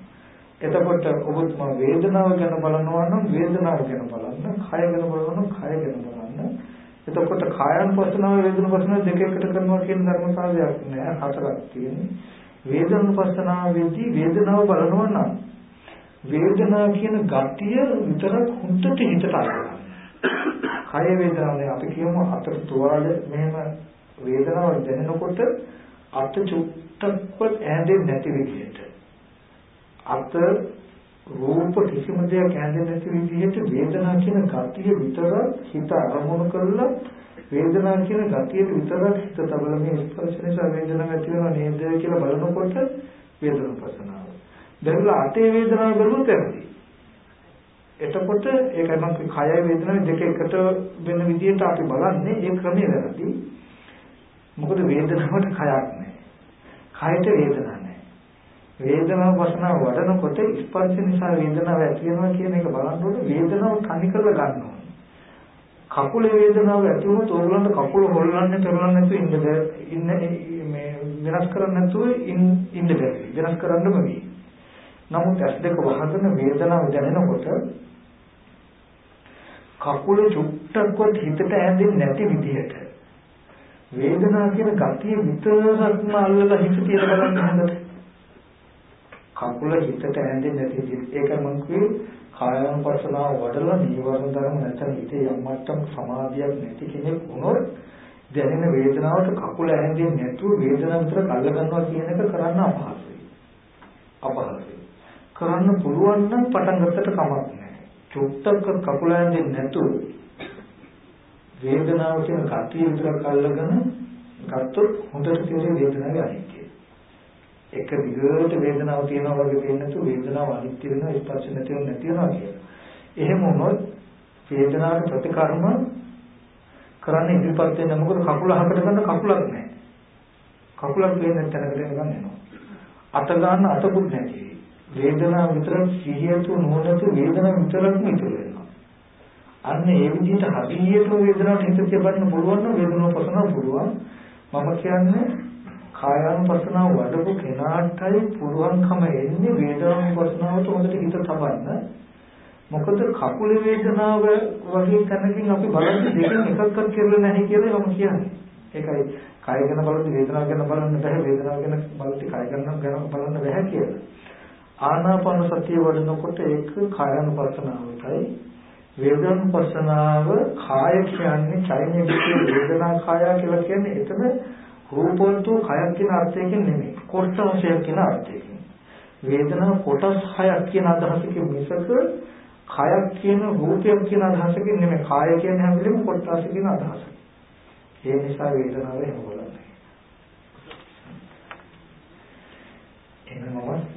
එතකොට ඔබතුමා වේදනාව ගැන බලනවා නම් වේදනාව ගැන බලන්න, කය ගැන බලනවා නම් කය ගැන බලන්න. එතකොට කායන් පස්සනාව වේදන පස්සනාව දෙක එකට කරනවා කියන ධර්මතාවයක් නෑ හතරක් තියෙන්නේ. වේදන පස්සනාවේදී වේදනාව බලනවා නම් වේදනාව කියන ගතිය විතරක් හුන්නට හිතට අරගෙන. කය වේදනාවනේ අපි කියමු අතට තුවාල මෙහෙම වේදනාවක් දැනෙනකොට අත චුට්ටක්වත් ඈඳෙන්නේ නැති විදිහට අත රූප කිසිම දෙයක් ඈඳෙන්නේ නැති විදිහට වේදනා කියන ගතිය විතර හිත අරමුණු කරලා වේදනාව කියන ගතියට විතරක් හිත තබලා මේ ස්පර්ශ නිසා වේදනාවක් ඇති වෙනව නේද කියලා බලනකොට වේදනාපසනාව. දැන්ලා අතේ වේදනාව බලුවොත් ඇති. එතකොට ඒකයි මම කයයි වේදනාව දෙක එකට වෙන විදිහට අපි බලන්නේ ඒ ක්‍රමය වැරදි. මොකද වේදනාවට කයක් නැහැ. කයට වේදනාවක් නැහැ. වේදනාව වසනාව වඩනකොට ස්පර්ශ නිසා වේදනාව ඇති වෙනවා කියන එක බලනකොට වේදනාව තනි කරලා ගන්න ඕනේ. කකුලේ වේදනාව ඇති වුණොත් ඕගොල්ලන්ට කකුල හොල්ලන්නේ පෙරලන්නේ නැතුව ඉන්න ඉන්න මේ වෙනස් කරන්නේ නැතුව ඉන්න බැහැ. වෙනස් කරන්නම වෙයි. නමුත් ඇස් දෙක වහගෙන වේදනාව දැනෙනකොට කකුල චුට්ටක්වත් හිතට ඇඳෙන්නේ නැති විදිහට වේදනාව කියන ගතිය විතරක්ම අල්ලලා හිත කියලා බලන්න හොඳට. කකුල හිතට ඇඳෙන්නේ නැති විදිහට ඒක මම කිව්වේ කායानुපස්සනාව වඩලා නීවරණ ධර්ම නැත්නම් හිතේ යම් මට්ටම් සමාධියක් නැති කෙනෙක් වුණොත් දැනෙන වේදනාවට කකුල ඇහෙන්නේ නැතුව වේදනාව විතර කල්ල ගන්නවා කියන එක කරන්න අපහසුයි. අපහසුයි. කරන්න පුළුවන් නම් පටන් ගන්නට කමක් නැහැ. චුට්ටක් කකුල ඇහෙන්නේ නැතුව වේදනාව කියන කතිය විතර කල්ලගෙන ගත්තොත් හොඳට තේරෙන වේදනාවේ අනිත්‍ය. එක දිගට වේදනාව තියෙනවා වගේ පේන්නේ නැතු වේදනාව අනිත්‍ය වෙනවා ස්පර්ශ නැති වෙනවා නැති වෙනවා කියලා. එහෙම වුණොත් වේදනාවට ප්‍රතිකර්ම කරන්න ඉදිරිපත් වෙන මොකද කකුල අහකට ගන්න කකුලක් නැහැ. කකුලක් පේන්නේ තැනකට එනකන් එනවා. අත ගන්න අතකුත් නැති. වේදනාව විතර සිහියතු නොනතු වේදනාව විතරක්ම ඉතුරු වෙනවා. අන්න ඒ විදිහට හදිහියට වේදනාවට හිත තියන්න පුළුවන් නම් වේදනාව පසනව පුළුවන්. මම කියන්නේ කායානුපස්සනාව වඩපු කෙනාටයි පුළුවන්කම එන්නේ වේදනානුපස්සනාවට හොඳට හිත තබන්න. මොකද කකුලේ වේදනාව වගේ තැනකින් අපි බලන්නේ දෙකෙන් එකක්වත් කියලා නැහැ කියලා මම කියන්නේ. ඒකයි කය ගැන බලද්දි වේදනාව ගැන බලන්න බෑ වේදනාව ගැන බලද්දි කය ගැන ගැන බලන්න බෑ කියලා. ආනාපාන සතිය වඩනකොට ඒක කායानुපස්සනාවයි වේදනානුපස්සනාව කාය කියන්නේ චෛත්‍ය වේදනා කාය කියලා කියන්නේ එතන රූපවන්තු කයක් කියන අර්ථයකින් නෙමෙයි කොටස් වශයෙන් කියන අර්ථයකින් වේදනාව කොටස් හයක් කියන අදහසකින් මිසක කයක් කියන රූපයක් කියන අදහසකින් නෙමෙයි කාය කියන්නේ හැම වෙලෙම කොටස් කියන අදහස. ඒ නිසා වේදනාව එහෙම බලන්නේ. එහෙමම